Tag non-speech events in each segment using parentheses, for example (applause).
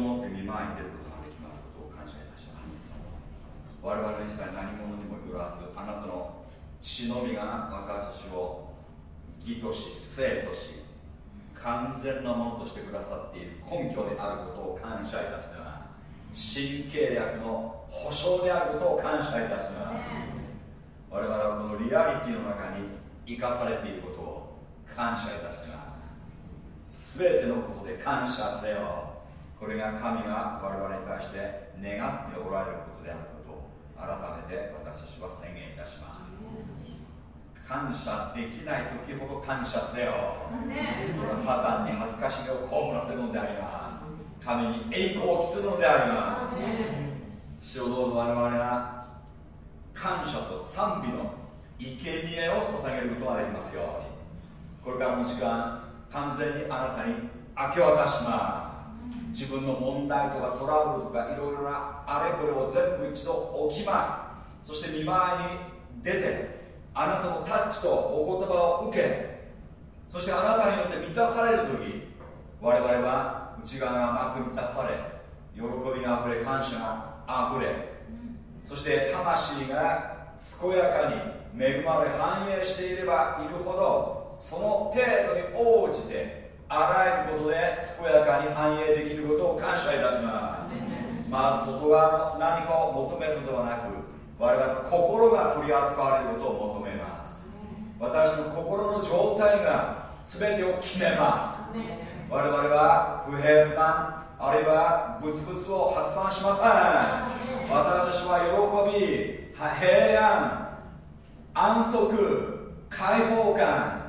を持って見舞いに出ることができますことを感謝いたします。我々の一切何者にもよらずあなたの血のみが私たちを義とし生とし完全なものとしてくださっている根拠であることを感謝いたします新契約の保証であることを感謝いたします我々はこのリアリティの中に生かされていることを感謝いたします全てのことで感謝せよ。これが神が我々に対して願っておられることであることを改めて私たちは宣言いたします。感謝できない時ほど感謝せよ。これはサタンに恥ずかしげを被らせるのであります。神に栄光を期するのであります。主をどうぞ我々が感謝と賛美の生贄を捧げることができますようにこれからの時間完全にあなたに明け渡します自分の問題とかトラブルとかいろいろなあれこれを全部一度置きます。そして見舞いに出てあなたのタッチとお言葉を受けそしてあなたによって満たされる時我々は内側が甘く満たされ喜びがあふれ感謝があふれそして魂が健やかに恵まれ繁栄していればいるほどその程度に応じてあらゆることで健やかに繁栄できることを感謝いたします。まず外側の何かを求めるのではなく我々の心が取り扱われることを求めます。私の心の状態が全てを決めます。我々は不平不満あるいはブツブツを発散しません。私たちは喜び平安安息解放感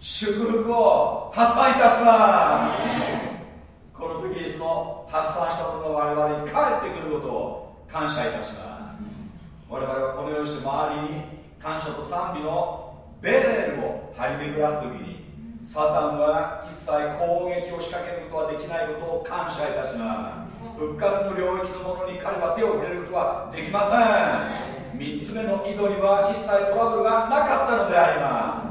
祝福を発散いたします。この時その発散したものが我々に返ってくることを感謝いたします。我々はこのようにして周りに感謝と賛美のベールを張り巡らす時にサタンは一切攻撃を仕掛けることはできないことを感謝いたします。復活の領域のものに彼は手を触れることはできません。3つ目の井戸には一切トラブルがなかったのであります。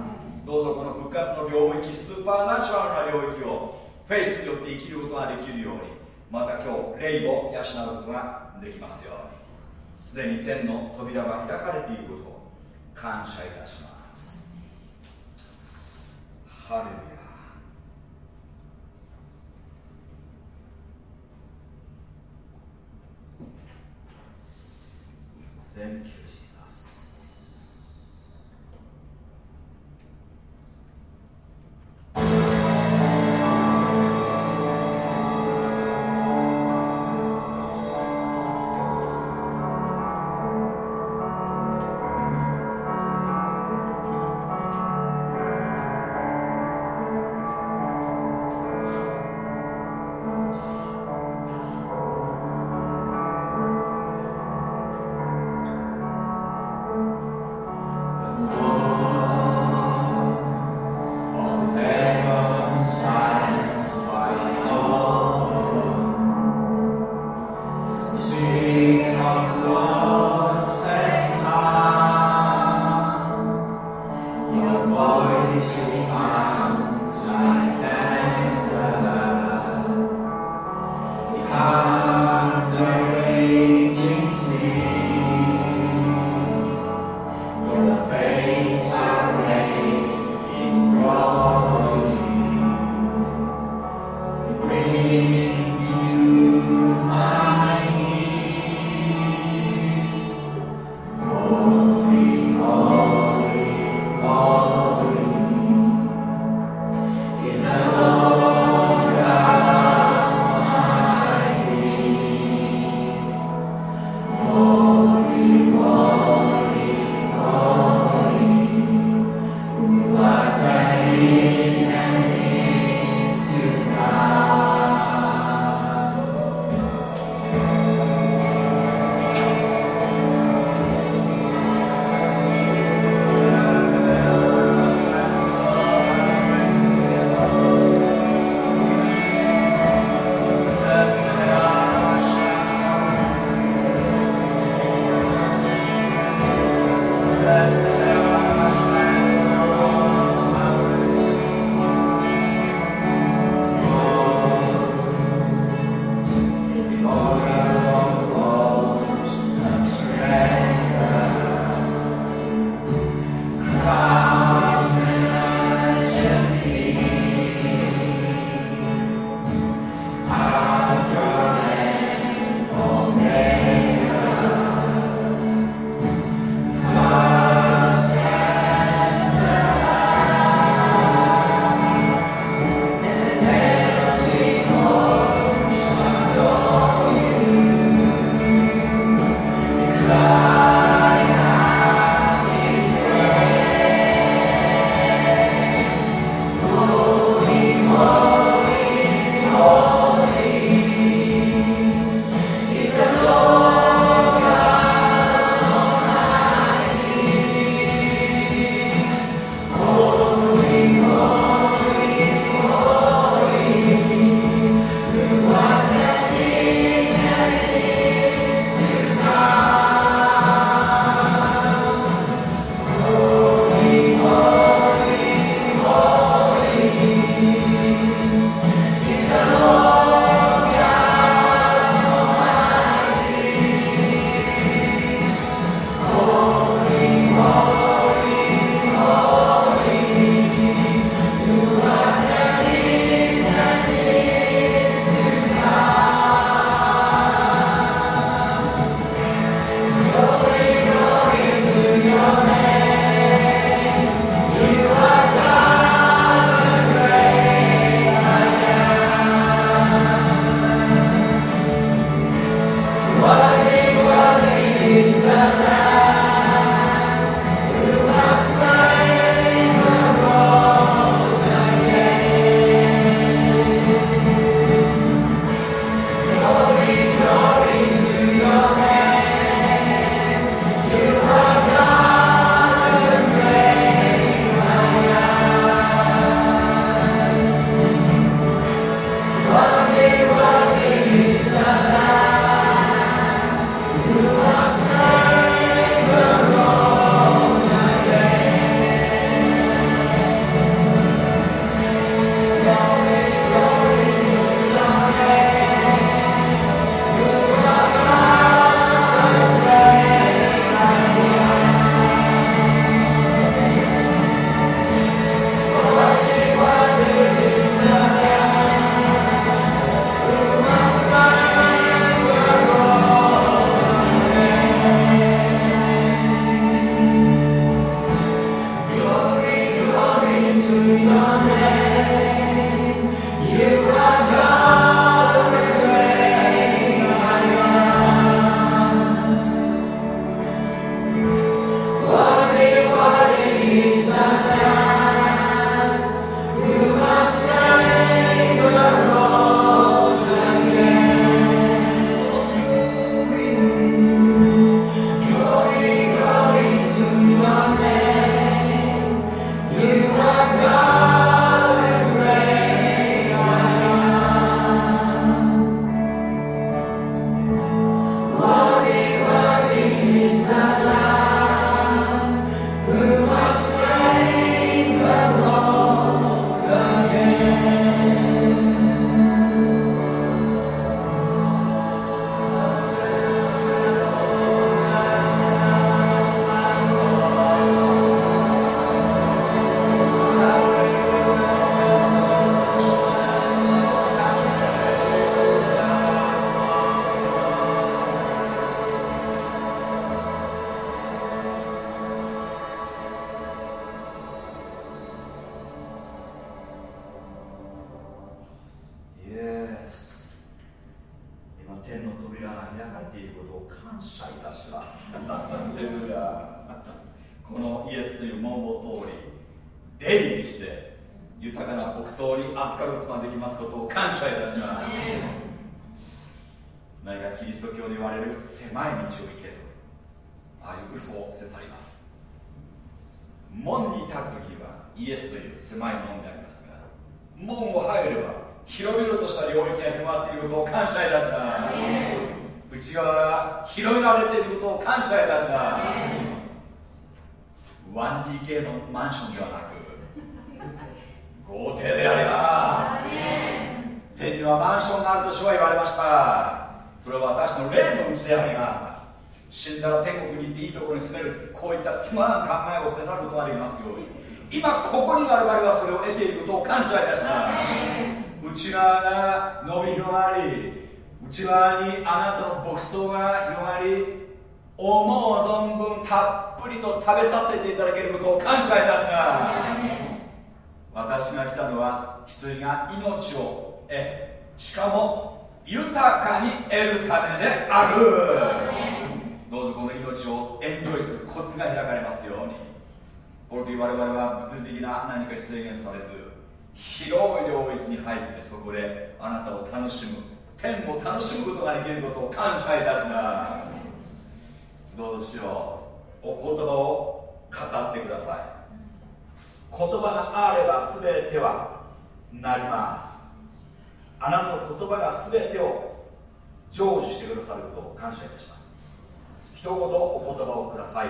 どうぞこの復活の領域スーパーナチュラルな領域をフェイスによって生きることができるようにまた今日霊を養うことができますように。すでに天の扉が開かれていることを感謝いたします。ハレルヤ Thank you. 内側が広いられていることを感謝いたします。1DK のマンションではなく (laughs) 豪邸であります。天にはマンションがあると主は言われました。それは私の霊のうちであります。死んだら天国に行っていいところに住めるこういったつまらん考えをせざることができますように。今ここに我々はそれを得ていることを感謝いたします。内側が伸び広がり内側にあなたの牧草が広がり思う存分たっぷりと食べさせていただけることを感謝いたします。私が来たのは羊が命を得しかも豊かに得るためである。どうぞこの命をエンジョイするコツが開かれますように。この時我々は物理的な何かに制限されず広い領域に入ってそこであなたを楽しむ。天を楽しむことができることを感謝いたします。どうぞしようお言葉を語ってください。言葉があれば全てはなります。あなたの言葉が全てを成就してくださることを感謝いたします。一言お言葉をください。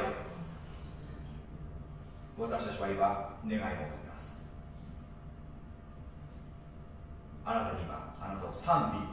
私たちは今願い求めます。あなたに今あなたを賛美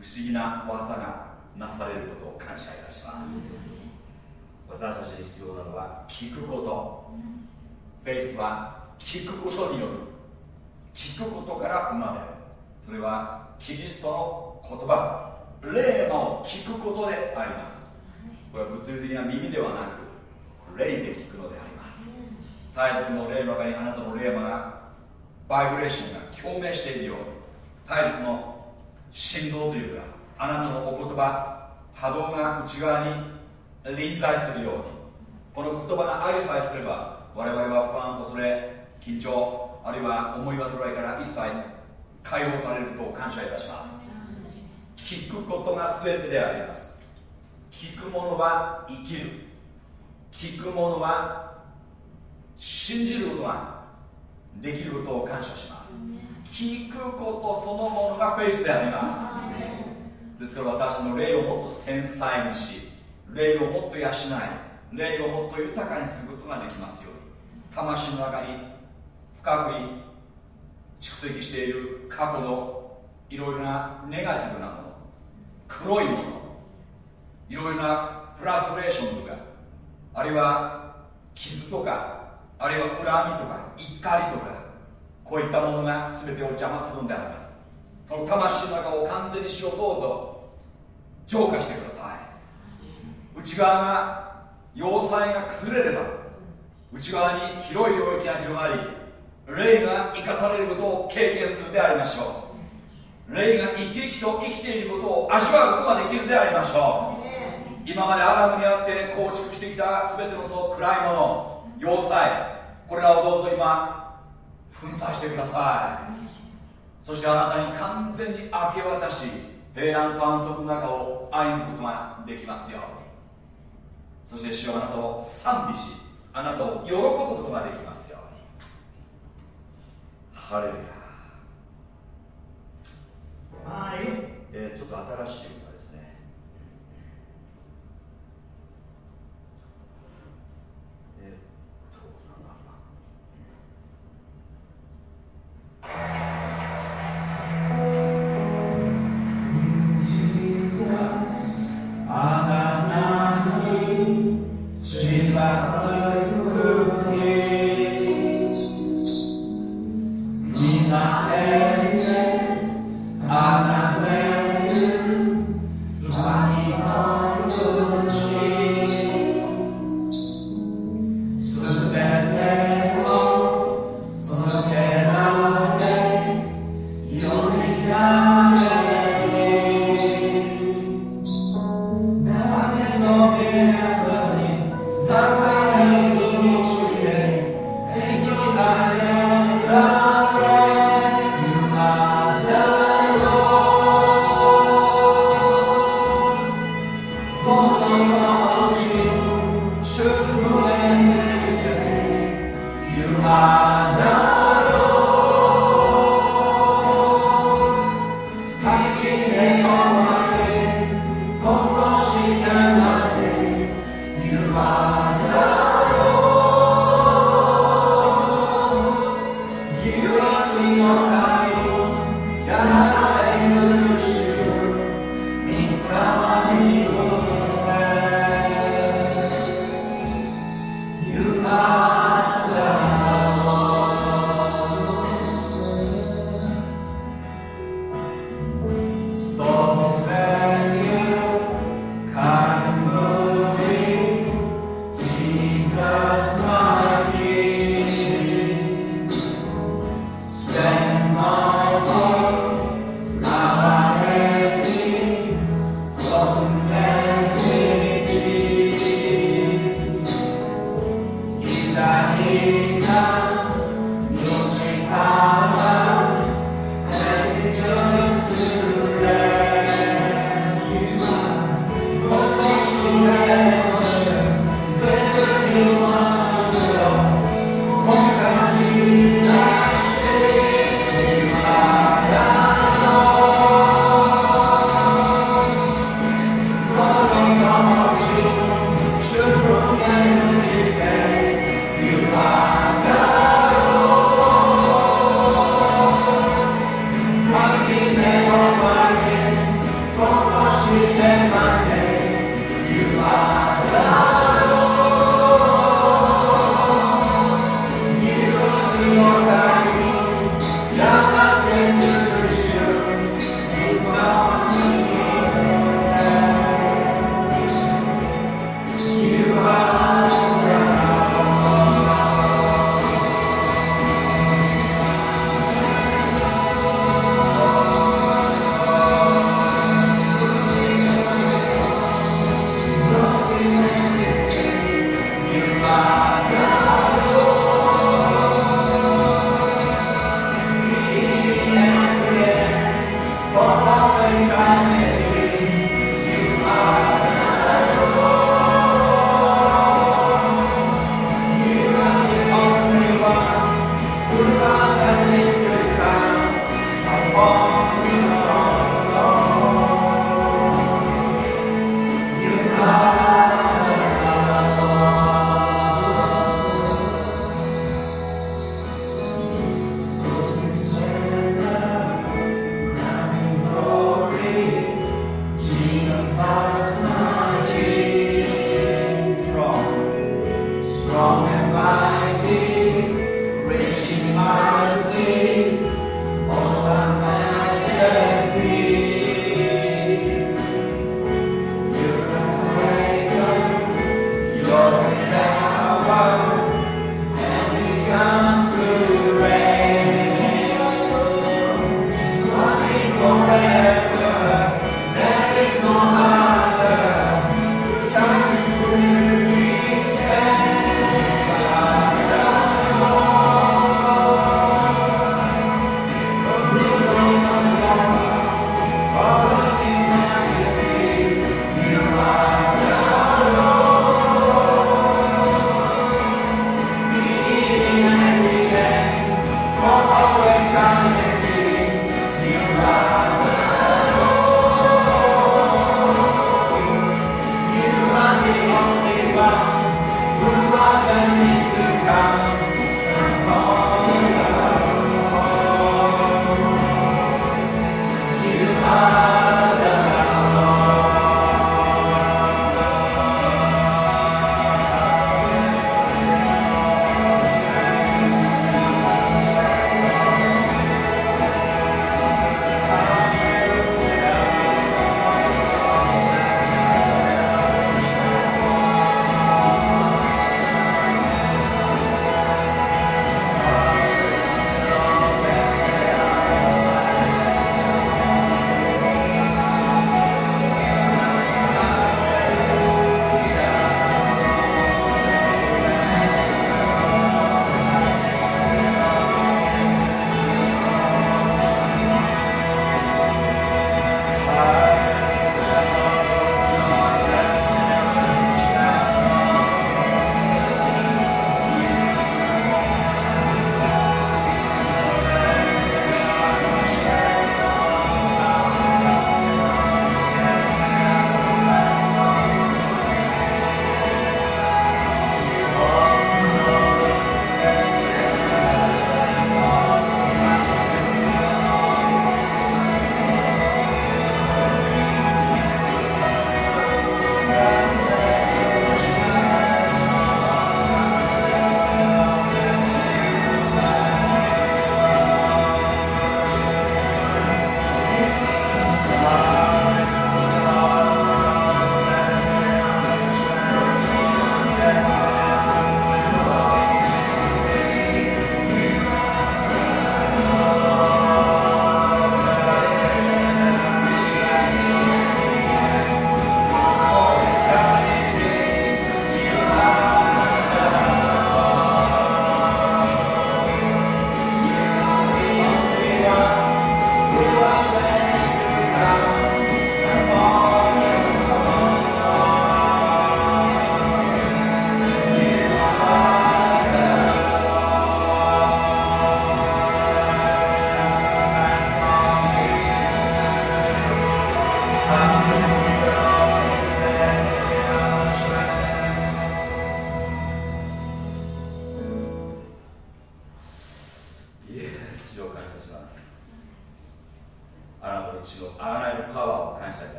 不思議な技がなされることを感謝いたします。私たちに必要なのは聞くこと。フェイスは聞くことによる。聞くことから生まれる。それはキリストの言葉。霊の聞くことであります。これは物理的な耳ではなく霊で聞くのであります。絶えずの霊の中にあなたの霊魔がバイブレーションが共鳴しているように絶えずの振動というかあなたのお言葉波動が内側に臨在するようにこの言葉がありさえすれば我々は不安恐れ緊張あるいは思い煩いから一切解放されることを感謝いたします。聞くことが全てであります。聞く者は生きる。聞く者は信じることができることを感謝します。聞くことそのものがフェイスであります。ですから私の霊をもっと繊細にし霊をもっと養い霊をもっと豊かにすることができますように。魂の中に深くに蓄積している過去のいろいろなネガティブなもの黒いものいろいろなフラストレーションとかあるいは傷とかあるいは恨みとか怒りとかこういったものが全てを邪魔するんであります。その魂の中を完全にしをどうぞ。浄化してください。内側が要塞が崩れれば内側に広い領域が広がり霊が生かされることを経験するでありましょう。霊が生き生きと生きていることを味わうことができるでありましょう。今までアダムにあって構築してきた全てのその暗いもの要塞これらをどうぞ今粉砕してください。そしてあなたに完全に明け渡し平安観測の中を歩むことができますように。そして主はあなたを賛美しあなたを喜ぶことができますように。ハレルヤはい、えー、ちょっと新しい歌ですねえー、っと何だ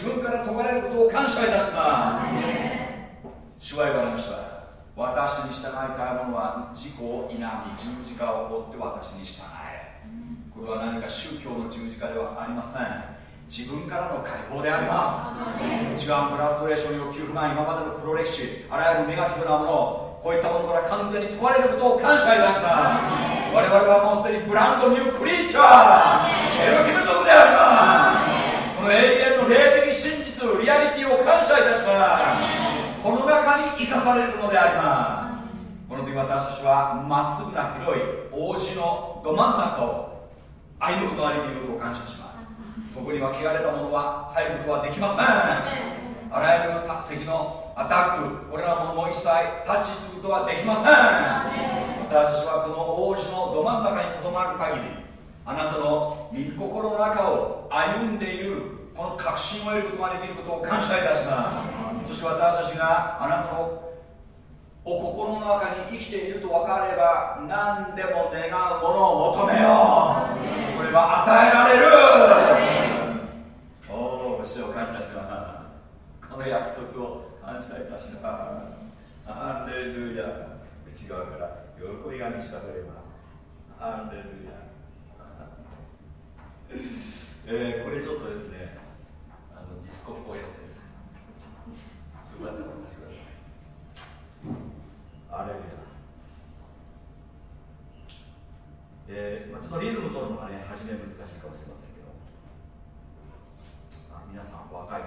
自分から解かれることを感謝いたします。主は言われました。私に従いたいものは自己を否み十字架を追って私に従え。これは何か宗教の十字架ではありません。自分からの解放であります。内側フラストレーション欲求不満今までの黒歴史あらゆるネガティブなものこういったものから完全に問われることを感謝いたします。我々はもうすでにブランドニュークリーチャー。エロヒム族であります。この永遠の霊的リアリティを感謝いたしますこの中に生かされるのでありますこの時私たちはまっすぐな広い王子のど真ん中を歩むことができることを感謝しますそこには汚れたものは入ることはできませんあらゆる席のアタックこれらものも一切タッチすることはできません私たちはこの王子のど真ん中にとどまる限りあなたの御心の中を歩んでいるこの確信を得ることができることを感謝いたします。そして私たちがあなたのお心の中に生きていると分かれば何でも願うものを求めよう。それは与えられる。おお主を感謝します。この約束を感謝いたします。アンレルヤ。内側から喜びが満ち溢れます。アンレルヤ。えー、これちょっとですねスコっぽいやつですそこやってお待ちください。アレルヤえーまあ、ちょっとリズム取るのがね初め難しいかもしれませんけど。あ皆さん若い方。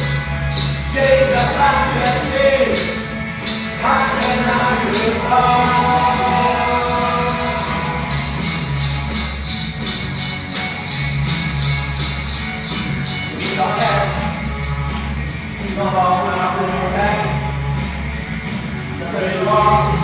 Come on, I've been back. Stay long.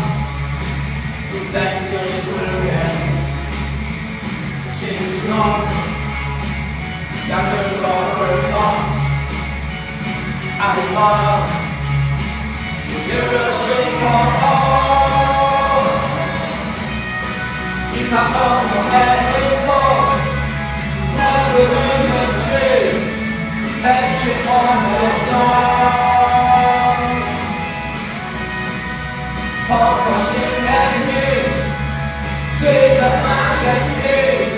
Jesus majesty,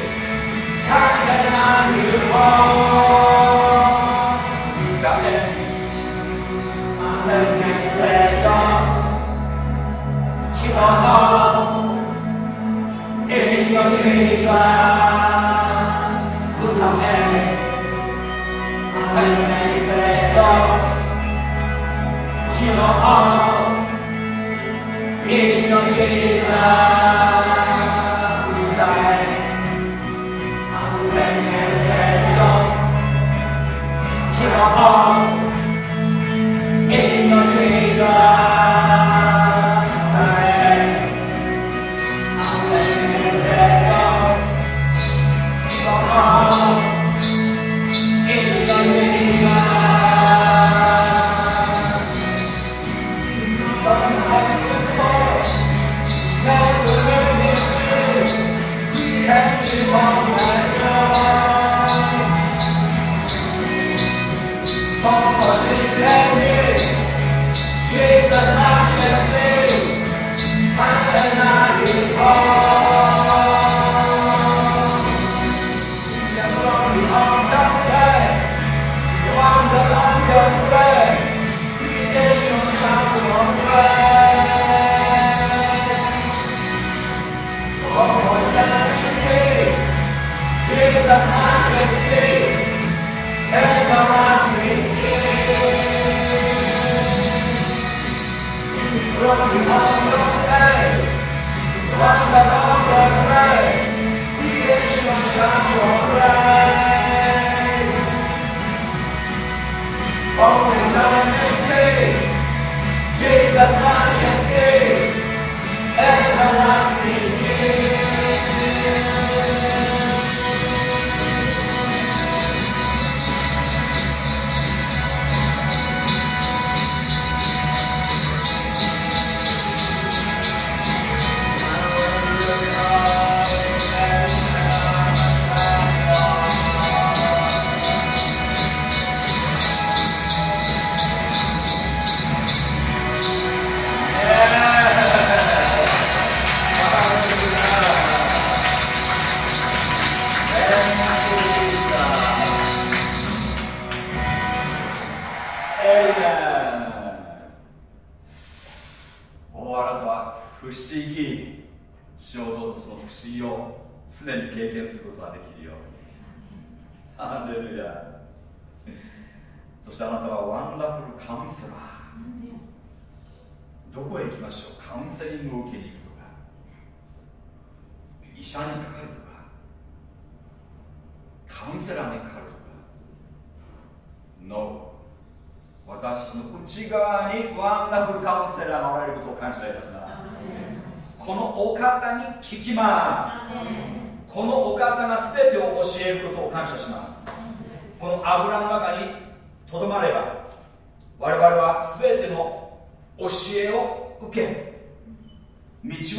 come and on you all. 哦，in your Jesus，不讨厌，三年三多，起落哦，in your Jesus，不讨厌，三年三多，起落哦，in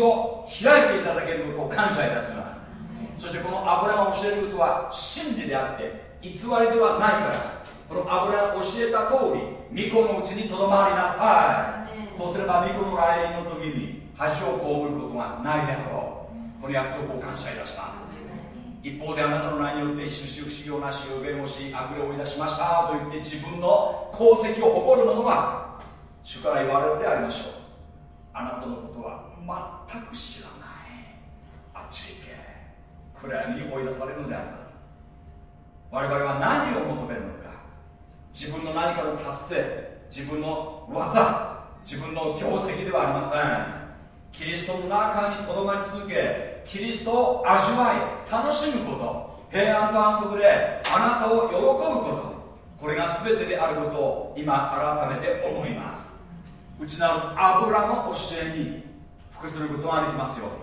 を開いていただけることを感謝いたします。そしてこの油が教えることは真理であって偽りではないからこの油が教えた通り巫女のうちにとどまりなさい。そうすれば巫女の来臨の時に恥を被ることがないであろう。この約束を感謝いたします。一方であなたの名によって印不思議をなし予言をし悪霊を追い出しましたと言って自分の功績を誇る者は主から言われるでありましょう。あなたのことは全く知らない。あっちへ行け。暗闇に追い出されるのであります。我々は何を求めるのか。自分の何かの達成。自分の技。自分の業績ではありません。キリストの中にとどまり続け。キリストを味わい。楽しむこと。平安と安息で。あなたを喜ぶこと。これが全てであることを今改めて思います。内なる油の教えに服することができますように。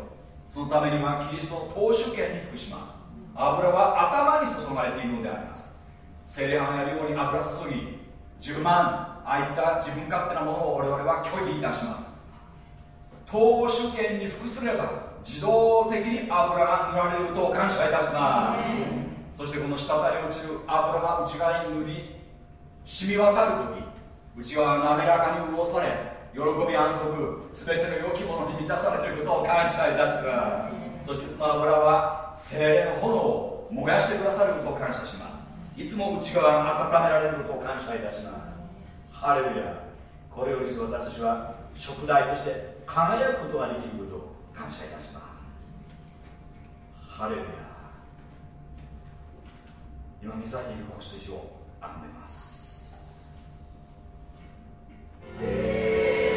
そのためにはキリストの投手権に服します。油は頭に注がれているのであります。精霊派やるように油注ぎ10万ああいった自分勝手なものを我々は拒否いたします。投手権に服すれば自動的に油が塗られると感謝いたします。そしてこの滴り落ちる油が内側に塗り染み渡る時内側が滑らかに潤され喜び安息全ての良きものに満たされることを感謝いたします。そしてその油は精霊の炎を燃やしてくださることを感謝します。いつも内側が温められることを感謝いたします。ハレルヤ。これをして私たちは食材として輝くことができることを感謝いたします。ハレルヤ。今御座にいる子羊をあがめま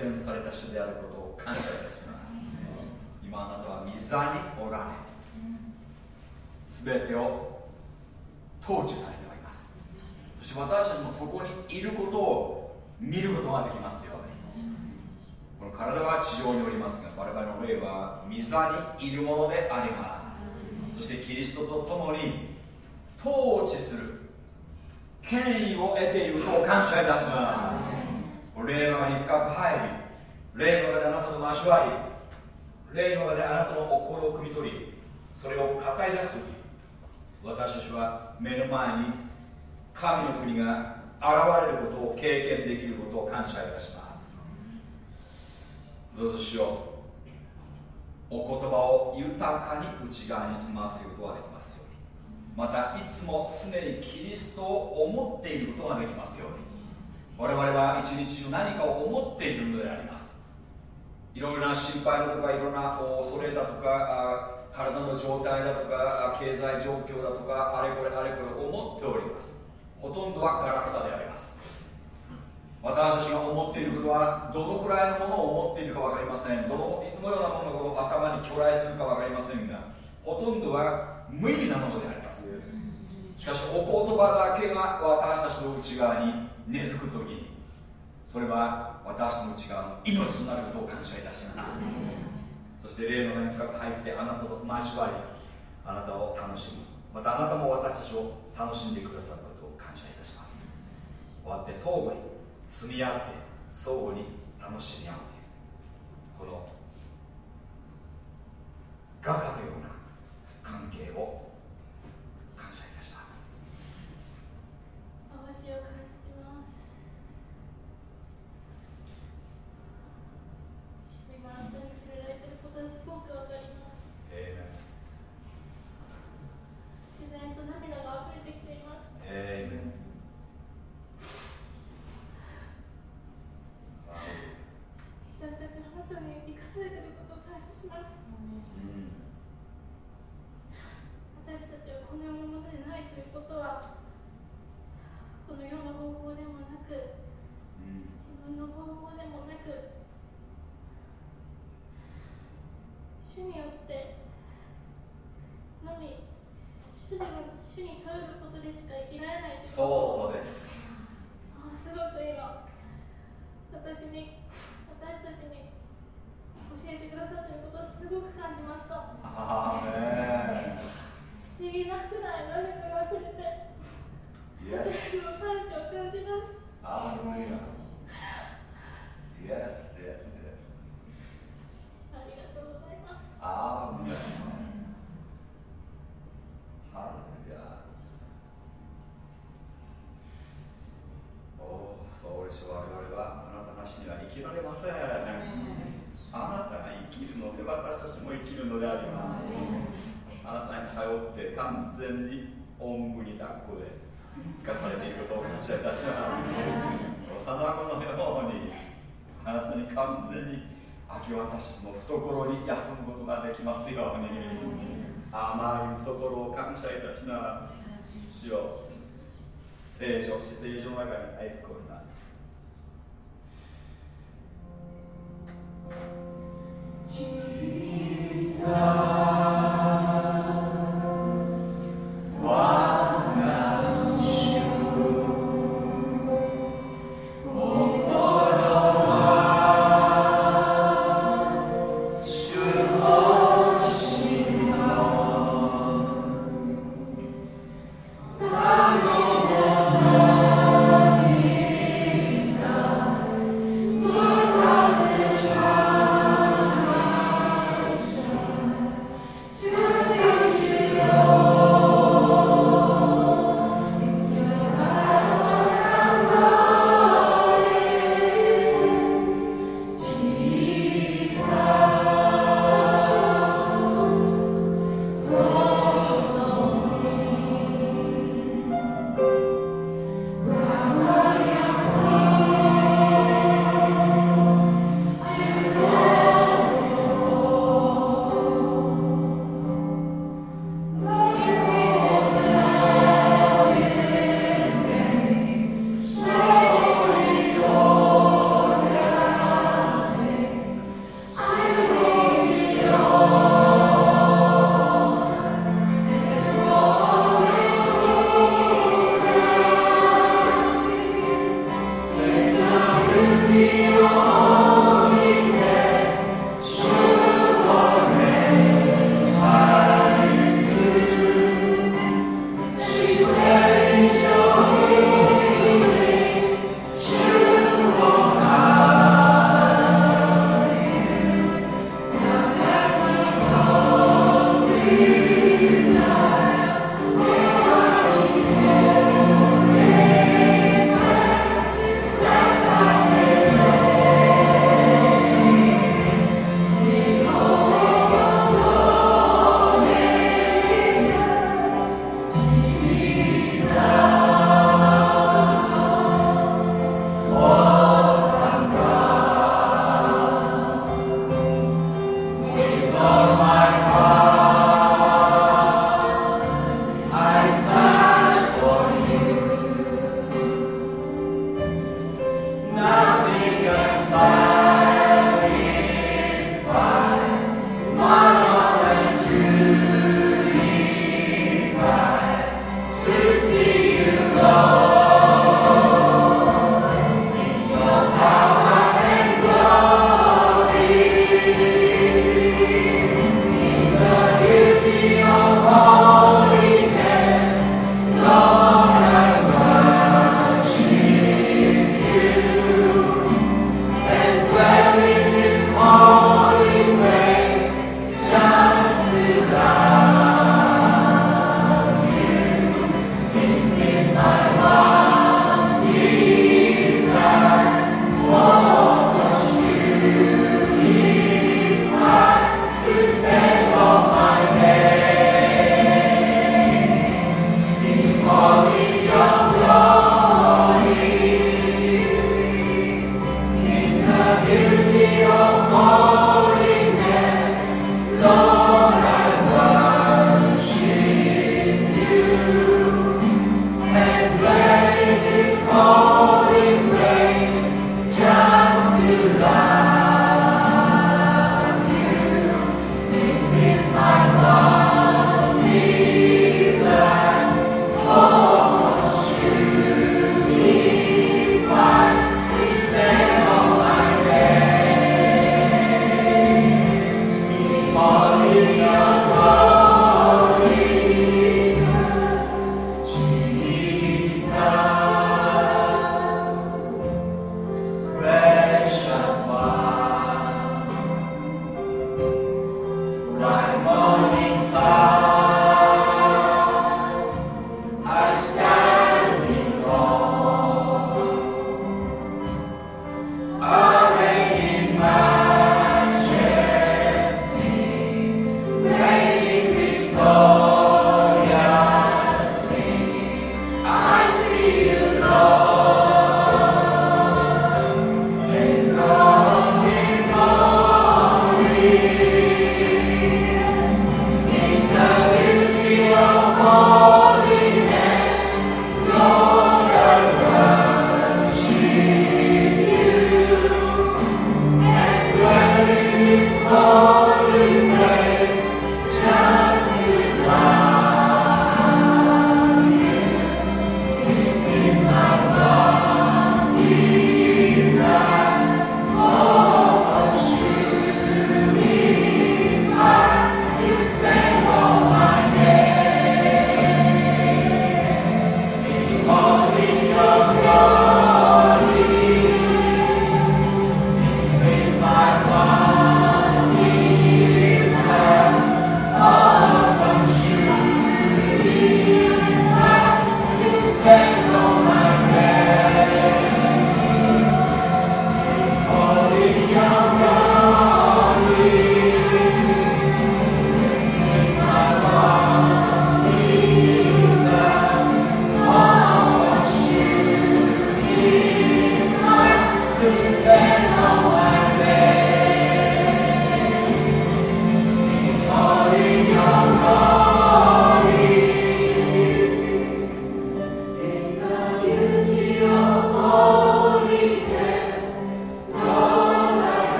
昇天された人であることを感謝いたします。今あなたは御座におられ全てを統治されております。そして私たちもそこにいることを見ることができますよこの体は地上におりますが我々の霊は御座にいるものであります。そしてキリストと共に統治する権威を得ていることを感謝いたします。霊の中に深く入り霊の中であなたと交わり霊の中であなたの心を汲み取りそれを語り出す時私たちは目の前に神の国が現れることを経験できることを感謝いたします。どうぞしよう。お言葉を豊かに内側に住ませることができますように。またいつも常にキリストを思っていることができますように。我々は一日中何かを思っているのであります。いろいろな心配だとかいろんな恐れだとか体の状態だとか経済状況だとかあれこれあれこれ思っております。ほとんどはガラクタであります。私たちが思っていることはどのくらいのものを思っているか分かりません。どのようなものが頭に巨来するか分かりませんがほとんどは無意味なものであります。しかしお言葉だけが私たちの内側に根付く時にそれは私の内側の命となることを感謝いたします。そして霊の中に深く入ってあなたと交わりあなたを楽しむまたあなたも私たちを楽しんでくださることを感謝いたします終わって相互に住み合って相互に楽しみ合うというこの画家のような関係を感謝いたします。Thank you. できます。ように甘い懐を感謝いたしながら主を聖女、死聖女の中に入り込みます。Jesus.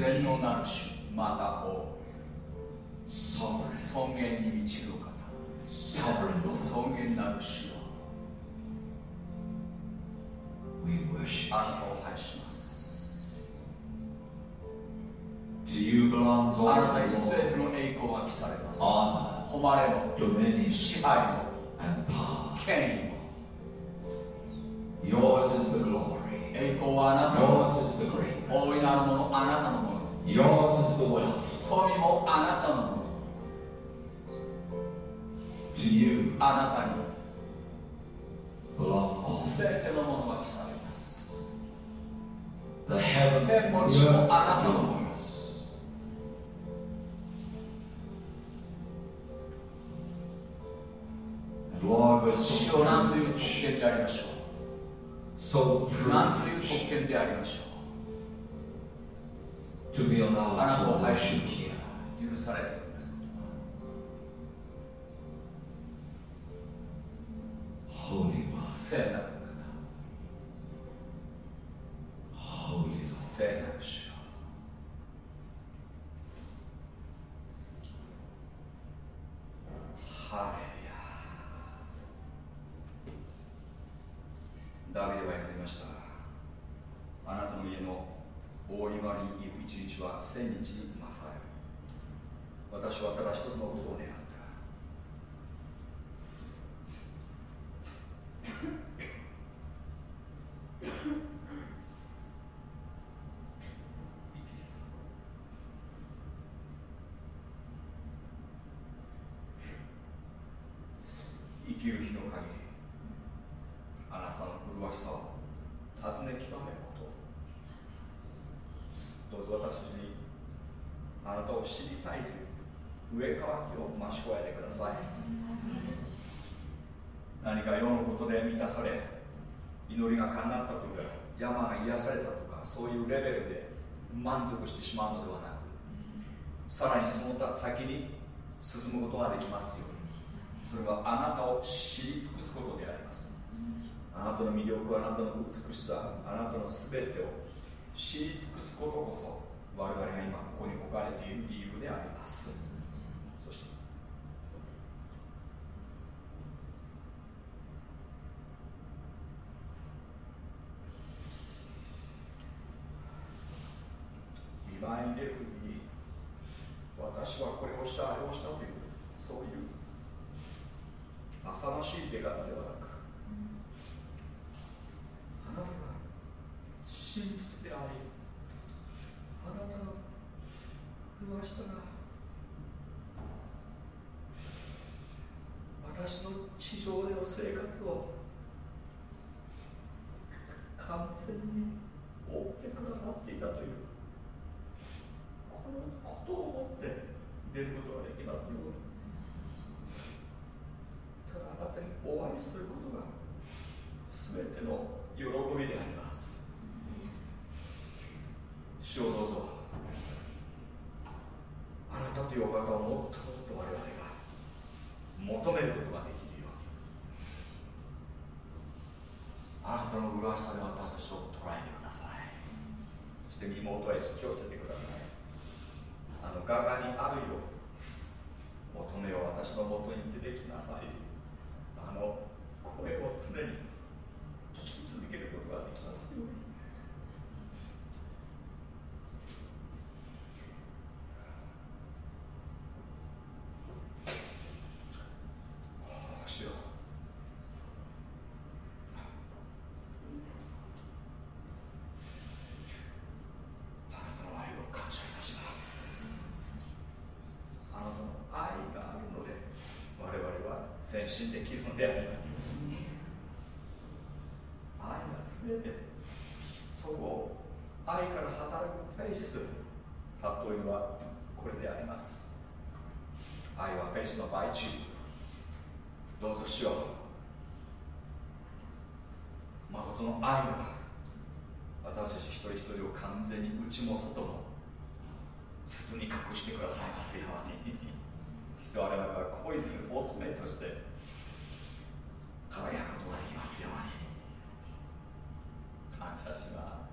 全能なる主また王。尊厳に満ちる方。尊厳なる主をあなたを拝します。あンたに全ての栄光が記されます。誉れも支配も権威も。Yours is the glory. 栄光はあなたの大いなるものあなたの。富もあなたのもの。自由あなたに。すべてのものは来されます。あなたのもの。Lord, 何という特権でありましょう？何という特権でありましょう？あなたを here. とが許されております。Holy One, 聖なる方。Holy One. 聖なる主よ。ハレルヤ。ダビデは言われました。あなたの家の大庭にいる一日は千日に勝る。私はただ一つのことを願った。生きる日の限りあなたの麗しさを尋ね極めることどうぞ私たちにあなたを知りたいという上乾きを増し加えてください何か世のことで満たされ祈りが叶ったとか山が癒されたとかそういうレベルで満足してしまうのではなくさらにその他先に進むことができますように。それはあなたを知り尽くすことであります。あなたの魅力あなたの美しさあなたの全てを知り尽くすことこそ我々が今ここに置かれている理由でありますそして見舞いに出る時に私はこれをしたあれをしたというそういう浅ましい出方ではなくあなたが真実でありあなたの麗しさが私の地上での生活を完全に追ってくださっていたというこのことを思って出ることができますように。ただあなたにお会いすることが全ての喜びであります。主をどうぞ。あなたというお方をもっともっと我々が求めることができるように。あなたの麗しさで私たちを捉えてください。そして身元へ引き寄せてください。あの画家にあるよ求めを私のもとに出てきなさい。あの声を常に聞き続けることができますようにはあ主よあなたの愛を感謝いたしますあなたの愛があるので我々は前進できるのであります愛が全てそこを愛から働くフェイス例えはこれであります愛はフェイスの倍中どうぞしよう誠の愛が私たち一人一人を完全に内も外も筒に隠してくださいますようにそして我々は恋する乙女として輝くことができますように感謝します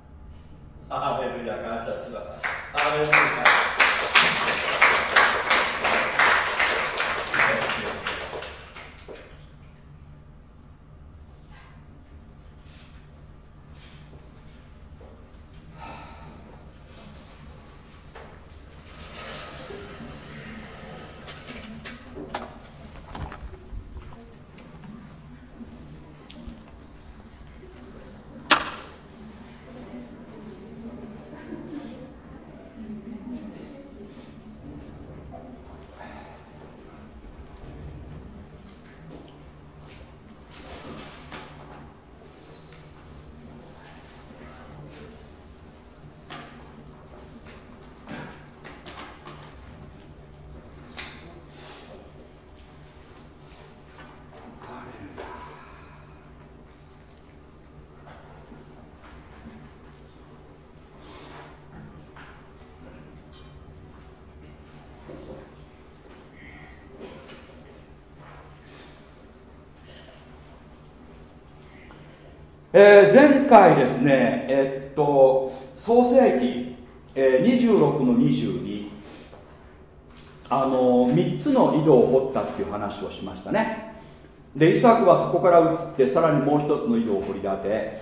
アレルヤ感謝しますアレルヤえー、前回ですね、えっと創世記、えー、26の22あの3つの井戸を掘ったっていう話をしましたね。でイサクはそこから移ってさらにもう一つの井戸を掘り当て、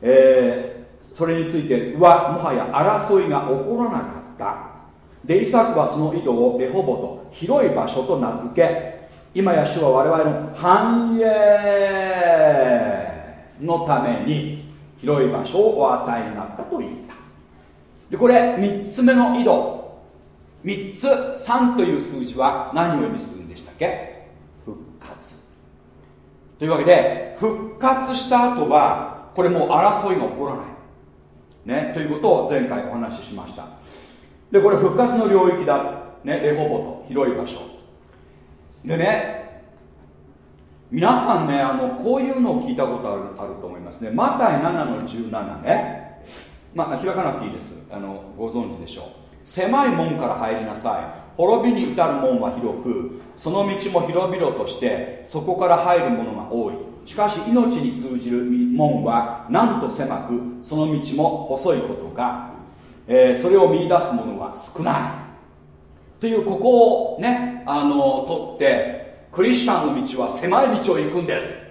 えー、それについてはもはや争いが起こらなかった。でイサクはその井戸をレホボと広い場所と名付け今や主は我々の繁栄のために広い場所をお与えになったと言った。でこれ3つ目の井戸。3つ3という数字は何を意味するんでしたっけ？復活。というわけで復活した後はこれもう争いが起こらない。ねということを前回お話ししました。でこれ復活の領域だ。ねレホボト広い場所。でね皆さんねあのこういうのを聞いたことあるあると思いますね。マタイ7の17ね。まあ開かなくていいです。あのご存知でしょう。狭い門から入りなさい。滅びに至る門は広くその道も広々としてそこから入るものが多い。しかし命に通じる門はなんと狭くその道も細いことが、えー、それを見出す者は少ない。というここをねあの取ってクリスチャンの道は狭い道を行くんです。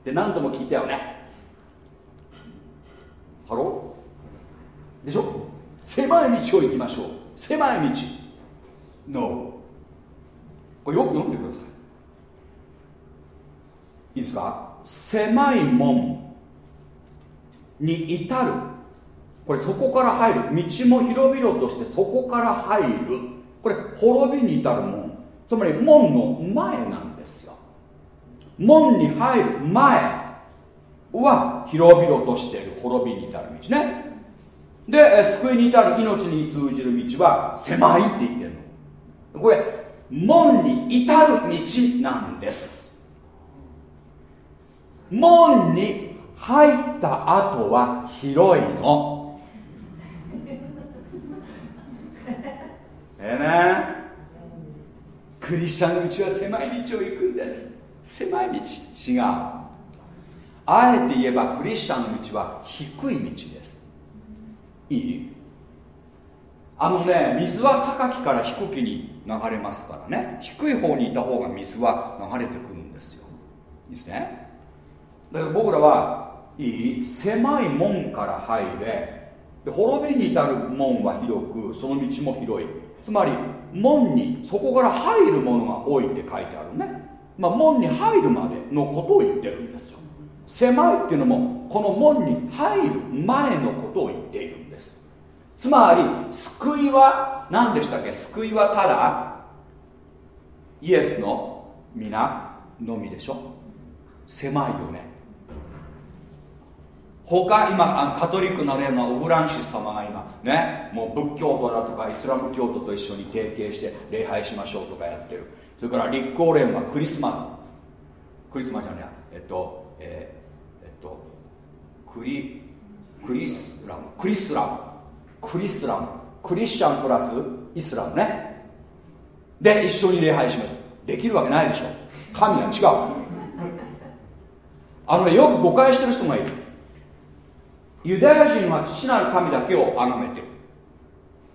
って何度も聞いたよね。 Hello？でしょ？狭い道を行きましょう。狭い道。No これよく読んでください。いいですか？狭い門に至る。これそこから入る。道も広々としてそこから入る。これ滅びに至る門。つまり門の前なんですよ。門に入る前は広々としている滅びに至る道ね。で救いに至る命に通じる道は狭いって言ってるの。これ門に至る道なんです。門に入った後は広いの。(laughs) ええねクリスチャンの道は狭い道を行くんです。狭い道。違う。あえて言えばクリスチャンの道は低い道です。いい？あのね水は高きから低きに流れますからね。低い方にいた方が水は流れてくるんですよ。いいですね？だから僕らはいい？狭い門から入れで滅びに至る門は広くその道も広い。つまり門にそこから入るものが多いって書いてあるね、まあ、門に入るまでのことを言ってるんですよ。狭いっていうのもこの門に入る前のことを言っているんです。つまり救いは何でしたっけ？救いはただイエスの皆のみでしょ。狭いよね。他今カトリックの例のオフランシス様が今ねもう仏教徒だとかイスラム教徒と一緒に提携して礼拝しましょうとかやってる。それから立候連はクリスマスクリスマスじゃねえっとえ、っとクリクリスラム。クリスラム。クリスラム。クリスチャンプラスイスラムね。で一緒に礼拝しますできるわけないでしょ。神は違う。あのねよく誤解してる人がいる。ユダヤ人は父なる神だけを崇めてる。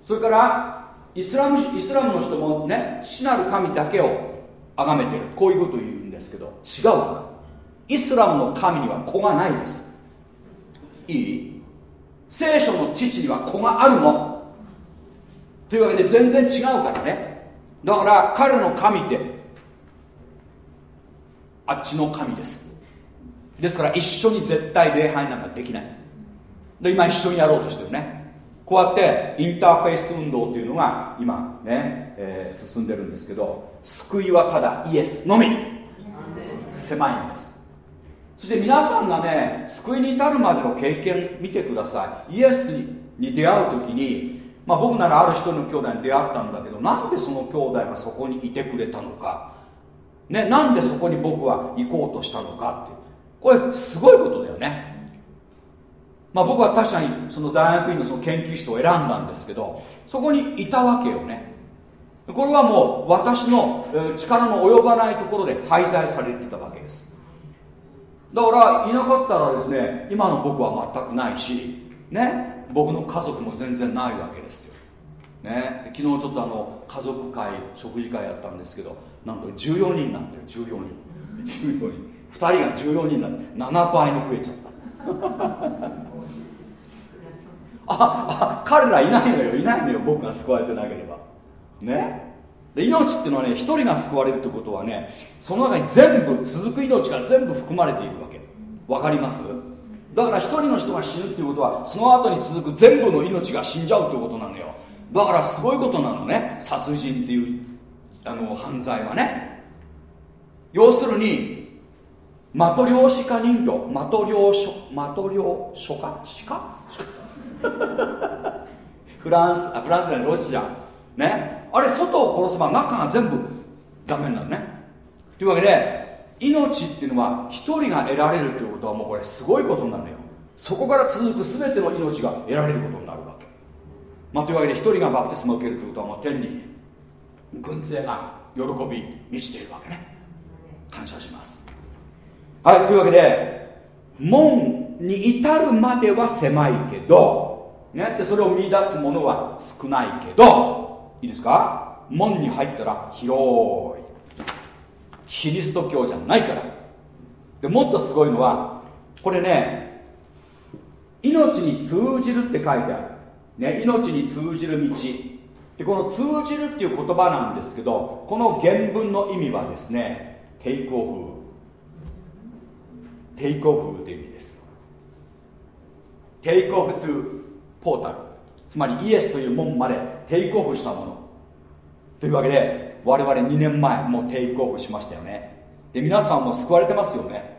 それからイスラムイスラムの人もね父なる神だけを崇めてる。こういうことを言うんですけど違うイスラムの神には子がないです。いい？聖書の父には子があるの？というわけで全然違うからね。だから彼の神ってあっちの神です。ですから一緒に絶対礼拝なんかできない。で今一緒にやろうとしてるね。こうやってインターフェース運動っていうのが今ね、えー、進んでるんですけど救いはただイエスのみ。狭いんです。そして皆さんがね救いに至るまでの経験見てください。イエスに出会う時に、まあ、僕ならある人の兄弟に出会ったんだけどなんでその兄弟がそこにいてくれたのか、ね、なんでそこに僕は行こうとしたのかって。これすごいことだよね。まあ僕は確かにその大学院のその研究室を選んだんですけどそこにいたわけよね。これはもう私の力の及ばないところで廃材されていたわけです。だからいなかったらですね今の僕は全くないしね僕の家族も全然ないわけですよ。ね、昨日ちょっとあの家族会食事会やったんですけどなんと14人なんて14人。14人。2人が14人なんで7倍も増えちゃった。ああ彼らいないのよ。いないのよ。僕が救われてなければ。ね？で命っていうのはね一人が救われるってことはねその中に全部続く命が全部含まれているわけ。わかります？だから一人の人が死ぬっていうことはその後に続く全部の命が死んじゃうってことなのよ。だからすごいことなのね。殺人っていうあの犯罪はね。要するにマトリョーシカ人形。マトリョーショマトリョーショカ？シカ？(laughs) フランスあフランスじゃないロシア。ね。あれ外を殺せば中が全部ダメになるね。というわけで命っていうのは一人が得られるということはもうこれすごいことになのよ。そこから続く全ての命が得られることになるわけ、まあ、というわけで一人がバプテスマを受けるということはもう天に軍勢が喜び満ちているわけね。感謝します。はいというわけで門に至るまでは狭いけど、ね、でそれを見出すものは少ないけどいいですか？門に入ったら広い。キリスト教じゃないから。でもっとすごいのはこれね命に通じるって書いてある、ね、命に通じる道。でこの通じるっていう言葉なんですけどこの原文の意味はですねテイクオフ。テイクオフという意味テイクオフトゥポータルつまりイエスという門までテイクオフしたもの。というわけで我々2年前もうテイクオフしましたよね。で皆さんも救われてますよね。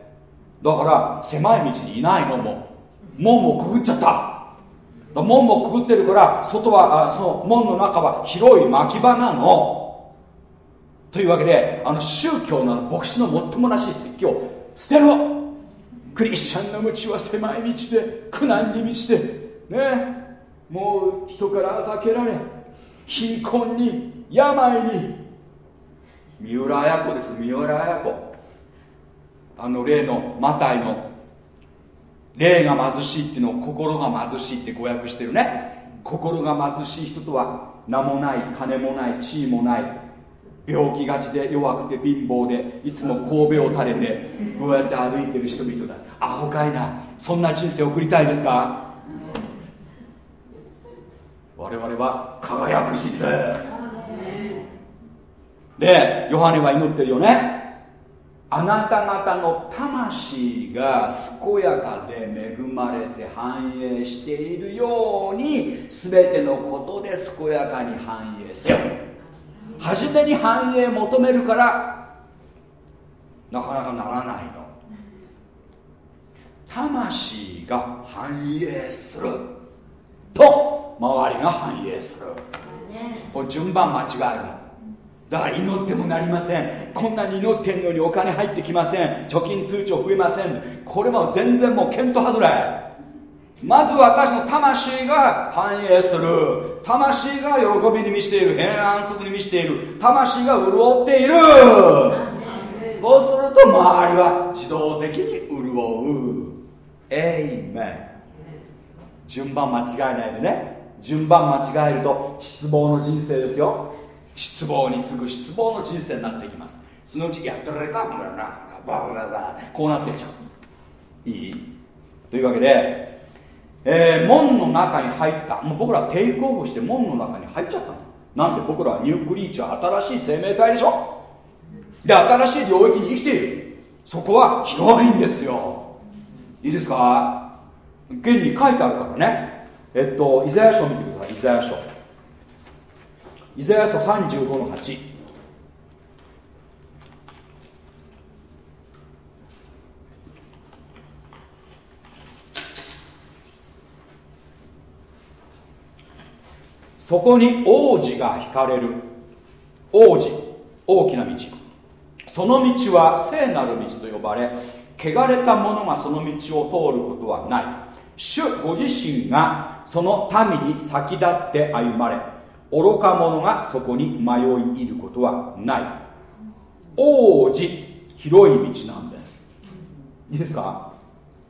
だから狭い道にいないの。も門もくぐっちゃった。門もくぐってるから外はあその門の中は広い牧場なの。というわけであの宗教の牧師のもっともらしい説教捨てろ。クリスチャンの道は狭い道で苦難に満ちてねもう人からあざけられ貧困に病に。三浦綾子です。三浦綾子。あの例のマタイの霊が貧しいっていうのを心が貧しいって語訳してるね。心が貧しい人とは名もない金もない地位もない。病気がちで弱くて貧乏でいつも神戸を垂れてこうやって歩いてる人々だ。アホかいな。そんな人生送りたいですか？我々は輝く姿勢でヨハネは祈ってるよね。あなた方の魂が健やかで恵まれて繁栄しているように全てのことで健やかに繁栄せよ。初めに繁栄求めるからなかなかならないの。魂が繁栄する。と周りが繁栄する。これ順番間違えるの。だから祈ってもなりません。こんなに祈ってんのにお金入ってきません。貯金通帳増えません。これも全然もう見当外れまず私の魂が繁栄する。魂が喜びに満ちている平安息に満ちている。魂が潤っている。そうすると周りは自動的に潤う。エイメン順番間違えないでね。順番間違えると失望の人生ですよ。失望に次ぐ失望の人生になっていきます。そのうちやってられかん。だなババババこうなってっちゃういいというわけで、えー、門の中に入った。もう僕らテイクオフして門の中に入っちゃったの。なんで僕らはニュークリーチャー新しい生命体でしょ。で新しい領域に生きている。そこは広いんですよ。いいですか？現に書いてあるからね。えっとイザヤ書見てくださいイザヤ書。イザヤ書35の8そこに王子が引かれる。王子大きな道。その道は聖なる道と呼ばれ汚れた者がその道を通ることはない。主ご自身がその民に先立って歩まれ愚か者がそこに迷い入ることはない。王子広い道なんです。いいですか？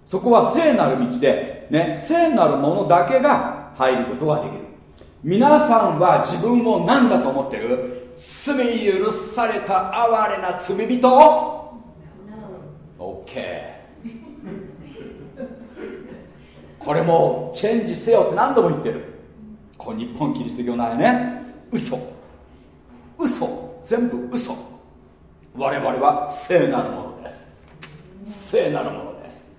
そこは聖なる道で、ね、聖なるものだけが入ることができる。皆さんは自分を何だと思ってる？罪許された哀れな罪人？OK これもチェンジせよって何度も言ってる。こ日本キリスト教内ね。嘘。嘘。全部嘘。我々は聖なるものです。聖なるものです。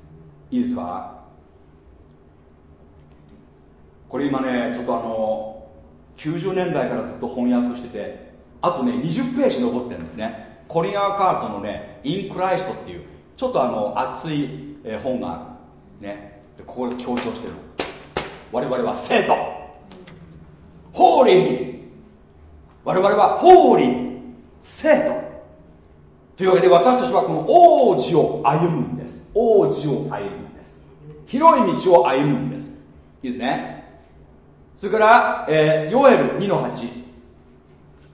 いいですか？これ今ねちょっとあの90年代からずっと翻訳しててあとね20ページ残ってるんですね。コリアー・カートのね「インクライスト」っていうちょっとあの熱い本がある。ね。でここで強調してる。我々は生徒。ホーリー。我々はホーリー。生徒。というわけで私たちはこの王子を歩むんです。王子を歩むんです。広い道を歩むんです。いいですね。それから、えー、ヨエル2の8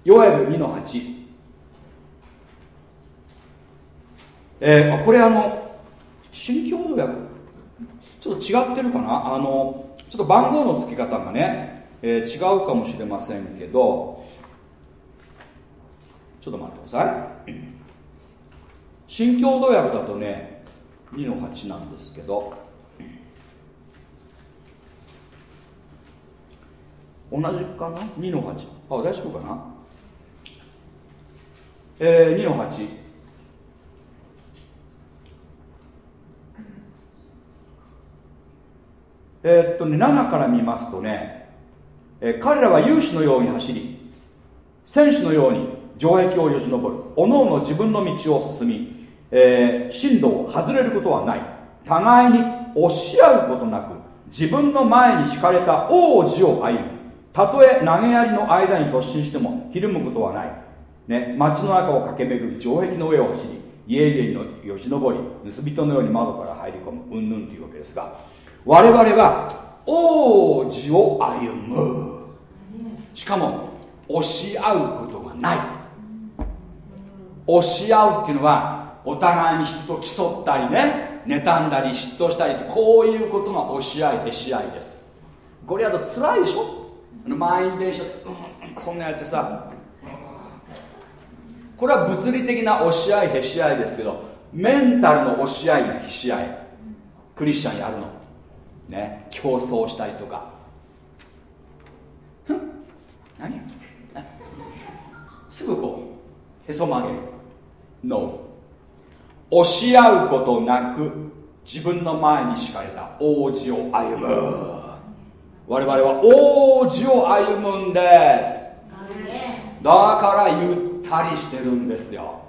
ヨエル2の8えー、これあの新共同訳。ちょっと違ってるかな？あのちょっと番号の付け方がね、えー、違うかもしれませんけど。ちょっと待ってください。新共同訳だとね2の8なんですけど。同じかな？2の8あ大丈夫かな？えー、2の8え、っとね7から見ますとね、えー、彼らは勇士のように走り戦士のように城壁をよじ登る。おのおの自分の道を進み、えー、進路を外れることはない。互いに押し合うことなく自分の前に敷かれた王子を歩む。たとえ投げやりの間に突進してもひるむことはない、ね、街の中を駆け巡り城壁の上を走り家々のよじ登り盗人のように窓から入り込むうんぬんというわけですが我々は王子を歩む。しかも押し合うことがない。押し合うっていうのはお互いに人と競ったりね妬んだり嫉妬したりってこういうことが押し合いへし合いです。これやと辛いでしょ？満員電車、うん、こんなやってさこれは物理的な押し合いへし合いですけどメンタルの押し合いへし合い。クリスチャンやるの。ね。競争したりとか。何？すぐこう。へそ曲げる。No 押し合うことなく自分の前に敷かれた王子を歩む我々は王子を歩むんです。だからゆったりしてるんですよ。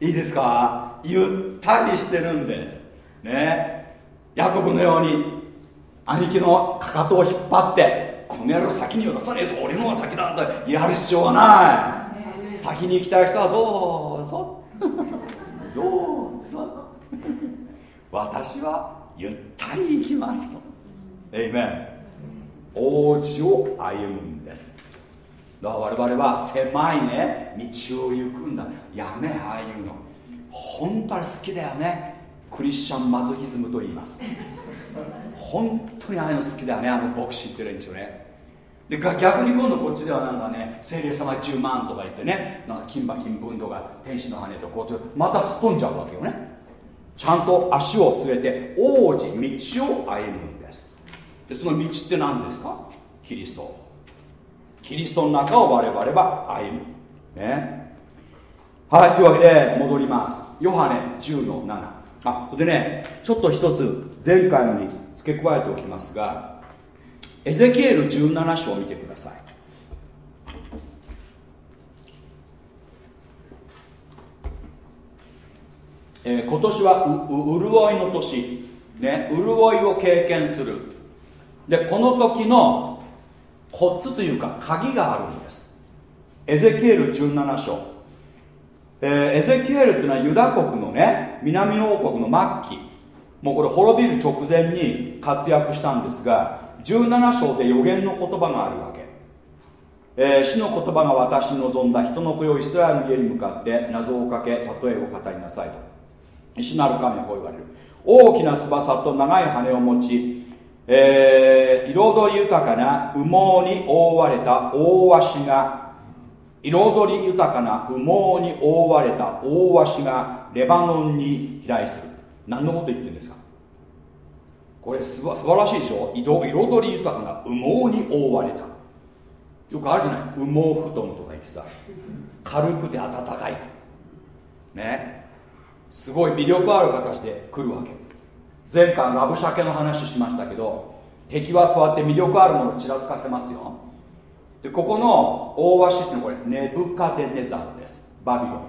いいですか？ゆったりしてるんです。ね。ヤコブのように兄貴のかかとを引っ張ってこの野郎先には出さねえぞ。俺の方が先だってやる必要はない。先に行きたい人はどうぞ。どうぞ。私はゆったり行きますと。エイメン王子を歩むんです。だから我々は狭いね道を行くんだ。やめああいうの。本当に好きだよね。クリスチャンマゾヒズムと言います。本当にああいうの好きだよね。あの牧師って連中ね。で逆に今度こっちではなんかね精霊様10万とか言ってねなんか金馬金分とか天使の羽とこうってまたすっ飛んじゃうわけよね。ちゃんと足を据えて王子道を歩む。んでその道って何ですか？キリスト。キリストの中を我々は歩む。ね。はいというわけで戻ります。ヨハネ10の7あでねちょっと一つ前回のに付け加えておきますがエゼキエル17章を見てください。えー、今年はう潤いの年、ね、潤いを経験する。でこの時のコツというか鍵があるんです。エゼキエル17章、えー、エゼキエルっていうのはユダ国のね南王国の末期。もうこれ滅びる直前に活躍したんですが17章で予言の言葉があるわけ、えー、死の言葉が私に望んだ人の子よイスラエルの家に向かって謎をかけ例えを語りなさいと。石なる神はこう言われる。大きな翼と長い羽を持ち、えー、彩り豊かな羽毛に覆われた大鷲が彩り豊かな羽毛に覆われた大鷲がレバノンに飛来する。何のこと言ってるんですか？これすば素晴らしいでしょ？彩り豊かな羽毛に覆われた。よくあるじゃない？羽毛布団とか言ってさ軽くて暖かい。ね。すごい魅力ある形で来るわけ。前回ラブシャケの話しましたけど敵はそうやって魅力あるものをちらつかせますよ。でここの大鷲っていうのはこれネブカデネザルです。バビロ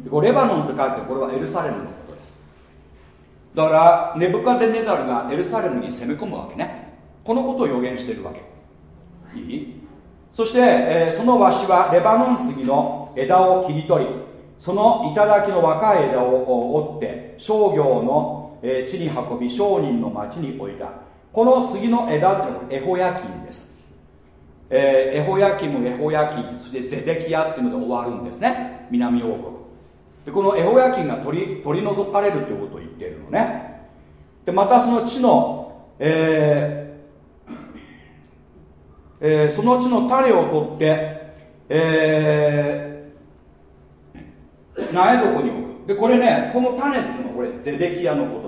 ン。でこれレバノンって書いてこれはエルサレムのことです。だからネブカデネザルがエルサレムに攻め込むわけね。このことを予言してるわけ。いい？そして、えー、そのワシはレバノン杉の枝を切り取りその頂の若い枝を折って商業の地に運び商人の町に置いた。この杉の枝っていうのはエホヤキンです、えー、エホヤキムエホヤキンそしてゼデキヤっていうので終わるんですね。南王国。でこのエホヤキンが取り取り除かれるということを言っているのね。でまたその地の、えーえー、その地の種を取って、えー苗床に置く。でこれねこの種っていうのはこれゼデキヤのこと。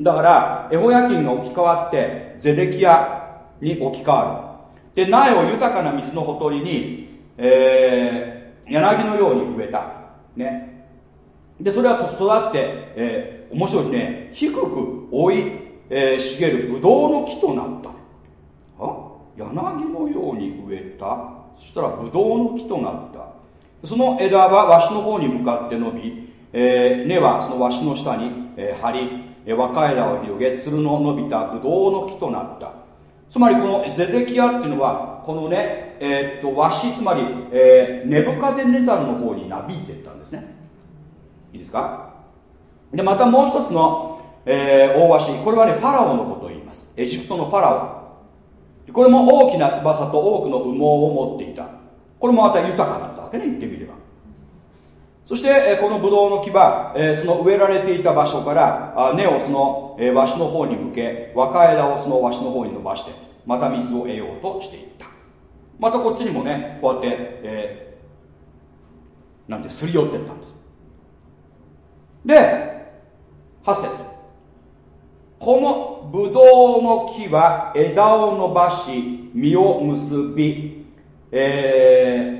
だからエホヤキンが置き換わってゼデキヤに置き換わる。で苗を豊かな水のほとりに、えー、柳のように植えた。ね。でそれは育って、えー、面白いね低く追い、えー、茂るブドウの木となった。あ？柳のように植えた？そしたらブドウの木となった。その枝はわしの方に向かって伸び、えー、根はそのわしの下に、えー、張り、えー、若枝を広げつるの伸びたブドウの木となった。つまりこのゼデキヤっていうのはこのね、えー、っとわしつまり、えー、ネブカデネザルの方になびいていったんですね。いいですか？でまたもう一つの、えー、大鷲これはねファラオのことを言います。エジプトのファラオ。これも大きな翼と多くの羽毛を持っていた。これもまた豊かだったわけね言ってみれば。そして、このブドウの木は、その植えられていた場所から根をその、えわしの方に向け若枝をそのわしの方に伸ばしてまた水を得ようとしていった。またこっちにもねこうやって、えー、なんですり寄っていったんです。で8節。このブドウの木は枝を伸ばし実を結びえー、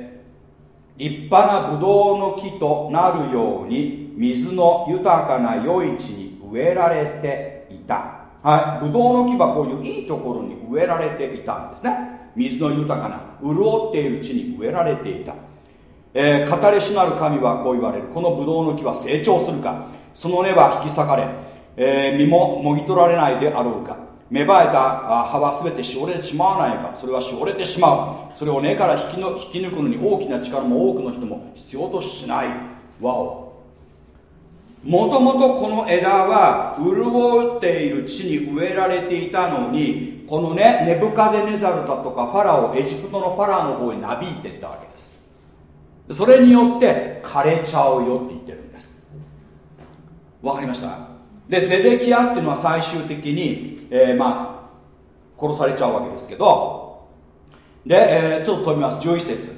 立派なブドウの木となるように水の豊かな余市に植えられていた。はい。ブドウの木はこういういいところに植えられていたんですね。水の豊かな潤っている地に植えられていた、えー、語りしなる神はこう言われる。このブドウの木は成長するか。その根は引き裂かれ、えー、実ももぎ取られないであろうか。芽生えた葉は全てしおれてしまわないか。それはしおれてしまう。それを根から引きの引き抜くのに大きな力も多くの人も必要としない。わお。もともとこの枝は潤っている地に植えられていたのにこのねネブカデネザルだとかファラオエジプトのファラオの方になびいていったわけです。それによって枯れちゃうよって言ってるんです。わかりました？でゼデキアっていうのは最終的に、えー、まあ殺されちゃうわけですけどで、えー、ちょっと飛びます。11節。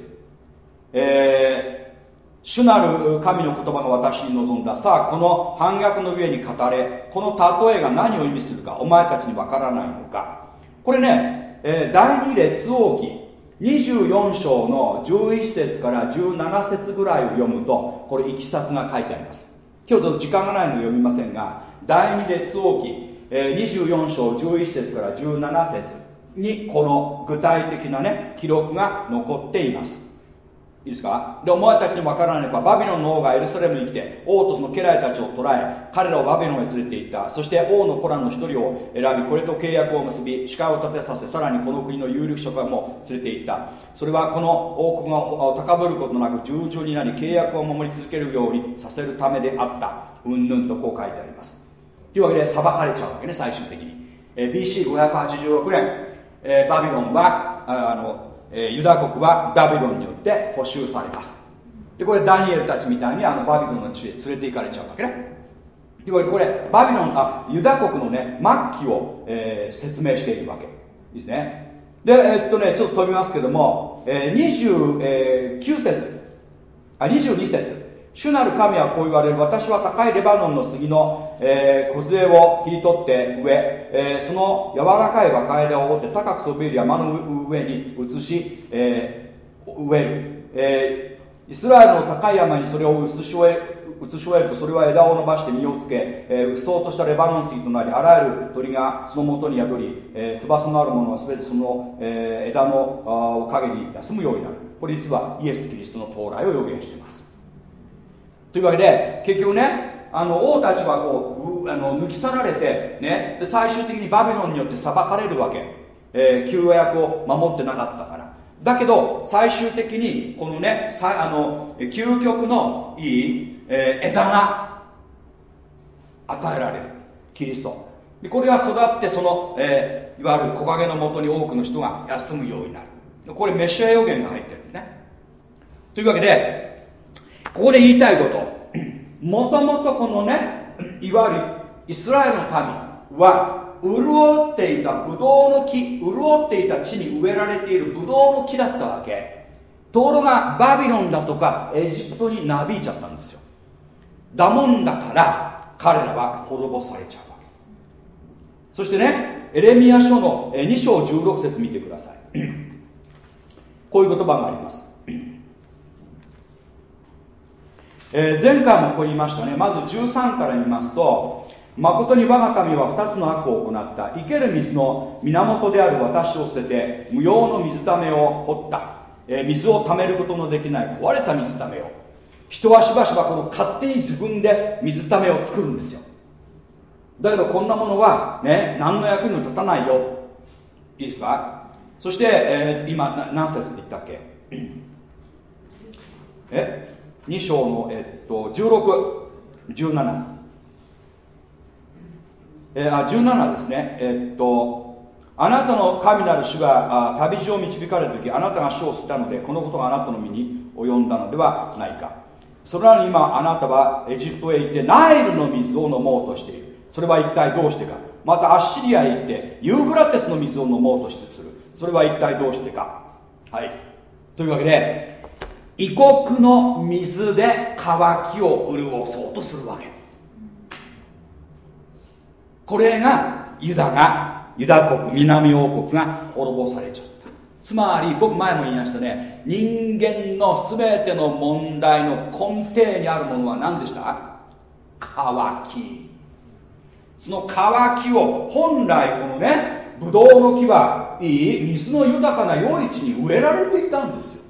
えー、主なる神の言葉が私に望んだ。さあこの反逆の上に語れ。この例えが何を意味するかお前たちにわからないのか。これね、えー、第二列王記24章の11節から17節ぐらいを読むとこれいきさつが書いてあります。今日ちょっと時間がないので読みませんが第二列王記、24章11節から17節にこの具体的なね記録が残っています。いいですか？でお前たちに分からないのか？バビロンの王がエルサレムに来て王とその家来たちを捕らえ彼らをバビロンへ連れて行った。そして王の子らの一人を選びこれと契約を結び誓いを立てさせさらにこの国の有力職も連れて行った。それはこの王国が高ぶることなく従順になり契約を守り続けるようにさせるためであった。うんぬんとこう書いてあります。というわけで裁かれちゃうわけね最終的に、えー BC586 年、えー、バビロンはあのえー、ユダ国はバビロンによって補修されます。でこれダニエルたちみたいにあのバビロンの地へ連れて行かれちゃうわけね。というわけでこれバビロンあユダ国のね末期を、えー、説明しているわけ。ですね。でえっとねちょっと飛びますけども、えー、29節。あ22節。主なる神はこう言われる。私は高いレバノンの杉の、えー、梢を切り取って植ええー、その柔らかい若枝を折って高くそびえる山の上に移し、えー、植える、えー、イスラエルの高い山にそれを移し終え移し終えるとそれは枝を伸ばして実をつけ、えー、うっそうとしたレバノン杉となりあらゆる鳥がその元に宿り、えー、翼のあるものは全てその、えー、枝の陰に休むようになる。これ実はイエス・キリストの到来を予言しています。というわけで結局ねあの王たちはこうあの抜き去られて、ね、で最終的にバビロンによって裁かれるわけ、えー、旧約を守ってなかったから。だけど最終的にこのねあの究極のいい、えー、枝が与えられる。キリスト。でこれが育ってその、えー、いわゆる木陰のもとに多くの人が休むようになる。これメシア予言が入ってるんですね。というわけでここで言いたいこと。もともとこのねいわゆるイスラエルの民は潤っていたブドウの木潤っていた地に植えられているブドウの木だったわけ。ところがバビロンだとかエジプトになびいちゃったんですよ。だもんだから彼らは滅ぼされちゃうわけ。そしてねエレミア書の2章16節見てください。こういう言葉があります。えー、前回もこう言いましたね。まず13から見ますと誠に我が民は2つの悪を行った。生ける水の源である私を捨てて無用の水ためを掘った、えー、水をためることのできない壊れた水ためを。人はしばしばこの勝手に自分で水ためを作るんですよ。だけどこんなものはね何の役にも立たないよ。いいですか？そして、えー、今何節って言ったっけ？え？2章の、えっと、1617えー、あ17ですね。えっとあなたの神なる主があ旅路を導かれる時あなたが主を捨てたのでこのことがあなたの身に及んだのではないか。それなのに今あなたはエジプトへ行ってナイルの水を飲もうとしている。それは一体どうしてか。またアッシリアへ行ってユーフラテスの水を飲もうとしてする。それは一体どうしてか。はい。というわけで異国の水で渇きを潤そうとするわけ。これがユダがユダ国南王国が滅ぼされちゃった。つまり僕前も言いましたね。人間の全ての問題の根底にあるものは何でした？渇き。その渇きを本来このねブドウの木はいい水の豊かな余市に植えられていたんですよ。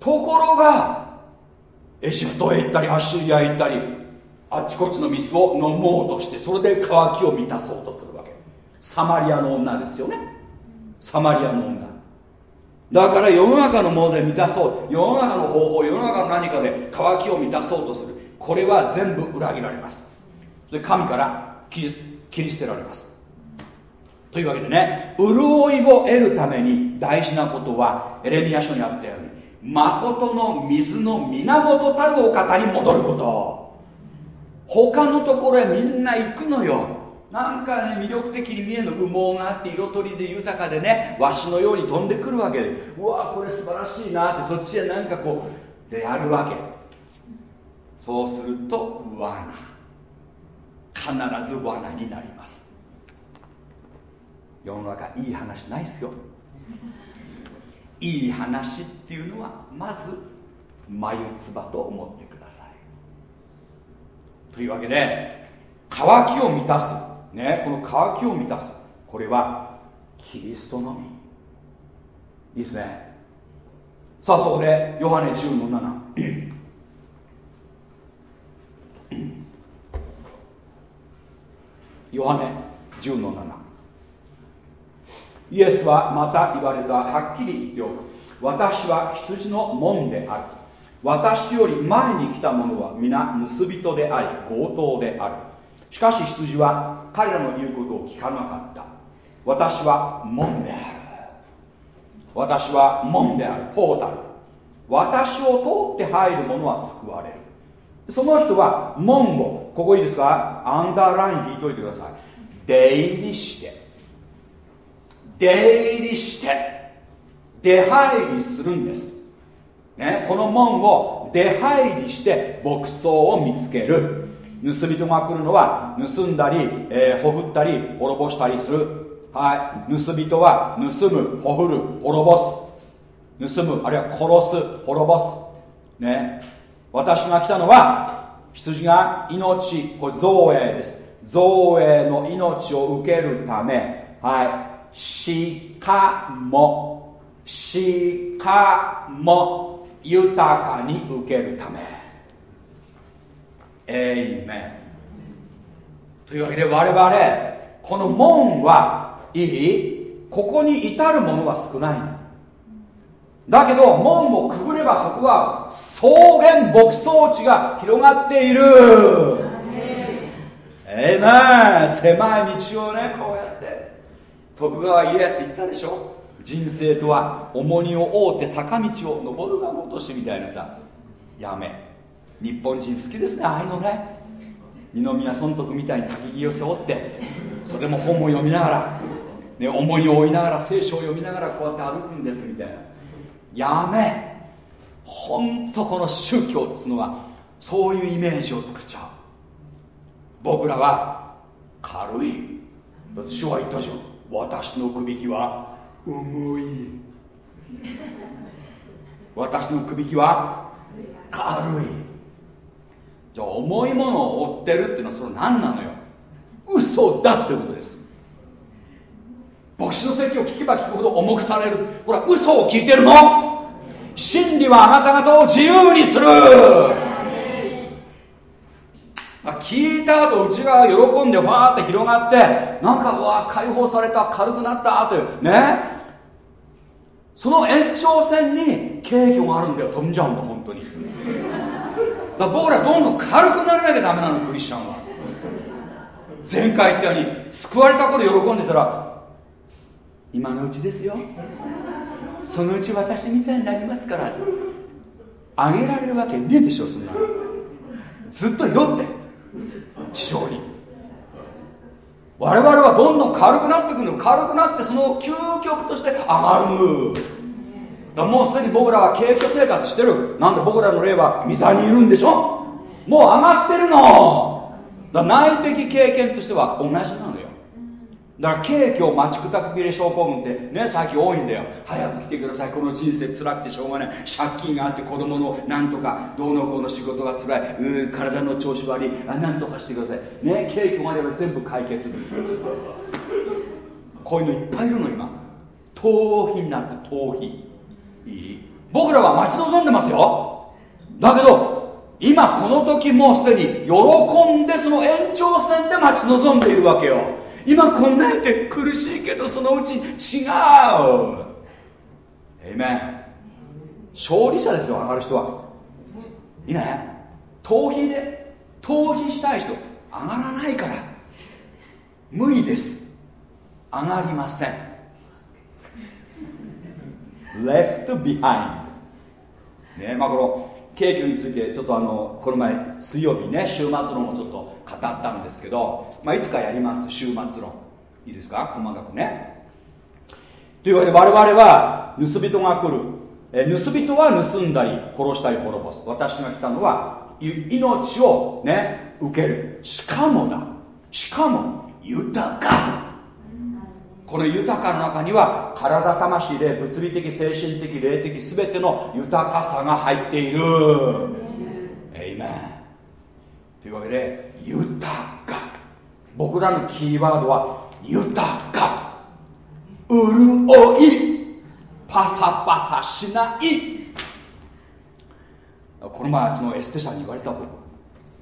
ところがエジプトへ行ったりアッシリアへ行ったりあっちこっちの水を飲もうとしてそれで渇きを満たそうとするわけ。サマリアの女ですよね。サマリアの女。だから世の中のもので満たそう。世の中の方法世の中の何かで渇きを満たそうとする。これは全部裏切られます。で神から切り捨てられます。というわけでね潤いを得るために大事なことはエレミア書にあったように誠の水の源たるお方に戻ること。他のところへみんな行くのよ。なんかね魅力的に見える羽毛があって色とりで豊かでねわしのように飛んでくるわけで。うわこれ素晴らしいなってそっちへなんかこうでやるわけ。そうすると罠。必ず罠になります。世の中いい話ないですよ。いい話っていうのはまず眉唾と思ってください。というわけで渇きを満たす。ねこの渇きを満たす。これはキリストのみ。いいですね。さあそこでヨハネ10の7ヨハネ10の7イエスはまた言われた。はっきり言っておく。私は羊の門である。私より前に来た者は皆盗人であり強盗である。しかし羊は彼らの言うことを聞かなかった。私は門である。私は門である。ポータル私を通って入る者は救われる。その人は門をここいいですか？アンダーライン引いといてください。出入りして。出入りして出入りするんです、ね、この門を出入りして牧草を見つける。盗人が来るのは盗んだり、えー、ほふったり滅ぼしたりする。はい。盗人は盗むほふる滅ぼす。盗むあるいは殺す滅ぼす。ね。私が来たのは羊が命これ造営です。造営の命を受けるため。はい。しかも。しかも。豊かに受けるため。エイメン。というわけで我々この門はいい？ここに至るものは少ない。だけど門をくぐればそこは草原牧草地が広がっている。ええな狭い道をねこうやって徳川家康言ったでしょ？人生とは重荷を負うて坂道を登るがごとしみたいなさ。やめ。日本人好きですねああいうのね。二宮尊徳みたいに焚き木を背負ってそれも本を読みながら、ね、重荷を負いながら聖書を読みながらこうやって歩くんですみたいな。やめ。本当この宗教っつうのはそういうイメージを作っちゃう。僕らは軽い。主は言ったじゃん私のくびきは重い。私のくびきは軽い。じゃあ重いものを追ってるっていうのはそれ何なのよ？嘘だってことです。牧師の説教を聞けば聞くほど重くされる。これは嘘を聞いてるの真理はあなた方を自由にする聞いた後内側喜んでわーって広がってなんかわ解放された軽くなったってね？その延長線に軽挙があるんだよ飛んじゃうんだ本当に。だら僕らどんどん軽くならなきゃダメなのクリスチャンは。前回言ったように救われた頃喜んでたら今のうちですよ。そのうち私みたいになりますからあげられるわけねえでしょそんなずっと酔って。地上に。我々はどんどん軽くなってくるの。軽くなってその究極として上がる。だもうすでに僕らは軽挙生活してる。なんで僕らの霊は御座にいるんでしょ。もう上がってるの。だ内的経験としては同じなの。だから軽挙待ちくたびれ症候群ってね最近多いんだよ。早く来てください。この人生辛くてしょうがない。借金があって子供のなんとかどうのこうの仕事が辛い。体の調子悪い。あなんとかしてください。ね軽挙までは全部解決。(laughs) こういうのいっぱいいるの今。逃避になって逃避。いい？僕らは待ち望んでますよ。だけど今この時もうすでに喜んでその延長線で待ち望んでいるわけよ今こんなやって苦しいけどそのうち違う。えいめん勝利者ですよ上がる人は。いいね。逃避で逃避したい人。上がらないから。無理です。上がりません。Left behind ねまあこの景気についてちょっとあのこの前水曜日ね週末論をちょっと語ったんですけど、まあ、いつかやります週末論。いいですか？細かくね。というわけで我々は盗人が来る。え盗人は盗んだり殺したり滅ぼす。私が来たのは命をね受ける。しかもだしかも豊か。この豊かの中には体魂で物理的精神的霊的全ての豊かさが入っている。エイメンというわけで豊か。僕らのキーワードは豊か。潤い。パサパサしない。この前そのエステ社に言われた僕。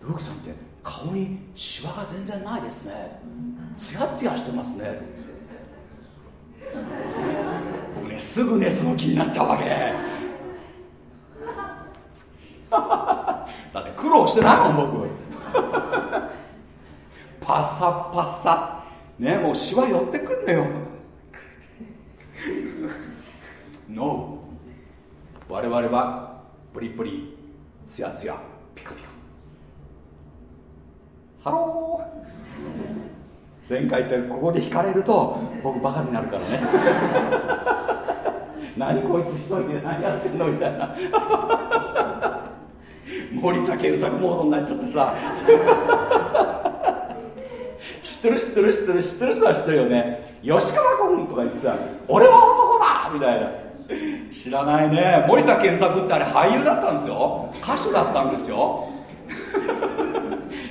ルークさんって顔にシワが全然ないですね。ツヤツヤしてますね。僕ねすぐねその気になっちゃうわけ。(laughs) だって苦労してないもん僕。(laughs) パサパサ。ねもうシワ寄ってくんのよ。(laughs) NO 我々はプリプリツヤツヤピカピカ。 Hello。前回ってここで引かれると僕バカになるからね。(laughs) 何こいつ一人で何やってんのみたいな。(laughs) 森田検索モードになっちゃってさ。知ってる知ってる知ってる知ってる人は知ってるよね。吉川君とか言ってさ俺は男だ!みたいな。知らないね。森田健作ってあれ俳優だったんですよ。歌手だったんですよ。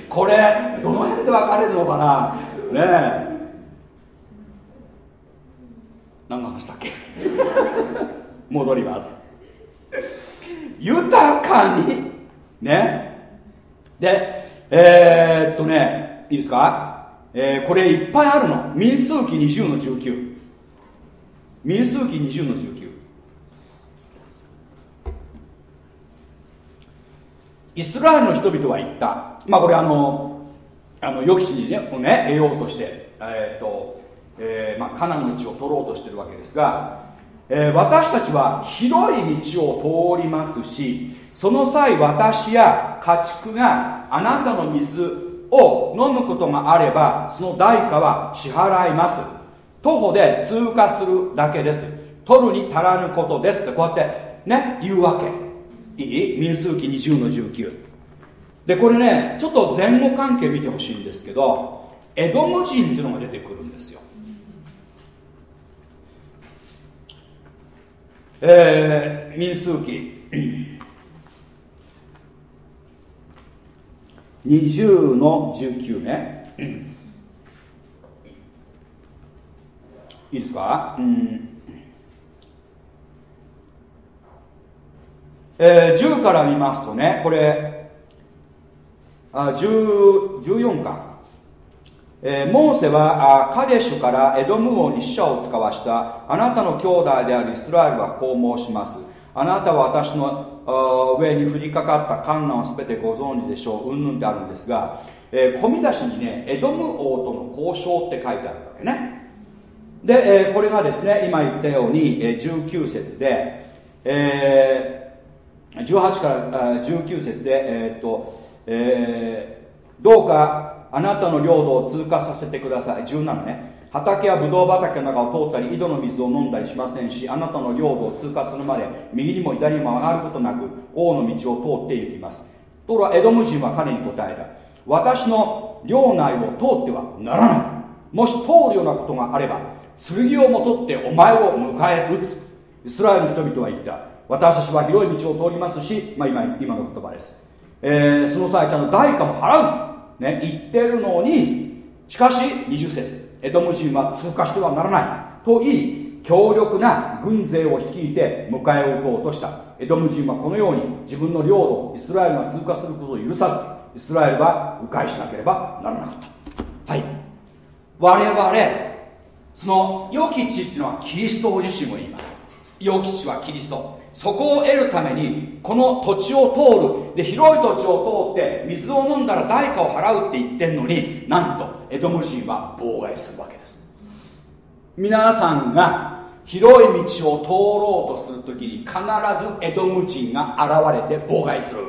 これどの辺で分かれるのかな。え。何の話だっけ？(laughs) 戻ります。豊かに。ね。でえー、っとねいいですか、えー、これいっぱいあるの。民数記20の19民数記20の19イスラエルの人々は言った。まあこれあのあの予期にねをね得ようとして、えーとえーまあ、カナの道を取ろうとしてるわけですが、えー、私たちは広い道を通りますしその際私や家畜があなたの水を飲むことがあればその代価は支払います。徒歩で通過するだけです。取るに足らぬことですってこうやってね言うわけ。いい？民数記20の19でこれねちょっと前後関係見てほしいんですけどエドム人っていうのが出てくるんですよ。えー、民数記。20の19ね。いいですか、うん。えー、10から見ますとねこれあ14か、えー、モーセはあカデシュからエドム王に死者を使わした。あなたの兄弟であるイスラエルはこう申します。あなたは私の上に降りかかった観難を全てご存知でしょう。うんぬんであるんですが、えー、込み出しにねエドム王との交渉って書いてあるわけね。で、えー、これがですね今言ったように、えー、19節で、えー、18から19節でえー、っとえー、どうかあなたの領土を通過させてください。17ね。畑やブドウ畑の中を通ったり井戸の水を飲んだりしませんしあなたの領土を通過するまで右にも左にも上がることなく王の道を通って行きます。ところがエドム人は彼に答えた。私の領内を通ってはならない。もし通るようなことがあれば剣をもとってお前を迎え撃つ。イスラエルの人々は言った。私たちは広い道を通りますし、まあ今、今の言葉です。えー、その際ちゃんと代価も払う、ね、言ってるのにしかし20節エドム人は通過してはならないと言い強力な軍勢を率いて迎え撃とうとした。エドム人はこのように自分の領土イスラエルが通過することを許さずイスラエルは迂回しなければならなかった。はい。我々その良き地っていうのはキリスト自身を言います。良き地はキリスト。そこを得るためにこの土地を通る。で広い土地を通って水を飲んだら代価を払うって言ってんのになんとエドム人は妨害するわけです。皆さんが広い道を通ろうとするときに必ずエドム人が現れて妨害する。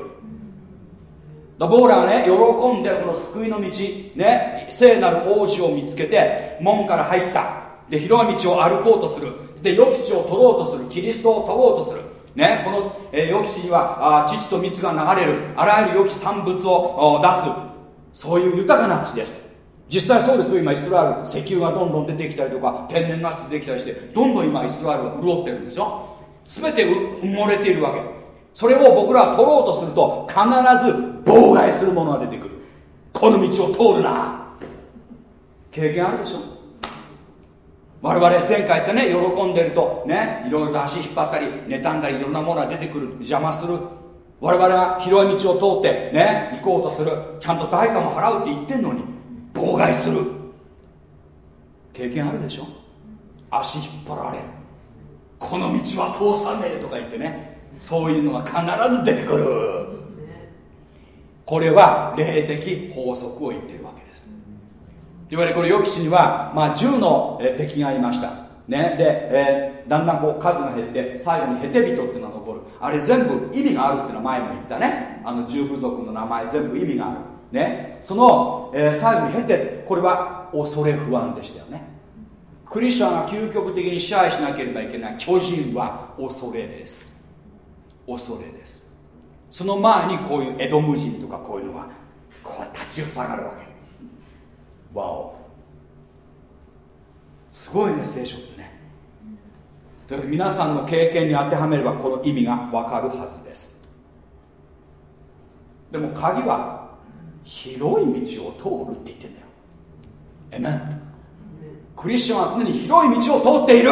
だ僕らはね喜んでこの救いの道ね聖なる王子を見つけて門から入った。で広い道を歩こうとする。で良き地を取ろうとする。キリストを取ろうとする。ね、この、えー、良き地にはあ父と蜜が流れるあらゆる良き産物を出す。そういう豊かな地です。実際そうですよ。今イスラエル石油がどんどん出てきたりとか天然ガス出てきたりしてどんどん今イスラエルが潤ってるんですよ。全て埋もれているわけ。それを僕らは取ろうとすると必ず妨害するものが出てくる。この道を通るな。経験あるでしょ？我々前回ってね喜んでるとねいろいろと足引っ張ったり妬んだりいろんなものが出てくる邪魔する。我々は広い道を通ってね行こうとする。ちゃんと代価も払うって言ってんのに妨害する。経験あるでしょ？足引っ張られ。この道は通さねえとか言ってね。そういうのが必ず出てくる。これは霊的法則を言ってるわいわゆるこれ予期地には、まあ、10の敵がいました。ね、で、えー、だんだんこう数が減って最後にヘテビトっていうのが残。るあれ全部意味があるっていうのは前も言ったね。あの十部族の名前全部意味がある。ね。その、えー、最後にヘテこれは恐れ不安でしたよね。クリスチャンが究極的に支配しなければいけない巨人は恐れです。恐れです。その前にこういうエドム人とかこういうのがこう立ちふさがるわけ。わお。すごいね聖書ってね。だから皆さんの経験に当てはめればこの意味がわかるはずです。でも鍵は広い道を通るって言ってんだよ。えめクリスチャンは常に広い道を通っている。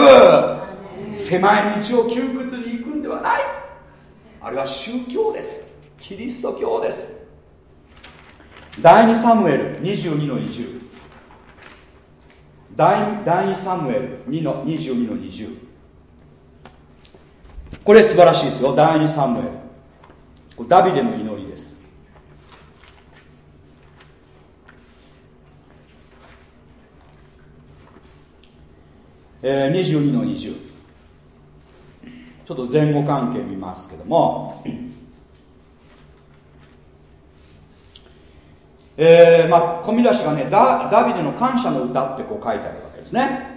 狭い道を窮屈に行くんではない。あれは宗教です。キリスト教です。第2サムエル22の20第2サムエル2の22の20これ素晴らしいですよ。第2サムエル。ダビデの祈りです。えー、22の20ちょっと前後関係見ますけどもえー、まあ、込み出しがねダ、ダビデの感謝の歌ってこう書いてあるわけですね。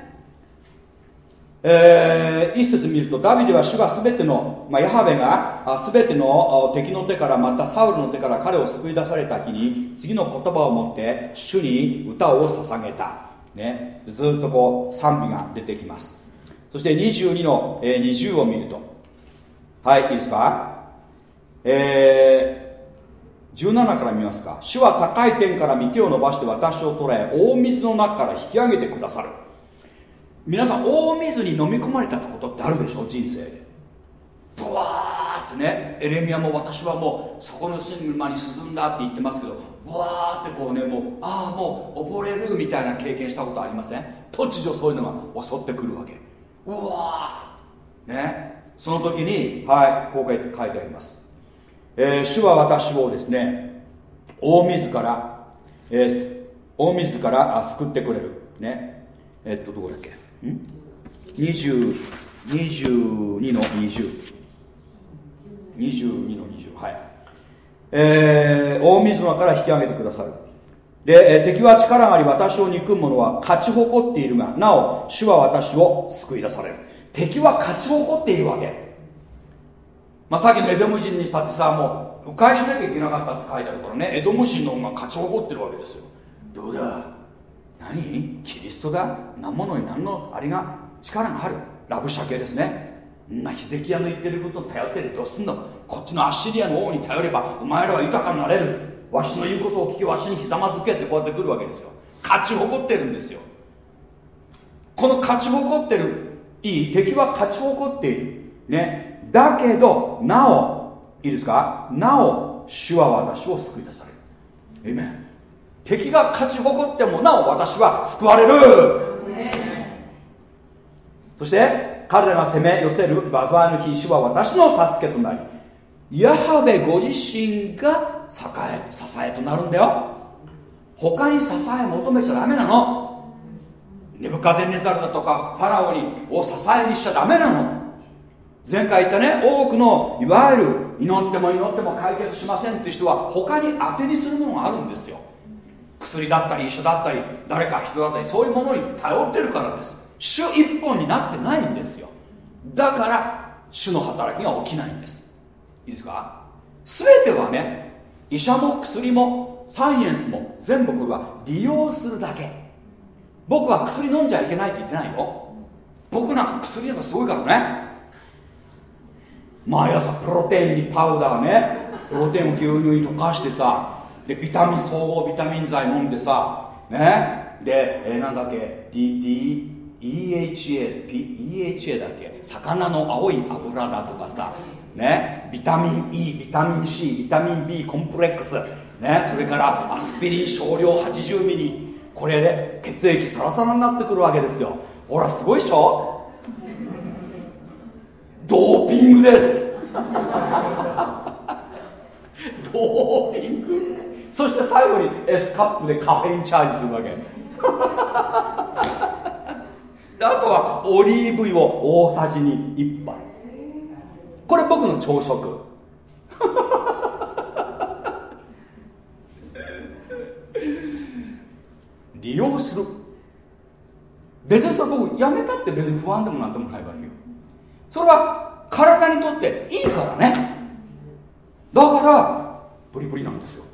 えー、一節見ると、ダビデは主がすべての、まあ、ヤハベがすべての敵の手から、またサウルの手から彼を救い出された日に、次の言葉を持って主に歌を捧げた。ね、ずっとこう賛美が出てきます。そして22の、えー、20を見ると、はい、いいですか？えー17から見ますか。主は高い天から御手を伸ばして私を捉え大水の中から引き上げてくださる。皆さん大水に飲み込まれたってことってあるでしょ人生で。ブワーってねエレミアも私はもうそこの沼に進んだって言ってますけどブワーってこうねもうああもう溺れるみたいな経験したことありません？突如そういうのが襲ってくるわけ。うわー！ね。その時にはいこう書いてあります。えー、主は私をですね大水から、えー、大水から救ってくれる。ね。えっとどこだっけ？ん？20 22の20 22の20はい。えー、大水の中から引き上げてくださる。で、え敵は力があり私を憎む者は勝ち誇っているがなお主は私を救い出される。敵は勝ち誇っているわけ。まあ、さっきのエドム人にしたってさもう迂回しなきゃいけなかったって書いてあるからね。エドム人の方が勝ち誇ってるわけですよ。どうだ？何？キリストだ？なものに何のあれが力がある？ラブシャ系ですね。なヒゼキヤの言ってることに頼ってるどうすんの？こっちのアッシリアの王に頼ればお前らは豊かになれる。わしの言うことを聞きわしにひざまずけってこうやってくるわけですよ。勝ち誇ってるんですよ。この勝ち誇ってるいい敵は勝ち誇っている。ね。だけどなおいいですか？なお主は私を救い出される。えめ敵が勝ち誇ってもなお私は救われる。そして彼らが攻め寄せる災いの日主は私の助けとなりヤハベご自身が支え支えとなるんだよ。他に支え求めちゃダメなの。ネブカデネザルだとかファラオにを支えにしちゃダメなの前回言ったね多くのいわゆる祈っても祈っても解決しませんっていう人は他に当てにするものがあるんですよ。薬だったり医者だったり誰か人だったりそういうものに頼ってるからです。主一本になってないんですよ。だから主の働きが起きないんです。いいですか？全てはね医者も薬もサイエンスも全部これは利用するだけ。僕は薬飲んじゃいけないって言ってないよ。僕なんか薬なんかすごいからね。毎朝プロテインにパウダーねプロテインを牛乳に溶かしてさでビタミン総合ビタミン剤飲んでさねで、えー、なんだっけ DDEHA EHA だっけ魚の青い油だとかさねビタミン E ビタミン C ビタミン B コンプレックスねそれからアスピリン少量80ミリこれで血液サラサラになってくるわけですよ。ほらすごいでしょ？ドーピングです。ドーピング？そして最後に S カップでカフェインチャージするわけ。(laughs) あとはオリーブ油を大さじに1杯。これ僕の朝食。(laughs) 利用する。別にそれ僕やめたって別に不安でもなんでもないわけよ。それは体にとっていいからね。だからプリプリなんですよ。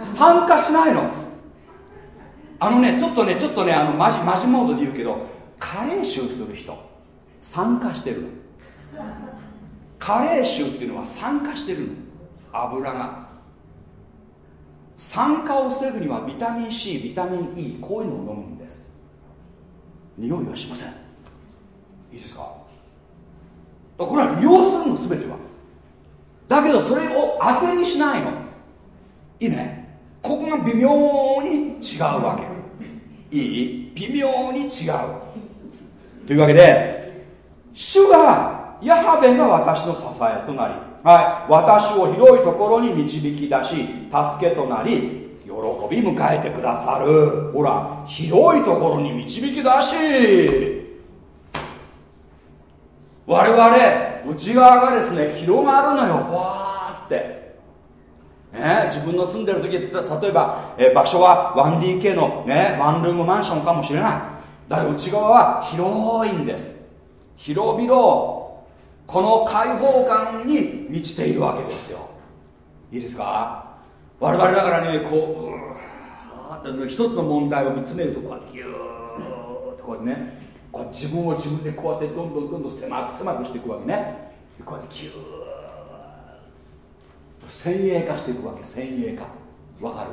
参加しないの。あのねちょっとねちょっとねあのマジマジモードで言うけど加齢臭する人参加してる加齢臭っていうのは酸化してるの。油が。酸化を防ぐにはビタミン C ビタミン E こういうのを飲むんです。匂いはしません。いいですか？これは利用するの全ては。だけどそれを当てにしないの。いいね？ここが微妙に違うわけ。いい？微妙に違う。というわけで主がヤハベが私の支えとなり、はい、私を広いところに導き出し助けとなり喜び迎えてくださる。ほら広いところに導き出し。我々内側がですね広がるのよ。わーって。ね、自分の住んでる時例えば、え場所は 1DK の、ね、ワンルームマンションかもしれない。だから内側は広いんです。広々この開放感に満ちているわけですよ。いいですか？我々だからねこう一つの問題を見つめるとこうやってギューッとこうやってねこう自分を自分でこうやってどんどんどんどん狭く狭くしていくわけね。こうやってギューッ先鋭化していくわけ先鋭化。わかる？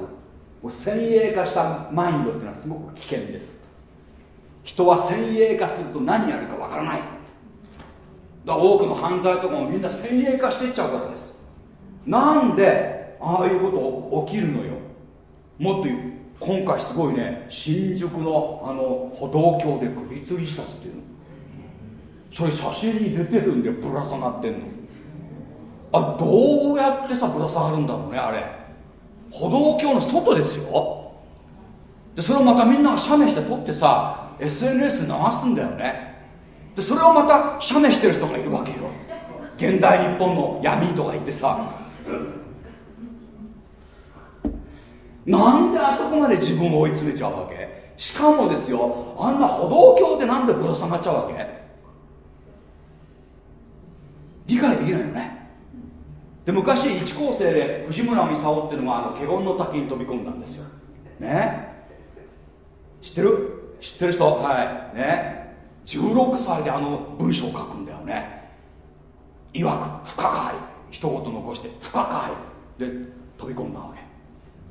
もう先鋭化したマインドっていうのはすごく危険です。人は先鋭化すると何やるかわからない。だから多くの犯罪とかもみんな先鋭化していっちゃうからです。なんでああいうこと起きるのよ？もっと言う。今回すごいね新宿のあの歩道橋で首吊り自殺っていうの。それ写真に出てるんでぶら下がってんの。あどうやってさぶら下がるんだろうねあれ。歩道橋の外ですよ。でそれをまたみんなが写メして撮ってさ SNS 流すんだよね。でそれをまた写メしてる人がいるわけよ。現代日本の闇とか言ってさ。なんであそこまで自分を追い詰めちゃうわけ？しかもですよあんな歩道橋ってなんでぶら下がっちゃうわけ？理解できないよね。で昔一高生で藤村美沙っていうのがあの華厳の滝に飛び込んだんですよ。ね？知ってる？知ってる人？はい。ね？16歳であの文章を書くんだよね。いわく不可解。一言残して不可解。で飛び込んだわけ。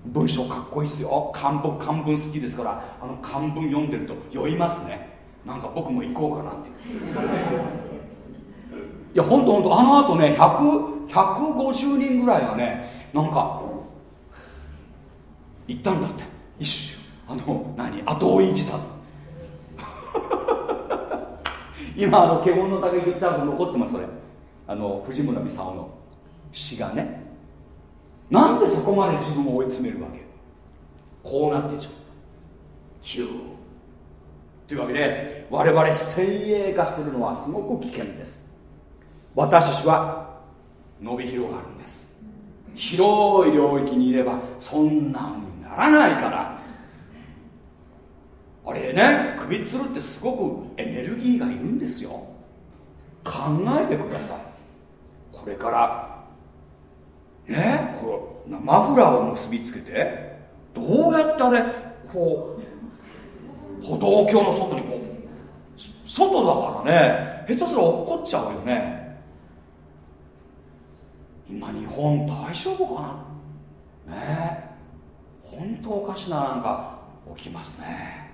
文章かっこいいですよ。漢文漢文好きですからあの漢文読んでると酔いますね。なんか僕も行こうかなって。(laughs) いや本当本当あのあとね150人ぐらいがねなんか行ったんだって。一種あの何？後追い自殺。(laughs) 今あの華厳の竹ちゃんと残ってますそれ。あの藤村美沙の詩がね。なんでそこまで自分を追い詰めるわけ？こうなってちゃう。ヒューというわけで我々先鋭化するのはすごく危険です。私たちは伸び広がるんです。広い領域にいればそんなにならないから。あれね首つるってすごくエネルギーがいるんですよ。考えてください。これからねこのマフラーを結びつけてどうやってあれこう歩道橋の外にこう外だからね下手すら落っこっちゃうよね。今日本大丈夫かな？ね本当おかしななんか起きますね。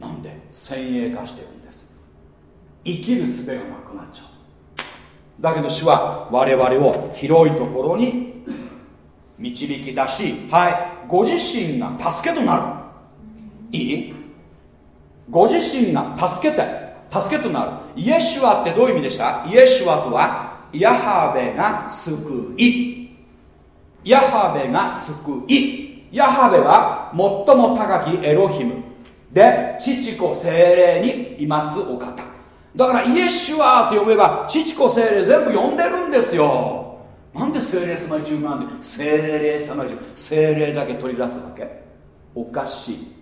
なんで先鋭化してるんです。生きる術がなくなっちゃう。だけど主は我々を広いところに導き出しはいご自身が助けとなる。いい？ご自身が助けて助けとなる。イエシュアってどういう意味でした？イエシュアとはヤハベが救いヤハベが救いヤハベは最も高きエロヒム。で父子精霊にいますお方。だからイエシュアと呼べば父子精霊全部呼んでるんですよ。なんで精霊様中なんで精霊様中精霊だけ取り出すわけ。おかしい。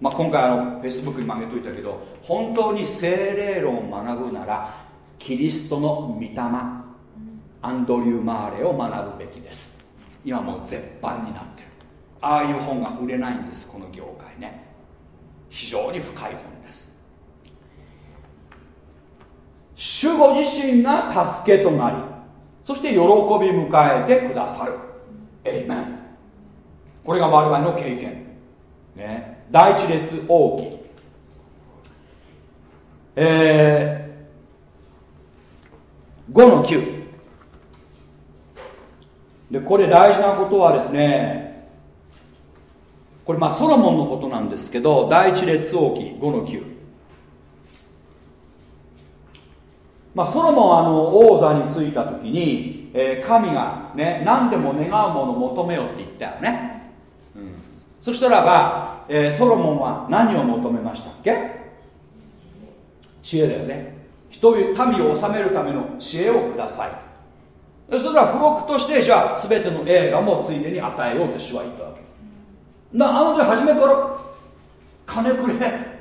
まあ、今回あのフェイスブックに曲げといたけど本当に精霊論を学ぶならキリストの御霊アンドリュー・マーレを学ぶべきです。今もう絶版になってる。ああいう本が売れないんですこの業界ね。非常に深い本です主ご自身が助けとなりそして喜び迎えてくださる。エイメンこれが我々の経験。ね。第一列王記。えー、5の9でこれ大事なことはですねこれまあソロモンのことなんですけど第一列王記5の9まあ、ソロモンはあの王座についた時に、えー、神がね何でも願うものを求めようって言ったよね、うん、そしたらば、えー、ソロモンは何を求めましたっけ？知恵だよね。人民を治めるための知恵をください。それは付録としてじゃあ全ての映画もついでに与えようと主は言ったわけ。だあの時初めから金くれ。ね。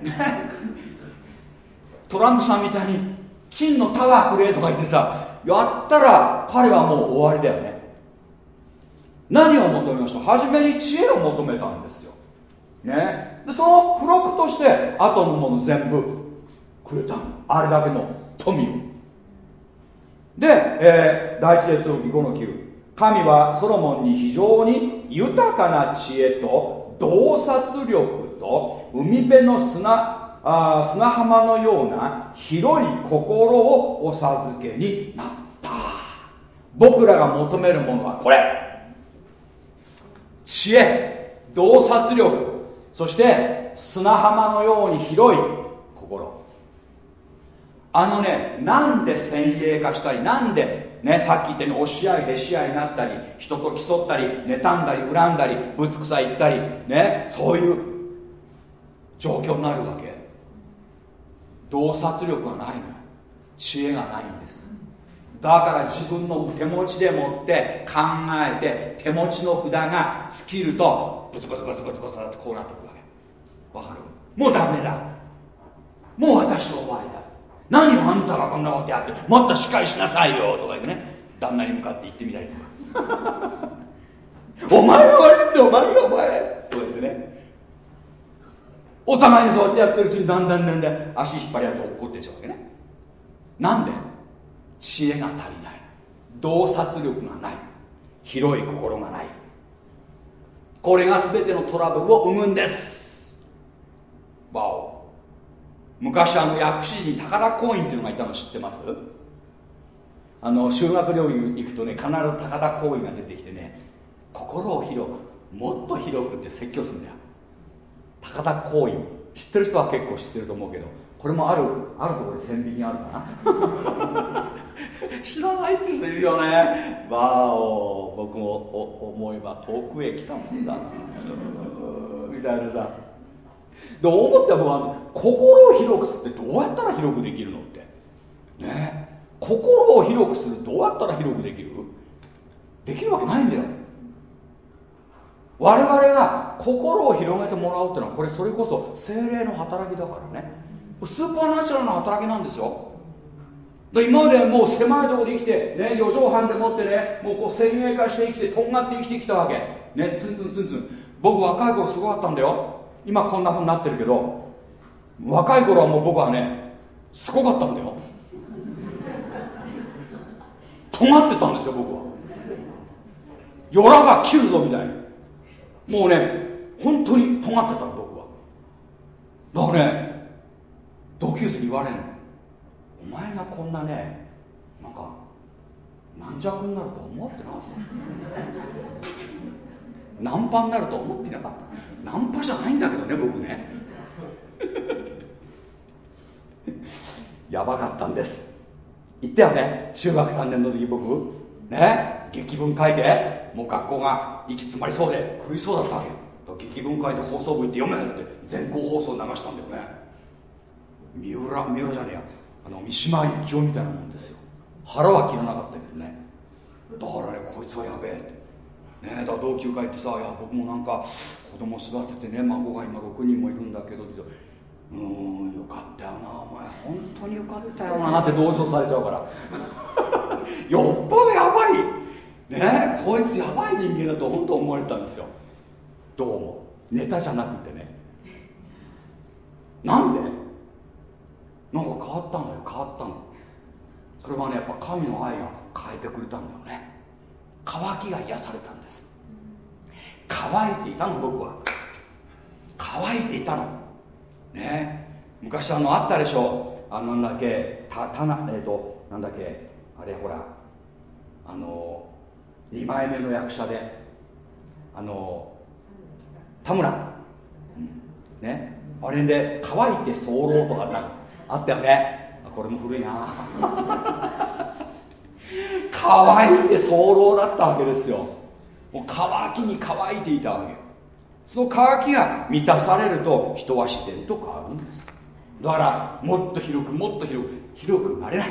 トランプさんみたいに金のタワーくれとか言ってさやったら彼はもう終わりだよね。何を求めました？初めに知恵を求めたんですよ。ね。でその付録として後のもの全部くれたの。あれだけの富を。で、えー、第一列王記5の9神はソロモンに非常に豊かな知恵と洞察力と海辺の砂あ砂浜のような広い心をお授けになった。僕らが求めるものはこれ。知恵洞察力そして砂浜のように広い心。あのねなんで先鋭化したりなんでねさっき言ったように押し合いへし合いになったり人と競ったり妬んだり恨んだりぶつくさ言ったりねそういう状況になるわけ。洞察力がないの。知恵がないんです。だから自分の手持ちでもって考えて手持ちの札が尽きるとブツブツブツブツブツってこうなってくるわけわかるもうダメだもう私の終わりだ何をあんたがこんなことやってもっとしっかりしなさいよとか言ってね旦那に向かって言ってみたりとかお前が悪いんだお前がお前とか言ってねお互いにそうやってやってるうちにだんだんだんだん足引っ張り合って落っこってっちゃうわけね。なんで？知恵が足りない。洞察力がない。広い心がない。これが全てのトラブルを生むんです。わお昔あの薬師寺に高田公院っていうのがいたの知ってます？あの修学旅行行くとね必ず高田公院が出てきてね心を広くもっと広くって説教するんだよ。高田公院。知ってる人は結構知ってると思うけどこれもあるあるところで線引きあるかな？(laughs) 知らないっていう人いるよね。わお僕も思えば遠くへ来たもんだ。な (laughs) みたいなさ。で思った僕は心を広くするってどうやったら広くできるのって。ね？心を広くするどうやったら広くできる？できるわけないんだよ。我々が心を広げてもらうっていうのはこれそれこそ精霊の働きだからね。スーパーナチュラルな働きなんですよ。で今までもう狭いところで生きて、ね、4畳半でもってねもうこう先鋭化して生きてとんがって生きてきたわけ。ねツンツンツンツン。僕若い頃すごかったんだよ。今こんなふうになってるけど若い頃はもう僕はねすごかったんだよ。尖ってたんですよ僕は。よらば切るぞみたいにもうね本当に尖ってたの僕は。だからね同級生に言われんの。お前がこんなねなんか軟弱になると思ってなかったナンパになると思ってなかった。ナンパじゃないんだけどね僕ね。(laughs) やばかったんです。言ったよね。中学3年の時僕。ね。劇文書いて。もう学校が行き詰まりそうで。苦しそうだったわけ劇文書いて放送部行って読めって全校放送流したんだよね。三浦三浦じゃねえや。あの三島由紀夫みたいなもんですよ。腹は切らなかったけどね。だからねこいつはやべえって。ねだ同級会ってさ「いや僕もなんか子供育ててね孫が今6人もいるんだけど」って。うーんよかったよなお前。本当によかったよなって同情されちゃうから。(laughs) よっぽどやばい。ねこいつやばい人間だと本当思われたんですよ。どうも。ネタじゃなくてね。なんで？なんか変わったのよ。変わったの。それはねやっぱ神の愛が変えてくれたんだよね。乾きが癒されたんです。乾いていたの僕は。乾いていたの。ね。昔あのあったでしょ？あのなんだっけ？たたなえっ、ー、となんだっけ？あれほら。あの2枚目の役者であの田村、ね。あれで乾いて候とかあったよね。これも古いな。(laughs) 乾いて候だったわけですよ。もう乾きに乾いていたわけ。その乾きが満たされると人は自然と変わるんです。だからもっと広くもっと広く広くなれない。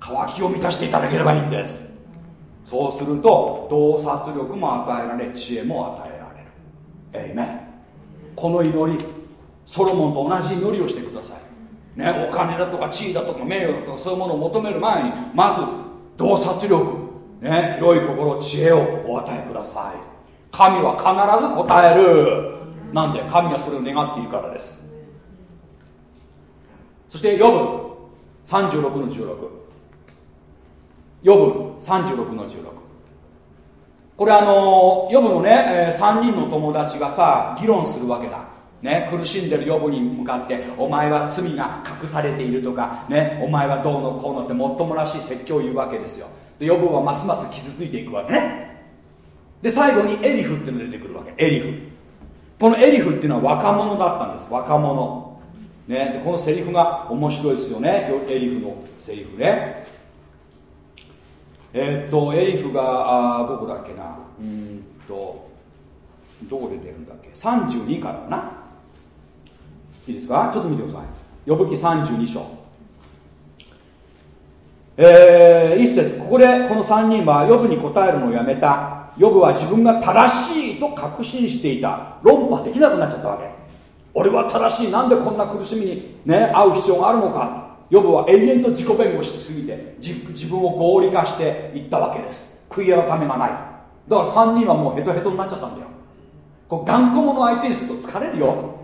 乾きを満たしていただければいいんです。そうすると洞察力も与えられ知恵も与えられる。えいめこの祈りソロモンと同じ祈りをしてください。ねお金だとか地位だとか名誉だとかそういうものを求める前にまず洞察力ね広い心知恵をお与えください。神は必ず答える。なんで神はそれを願っているからです。そしてヨブ36の16ヨブ36の16これあのヨブのね、3人の友達がさ議論するわけだ。ね、苦しんでるヨブに向かってお前は罪が隠されているとか、ね、お前はどうのこうのってもっともらしい説教を言うわけですよ。でヨブはますます傷ついていくわけね。で最後にエリフっていうのが出てくるわけ。エリフ。このエリフっていうのは若者だったんです。若者、ね、でこのセリフが面白いですよね。エリフのセリフね。えー、っとエリフがあどこだっけな。うんとどこで出るんだっけ。32からかな。いいですか？ちょっと見てください。呼ぶ記32章。えー、一節。ここでこの3人はヨブに答えるのをやめた。ヨブは自分が正しいと確信していた。論破できなくなっちゃったわけ。俺は正しい。なんでこんな苦しみにね会う必要があるのか。ヨブは永遠と自己弁護しすぎて自分を合理化していったわけです。悔い改めがない。だから3人はもうヘトヘトになっちゃったんだよ。こう頑固者相手にすると疲れるよ。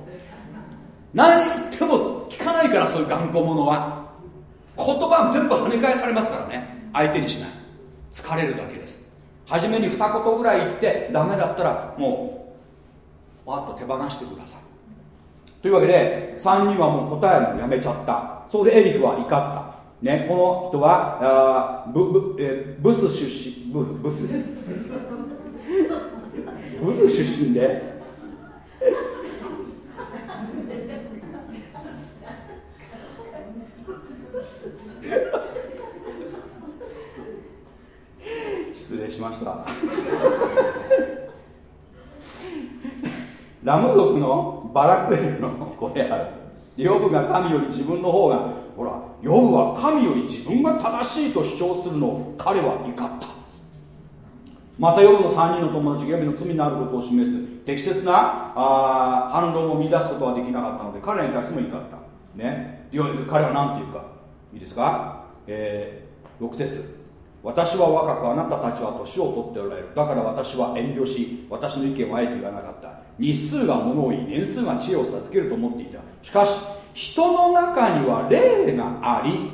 何言っても聞かないからそういう頑固者は。言葉全部跳ね返されますからね。相手にしない。疲れるだけです。初めに二言ぐらい言ってダメだったらもうわっと手放してください。というわけで3人はもう答えるのやめちゃった。それでエリフは怒った。ね、この人はあブブ、えブス出身。ブブス。(laughs) ブス出身で？失礼しました。ラム族のバラクエルのこれある。ヨブが神より自分の方がほらヨブは神より自分が正しいと主張するのを彼は怒った。またヨブの3人の友達が闇の罪のあることを示す適切なあ反論を見出すことはできなかったので彼らに対しても怒った。ね。彼は何て言うか。いいですか、えー、6節。私は若くあなたたちは年を取っておられる。だから私は遠慮し私の意見をあえて言わなかった。日数が物を言い年数が知恵を授けると思っていた。しかし人の中には霊があり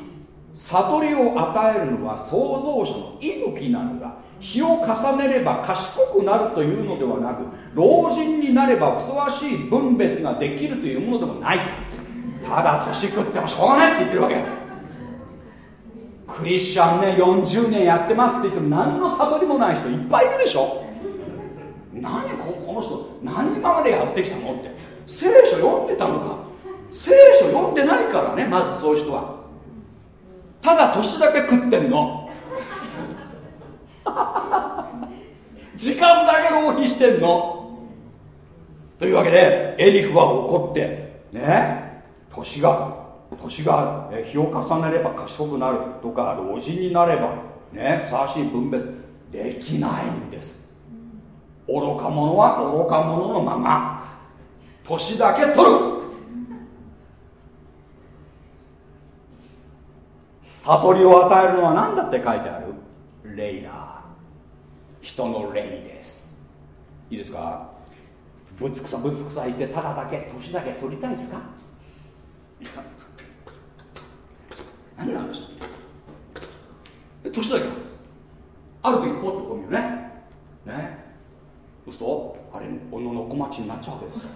悟りを与えるのは創造者の息吹なのだ。日を重ねれば賢くなるというのではなく老人になればふさわしい分別ができるというものでもない。ただ年食ってもしょうがないって言ってるわけ。クリスチャンね40年やってますって言っても何の悟りもない人いっぱいいるでしょ。何この人何今までやってきたのって。聖書読んでたのか。聖書読んでないからねまずそういう人は。ただ年だけ食ってんの。(laughs) 時間だけ浪費してんの。というわけでエリフは怒ってね年が年が日を重ねれば賢くなるとか老人になればねふさわしい分別できないんです。愚か者は愚か者のまま年だけ取る。悟りを与えるのは何だって書いてある？霊だ人の霊です。いいですか？ぶつくさぶつくさ言ってただだけ年だけ取りたいですか？何なんです年だけ？ある時ポッとこう見るね。ね。そうするとあれおのの小町になっちゃうわけです。よ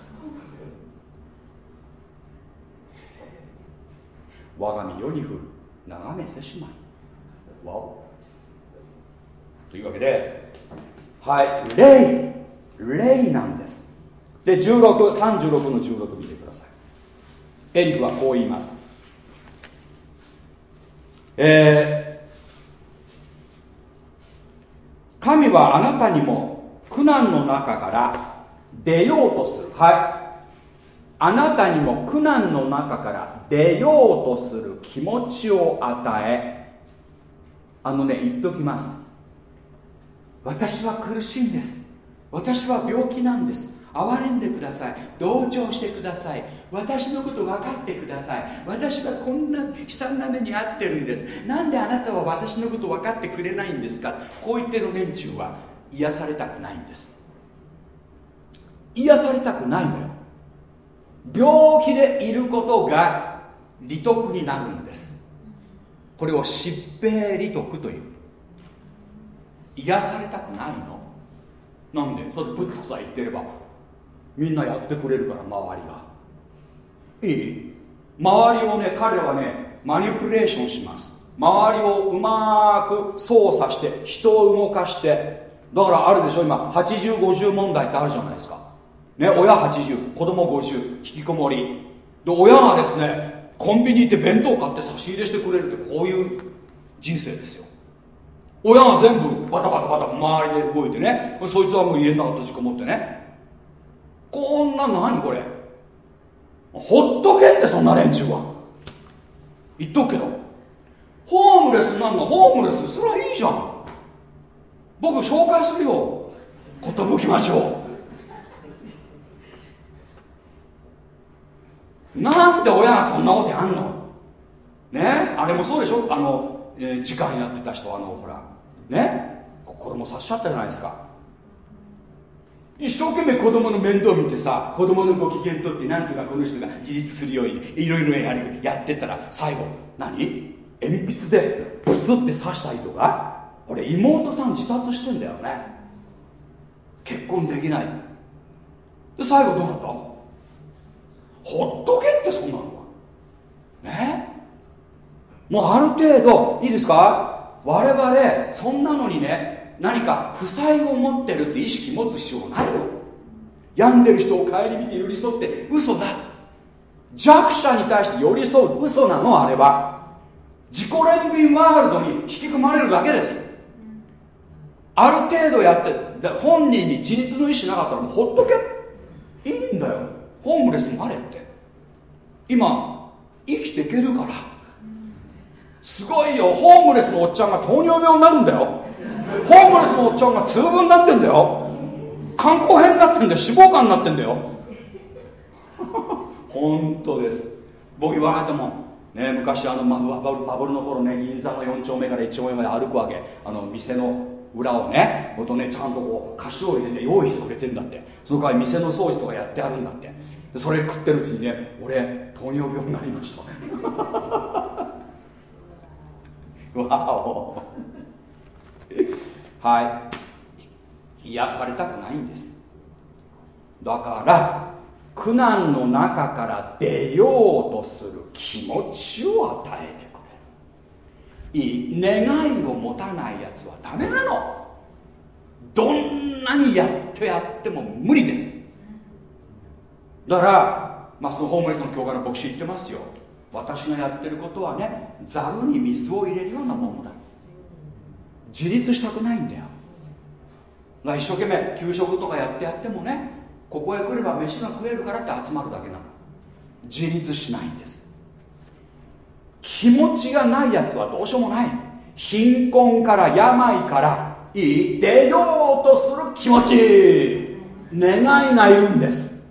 我が身世に降る眺めせしまい。わお。というわけではい霊霊なんです。で1636の16見てください。エリクはこう言います。えー、神はあなたにも苦難の中から出ようとする。はい。あなたにも苦難の中から出ようとする気持ちを与えあのね言っときます。私は苦しいんです。私は病気なんです。憐れんでください。同情してください。私のこと分かってください。私はこんな悲惨な目に遭ってるんです。なんであなたは私のこと分かってくれないんですか？こう言ってる連中は。癒されたくないんです。癒されたくないのよ。病気でいることが利得になるんです。これを疾病利得という。癒されたくないの。なんでそれブツブツ言ってればみんなやってくれるから周りが。いい？周りをね彼はねマニプレーションします。周りをうまく操作して人を動かしてだからあるでしょ今。8050問題ってあるじゃないですか。ね親80子供50引きこもり。で親がですねコンビニ行って弁当買って差し入れしてくれるってこういう人生ですよ。親が全部バタバタバタ周りで動いてね。そいつはもう家の中閉じこもってね。こんなの何これ。ほっとけってそんな連中は。言っとくけど。ホームレスなんのホームレス。それはいいじゃん。僕紹介するよ。寿ましょう。なんで親がそんなことやんの？ね？あれもそうでしょ？あの、えー、時間やってた人あのほら。ね？子供さしちゃったじゃないですか。一生懸命子供の面倒見てさ子供のご機嫌とってなんとかこの人が自立するようにいろいろやりやってったら最後何？鉛筆でブスって刺した人が？俺妹さん自殺してんだよね。結婚できない。で最後どうなった？ほっとけってそんなのは。ね？もうある程度いいですか？我々そんなのにね何か負債を持ってるって意識持つ必要ないよ。病んでる人を顧みて寄り添って嘘だ。弱者に対して寄り添う嘘なのあれは。自己憐憫ワールドに引き込まれるだけです。ある程度やって本人に自立の意思なかったらもうほっとけ。いいんだよ。ホームレスになれって。今生きていけるから。すごいよ。ホームレスのおっちゃんが糖尿病になるんだよ。ホームレスのおっちゃんが痛風になってんだよ。肝硬変になってんだよ。脂肪肝になってんだよ。本当です。僕言われても。ね昔あのバブルの頃ね銀座の4丁目から1丁目まで歩くわけ。あの店の裏をねほとねちゃんとこう菓子を入れて用意してくれてんだって。その代わり店の掃除とかやってあるんだって。でそれ食ってるうちにね俺糖尿病になりました。(laughs) わお。はい。癒されたくないんです。だから苦難の中から出ようとする気持ちを与えていい願いを持たないやつはダメなの。どんなにやってやっても無理です。だから、まあ、そのホームレスの教会の牧師言ってますよ。私がやってることはねざるに水を入れるようなものだ。自立したくないんだよ。だ一生懸命給食とかやってやってもねここへ来れば飯が食えるからって集まるだけなの。自立しないんです。気持ちがないやつはどうしようもない。貧困から病からいい出ようとする気持ち。願いがいるんです。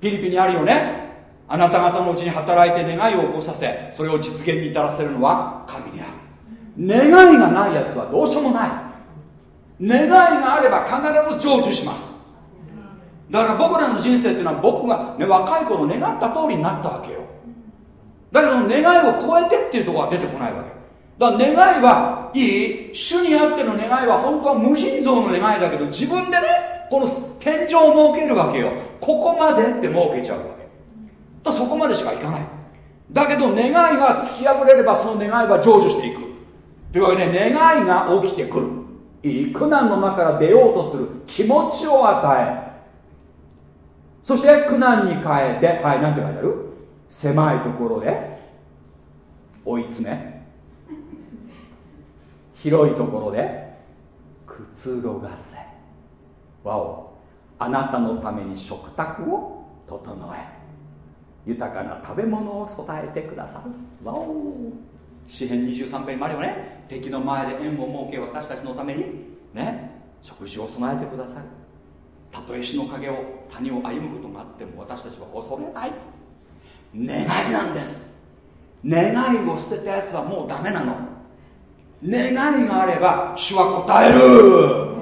ピリピンにあるよね。あなた方のうちに働いて願いを起こさせそれを実現に至らせるのは神である。願いがないやつはどうしようもない。願いがあれば必ず成就します。だから僕らの人生っていうのは僕が、ね、若い頃願った通りになったわけよ。だけど願いを超えてっていうところは出てこないわけ。だから願いはいい主にあっての願いは本当は無尽蔵の願いだけど自分でねこの天井を設けるわけよ。ここまでって設けちゃうわけ。だそこまでしかいかない。だけど願いが突き破れればその願いは成就していく。というわけで願いが起きてくる。いい苦難の中から出ようとする。気持ちを与え。そして苦難に変えてはい何て書いてある？狭いところで追い詰め広いところでくつろがせ。わお。あなたのために食卓を整え。豊かな食べ物を備えてくださるわお。詩編23編もあるよね。敵の前で縁を設け私たちのために。ね。食事を備えてくださるたとえ死の影を谷を歩むことがあっても私たちは恐れない。願いなんです願いを捨てたやつはもうダメなの願いがあれば主は答え。る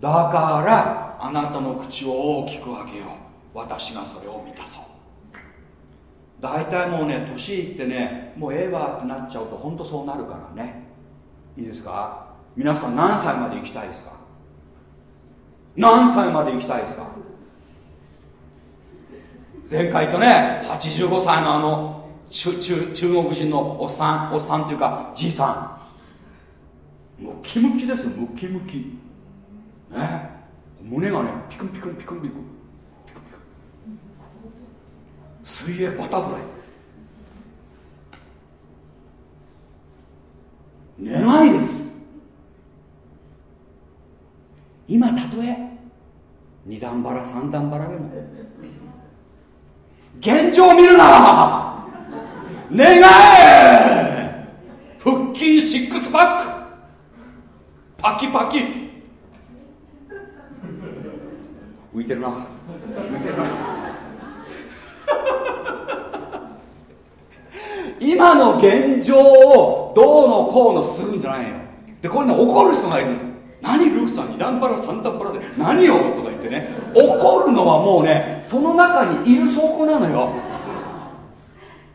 だからあなたの口を大きく開けよう私がそれを満たそう大体もうね年いってねもうえ。え。わってなっちゃうと本当そうなるからねいいですか皆さん何歳まで生きたいですか何歳まで生きたいですか前回とね85歳のあの中中中国人のおっさんおっさんっていうかじいさん。ムキムキですムキムキ。ね。胸がねピクンピクンピクンピクン。ピクンピクン水泳バタフライ。願いです。今たとえ二段腹三段腹でも。現状を見るな。願え。腹筋シックスパック。パキパキ。浮いてるな。浮いてるな。今の現状をどうのこうのするんじゃないよでこういうの怒る人がいるの。何ルークさん二段腹三段腹で何よとか言ってね怒るのはもうねその中にいる証拠なのよ。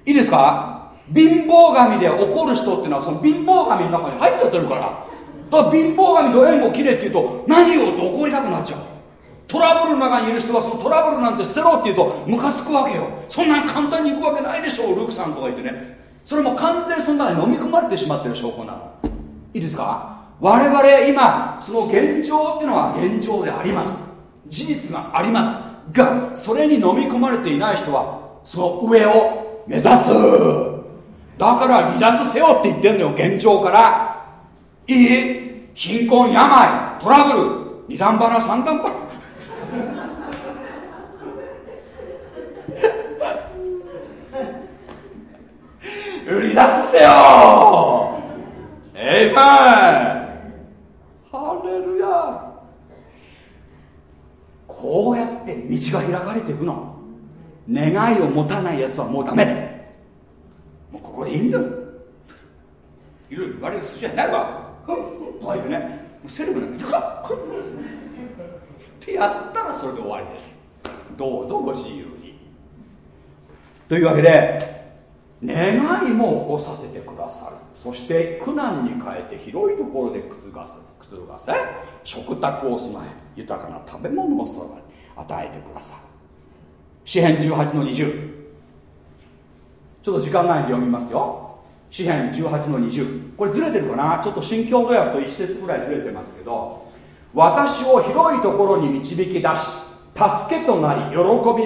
いいですか？貧乏神で怒る人っていうのはその貧乏神の中に入っちゃってるから。だから貧乏神と縁を切れって言うと何よって怒りたくなっちゃう。トラブルの中にいる人はそのトラブルなんて捨てろって言うとムカつくわけよ。そんなに簡単にいくわけないでしょうルークさんとか言ってね。それも完全にその中に飲み込まれてしまってる証拠なの。いいですか？我々今その現状っていうのは現状であります。事実があります。がそれに飲み込まれていない人はその上を目指す。だから離脱せよって言ってんのよ現状から。いい？貧困病トラブル二段バラ三段腹。(laughs) 離脱せよ。えいまいハレルヤこうやって道が開かれていくの。願いを持たないやつはもうダメ。もうここでいいんだよいろいろ言われる筋じゃないわ。ふんふんとか言ってね。もうセレブなんか行くか。ってやったらそれで終わりです。どうぞご自由に。というわけで願いも起こさせてくださる。そして苦難に変えて広いところでくつすくつろがせ食卓を備え豊かな食べ物を備え与えてくださる詩編18の20ちょっと時間ないんで読みますよ。詩編18の20これずれてるかな？ちょっと新共同訳と一節ぐらいずれてますけど。私を広いところに導き出し助けとなり喜び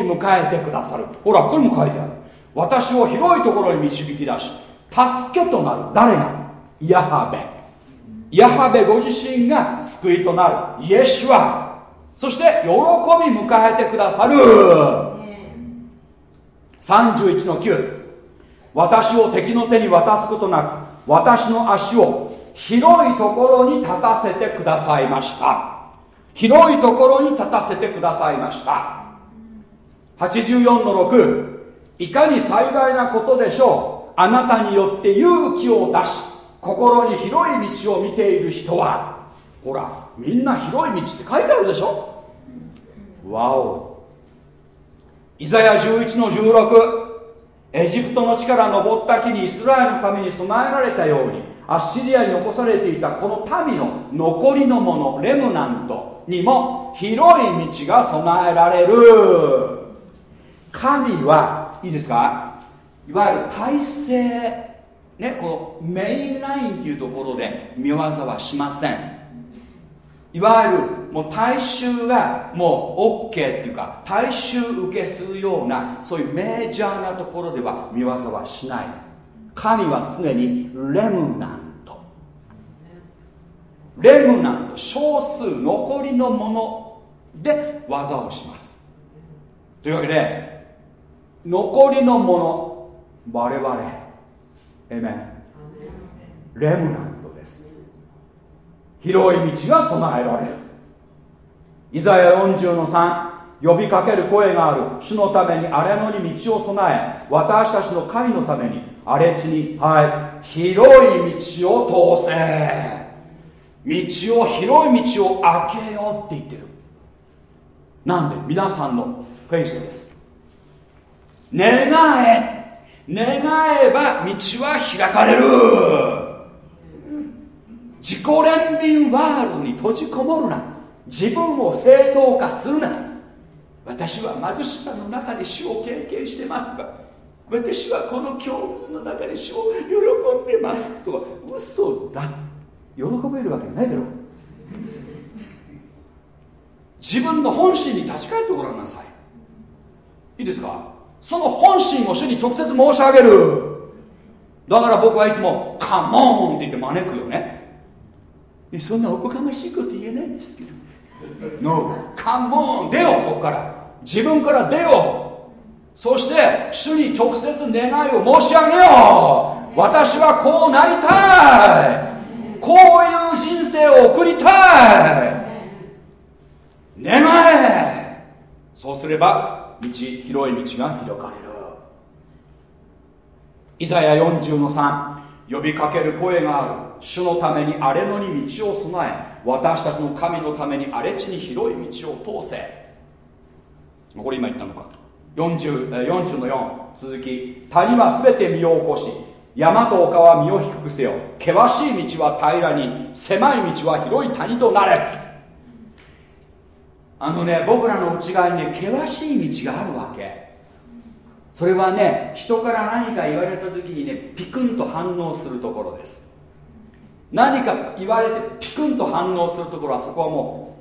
迎えてくださる。ほらこれも書いてある。私を広いところに導き出し助けとなる誰がヤハベ。ヤハベご自身が救いとなる。イエシュアそして喜び迎えてくださる。31の9私を敵の手に渡すことなく私の足を広いところに立たせてくださいました。広いところに立たせてくださいました。84の6いかに幸いなことでしょう。あなたによって勇気を出し心に広い道を見ている人はほらみんな広い道って書いてあるでしょ。わお。イザヤ11の16エジプトの地から登った日にイスラエルのために備えられたようにアッシリアに残されていたこの民の残りのものレムナントにも広い道が備えられる。神はいいですか？いわゆる体制。ねこのメインラインっていうところで見業はしません。いわゆるもう大衆がもう OK っていうか大衆受けするようなそういうメジャーなところでは見業はしない。神は常にレムナント。レムナント少数残りのもので技をします。というわけで残りのもの我々エメンレムナントです。広い道が備えられる。イザヤ40の3呼びかける声がある。主のために荒れ野に道を備え私たちの神のために荒れ地にはい広い道を通せ。道を広い道を開けようって言ってる。なんで？皆さんのフェイスです。願え願えば道は開かれる。自己憐憫ワールドに閉じこもるな。自分を正当化するな。私は貧しさの中で主を経験してますとか。私はこの境遇の中で主を喜んでます。とか。嘘だ。喜べるわけないだろ。自分の本心に立ち返ってごらんなさい。いいですか？その本心を主に直接申し上げる。だから僕はいつも「カモン!」って言って招くよね。そんなおこがましいこと言えないんですけど。No カモン出よそこから。自分から出よ。そして主に直接願いを申し上げよう。私はこうなりたい。こういう人生を送りたい。願え。そうすれば道広い道が開かれる。イザヤ40の3呼びかける声がある。主のために荒れ野に道を備え私たちの神のために荒れ地に広い道を通せ。これ今言ったのか。40, 40の4続き。谷は全て身を起こし山と丘は身を低くせよ。険しい道は平らに狭い道は広い谷となれ。あのね僕らの内側にね険しい道があるわけ。それはね人から何か言われた時にねピクンと反応するところです。何か言われてピクンと反応するところはそこはも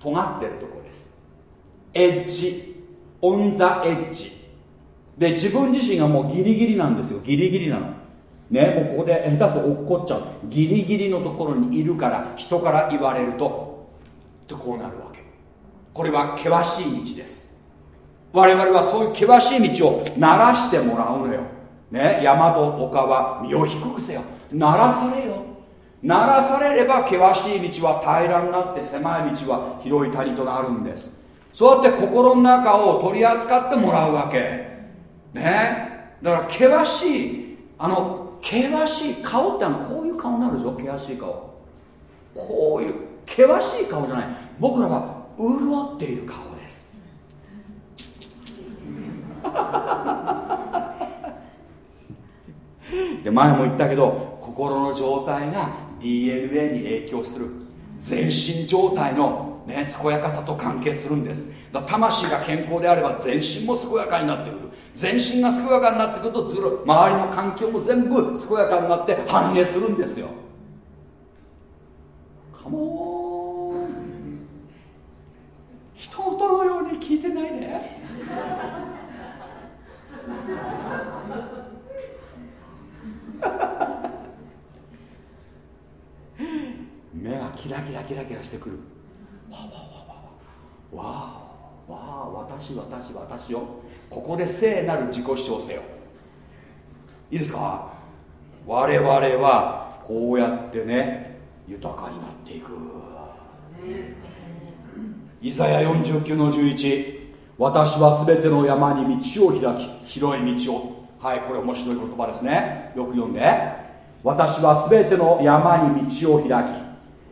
う尖ってるところです。エッジ。オン・ザ・エッジ。で自分自身がもうギリギリなんですよ。ギリギリなの。ねもうここで下手すと落っこっちゃう。ギリギリのところにいるから人から言われるととこうなるわこれは険しい道です。我々はそういう険しい道を鳴らしてもらうのよ。ね山と丘は身を低くせよ。鳴らされよ。鳴らされれば険しい道は平らになって狭い道は広い谷となるんです。そうやって心の中を取り扱ってもらうわけ。ね。だから険しいあの険しい顔ってあのこういう顔になるでしょ？険しい顔。こういう険しい顔じゃない。僕らは潤っている顔です。で前も言ったけど心の状態が DNA に影響する。全身状態の、ね、健やかさと関係するんです。だ魂が健康であれば全身も健やかになってくる。全身が健やかになってくるとずる周りの環境も全部健やかになって反映するんですよ。カモのように聞いてないで。目がキラキラキラキラしてくる。わわわわわわわ私私私よ。ここで聖なる自己主張せよ。いいですか？我々はこうやってね豊かになっていく。イザヤ49の11私は全ての山に道を開き広い道をはいこれ面白い言葉ですね。よく読んで。私は全ての山に道を開き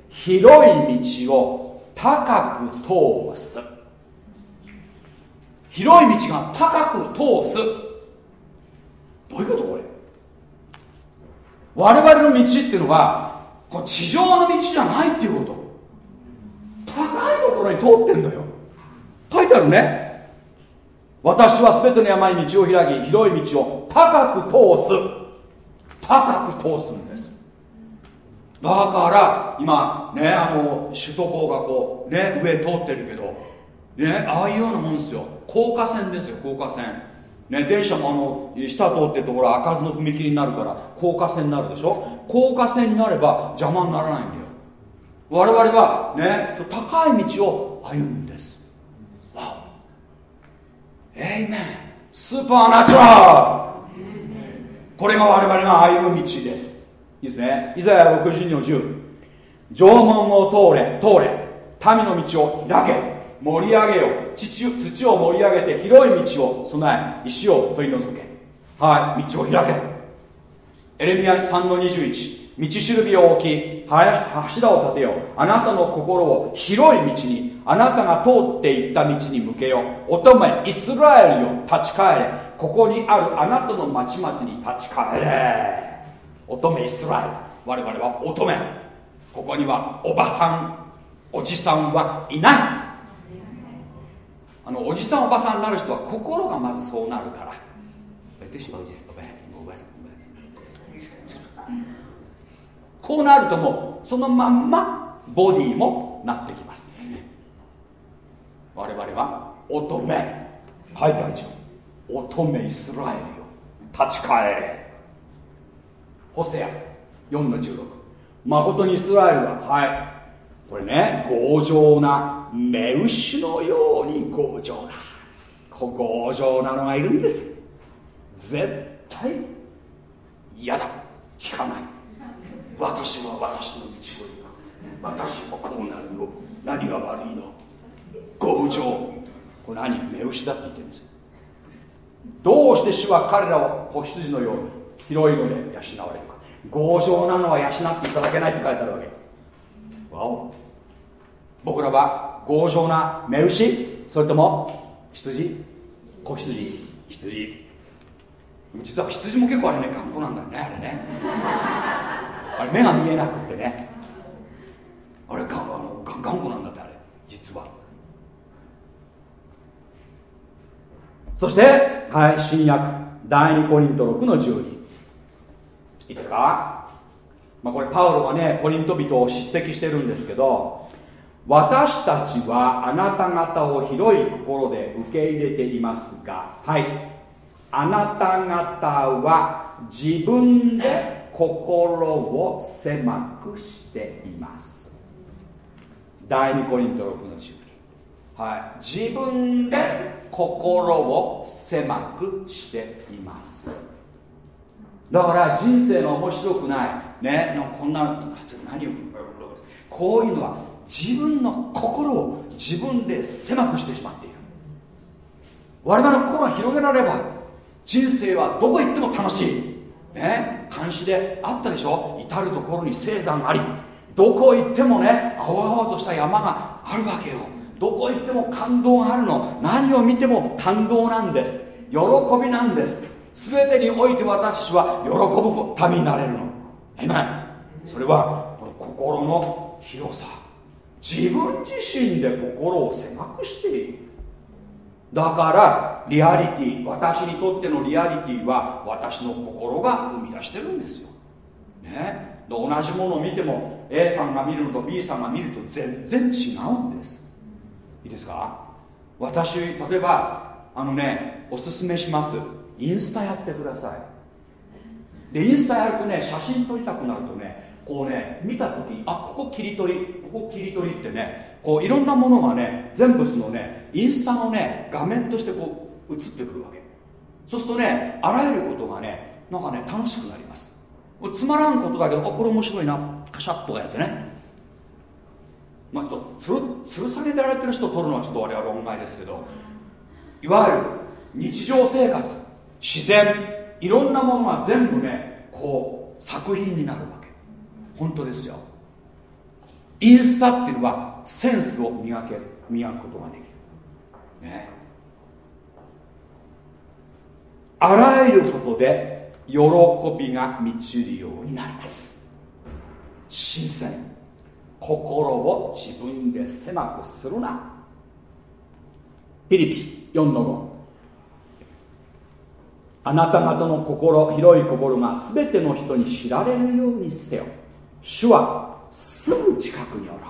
広い道を高く通す。広い道が高く通す。どういうことこれ？我々の道っていうのはこの地上の道じゃないっていうこと。高いところに通ってんのよ。書いてあるね。私は全ての山に道を開き広い道を高く通す。高く通すんです。だから今ねあの首都高がこうね上通ってるけどねああいうようなもんですよ。高架線ですよ高架線。ね電車もあの下通ってるところ開かずの踏切になるから高架線になるでしょ。高架線になれば邪魔にならないんだよ。我々はね高い道を歩むんです。わおエイメンスーパーナチュラルこれが我々が歩む道です。いいですね。イザヤ62の10縄文を通れ通れ。民の道を開け。盛り上げよ。土土を盛り上げて広い道を備え。石を取り除け。はい。道を開け。エレミア3の21道しるびを置き柱を立てよ。あなたの心を広い道にあなたが通っていった道に向けよ。乙女イスラエルよ立ち返れ。ここにあるあなたの町々に立ち返れ。乙女イスラエル。我々は乙女。ここにはおばさんおじさんはいない。あのおじさんおばさんになる人は心がまずそうなるから。私はおじさん。おばさんおばさんこうなるともうそのまんまボディもなってきます。我々は乙女。書いてあるじゃん乙女イスラエルよ。立ち返れ。ホセア4の16誠にイスラエルははい。これね強情な目牛のように強情な。強情なのがいるんです。絶対嫌だ。聞かない私は私の道を行く。私もこうなるよ何が悪いの？強情これ何？目牛だって言ってるんですよ。どうして主は彼らを子羊のように広いので養われるか。強情なのは養っていただけないって書いてあるわけ。わお。僕らは強情な目牛？それとも羊？子羊？羊。実は羊も結構あれね頑固なんだよねあれね。あれ目が見えなくってね。あれ頑固なんだってあれ実は。そしてはい新約第2コリント6の12いいですか、まあ、これパウロがねコリント人を叱責してるんですけど私たちはあなた方を広い心で受け入れていますがはい。あなた方は自分で心を狭くしています。第2コリント6の12はい。自分で心を狭くしています。だから人生が面白くない。ね。なんこんなの何をこういうのは自分の心を自分で狭くしてしまっている。我々の心が広げられれば人生はどこ行っても楽しい。ね。監視であったでしょ？至る所に青山あり。どこ行ってもね青々とした山があるわけよ。どこ行っても感動があるの。何を見ても感動なんです。喜びなんです。全てにおいて私は喜ぶ民になれるの。えめそれはこの心の広さ。自分自身で心を狭くしている。だからリアリティ私にとってのリアリティは私の心が生み出してるんですよ。ね。同じものを見ても A さんが見るのと B さんが見ると全然違うんです。いいですか？私例えばあのねおすすめします。インスタやってください。でインスタやるとね写真撮りたくなるとねこうね見た時にあここ切り取り。ここ切り取りってねこういろんなものがね全部そのねインスタのね画面としてこう映ってくるわけ。そうするとねあらゆることがねなんかね楽しくなります。つまらんことだけどあこれ面白いなカシャッとかやってね。まあちょっとつるつる下げてられてる人を撮るのはちょっと我々論外ですけどいわゆる日常生活自然いろんなものが全部ねこう作品になるわけ。本当ですよ。インスタっていうのはセンスを磨け磨くことができる。ね。あらゆることで喜びが満ちるようになります。新鮮。心を自分で狭くするな。ピリピ4の5あなた方の心広い心が全ての人に知られるようにせよ。主はすぐ近くにおられる。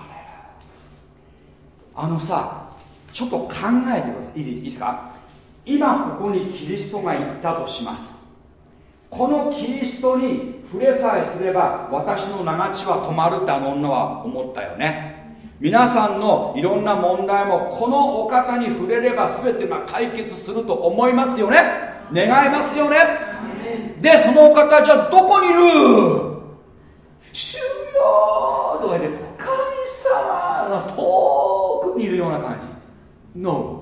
あのさちょっと考えてください。いいですか？今ここにキリストが行ったとします。このキリストに触れさえすれば私の長血は止まるってあの女は思ったよね。皆さんのいろんな問題もこのお方に触れれば全てが解決すると思いますよね。願いますよね。でそのお方じゃどこにいる？主よとか言って神様が遠くにいるような感じ。No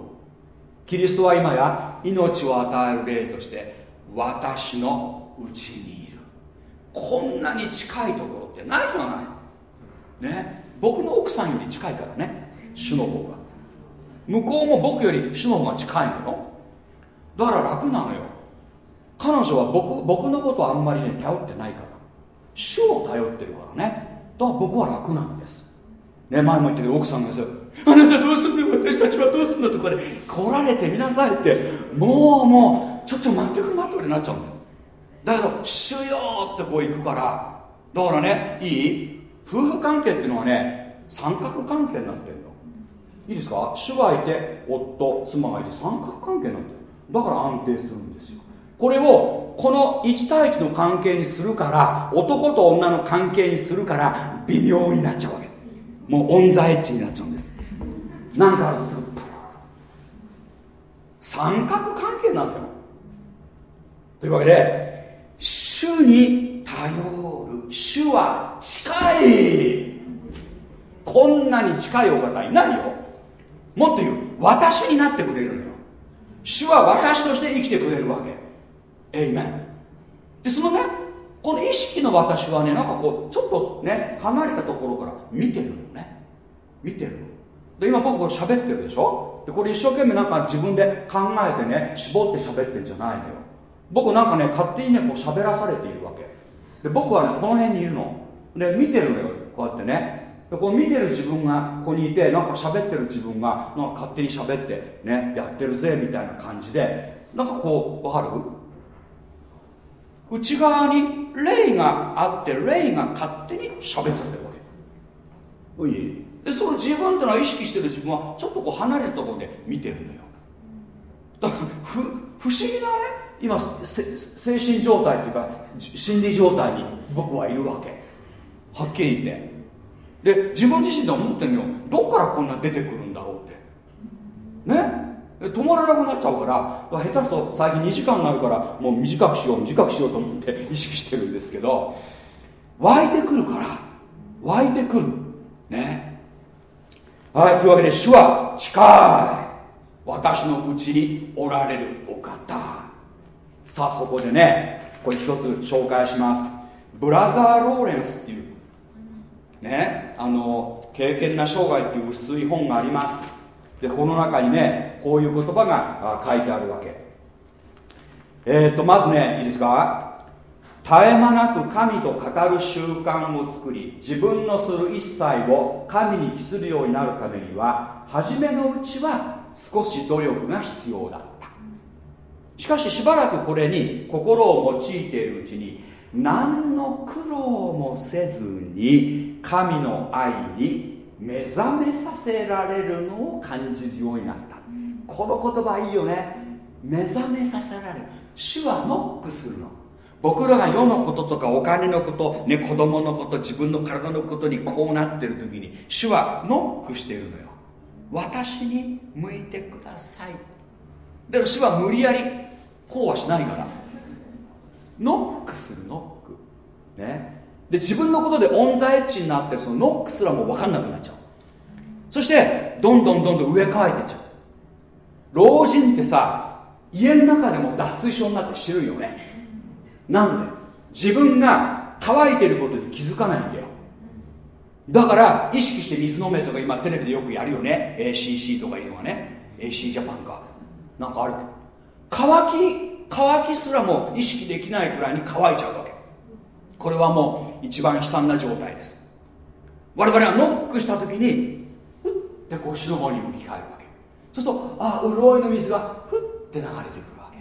キリストは今や命を与える霊として私のうちにいる。こんなに近いところってないじゃない。ね。僕の奥さんより近いからね。主の方が。向こうも僕より主の方が近いのよ。だから楽なのよ。彼女は僕僕のことあんまりね頼ってないから。主を頼ってるからね。だから僕は楽なんです。ね前も言ったけど奥さんがですよあなたどうすんの？私たちはどうすんの？とかで来られてみなさいってもうもうちょっと待ってくれ待ってくれなっちゃうんだよだけど主よってこう行くからだからね？いい？夫婦関係っていうのはね三角関係になってるの。いいですか？主がいて夫妻がいて三角関係になってるだから安定するんですよ。これをこの1対1の関係にするから男と女の関係にするから微妙になっちゃうわけ。もうオンザエッジになっちゃうんです。なんかあるんです三角関係なのよ。というわけで主に頼る。主は近い。こんなに近いお方いないよ。もっと言う。私になってくれるのよ。主は私として生きてくれるわけ。えいめんでそのねこの意識の私はねなんかこうちょっとね離れたところから見てるのね。見てるの。で今僕これ喋ってるでしょ？でこれ一生懸命なんか自分で考えてね絞って喋ってるんじゃないのよ。僕なんかね勝手にねこう喋らされているわけ。で僕はねこの辺にいるの。で見てるのよこうやってね。でこう見てる自分がここにいてなんか喋ってる自分がなんか勝手に喋ってねやってるぜみたいな感じで。なんかこうわかる？内側に霊があって霊が勝手に喋っちゃってるわけ。でその自分ってのは意識してる自分はちょっとこう離れたところで見てるのよ。だから不不思議なね。今精神状態っていうか心理状態に僕はいるわけ。はっきり言って。で自分自身で思ってるのよ。どっからこんな出てくるんだろう止まらなくなっちゃうから下手すと最近2時間になるからもう短くしよう短くしようと思って意識してるんですけど湧いてくるから湧いてくる。ね。はいというわけで主は近い。私のうちにおられるお方。さあそこでねこれ一つ紹介します。ブラザー・ローレンスっていうねあの経験な生涯っていう薄い本があります。でこの中にねこういう言葉が書いてあるわけ。えっ、とまずねいいですか？絶え間なく神と語る習慣を作り自分のする一切を神に帰するようになるためには初めのうちは少し努力が必要だった。しかししばらくこれに心を用いているうちに何の苦労もせずに神の愛に目覚めさせられるのを感じるようになった。この言葉いいよね。目覚めさせられる。主はノックするの。僕らが世のこととかお金のこと、ね、子供のこと自分の体のことにこうなってる時に主はノックしてるのよ。私に向いてください。だから主は無理やりこうはしないから。ノックするノック。ね。で自分のことでオンザエッジになってそのノックすらも分かんなくなっちゃう。そしてどんどんどんどん上乾いてっちゃう。老人ってさ家の中でも脱水症になって知るよね。なんで自分が乾いてることに気づかないんだよ。だから意識して水飲めとか今テレビでよくやるよね。ACC とかいうのがね。AC ジャパンか。なんかある。乾き乾きすらも意識できないくらいに乾いちゃうわけ。これはもう一番悲惨な状態です。我々はノックした時にふってこう主の方に向き変えるわけ。そうするとあ潤いの水がふって流れてくるわけ。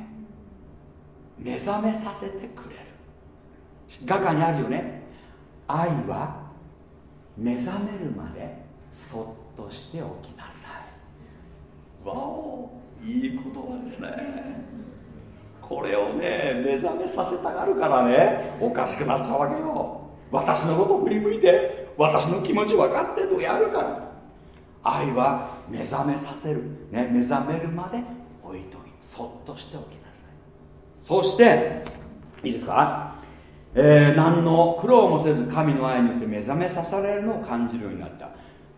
目覚めさせてくれる。画家にあるよね。愛は目覚めるまでそっとしておきなさい。わおいい言葉ですね。これをね目覚めさせたがるからねおかしくなっちゃうわけよ。私のこと振り向いて私の気持ち分かってとやるから。愛は目覚めさせる、ね、目覚めるまで置いときそっとしておきなさい。そしていいですか、えー、何の苦労もせず神の愛によって目覚めさせられるのを感じるようになった。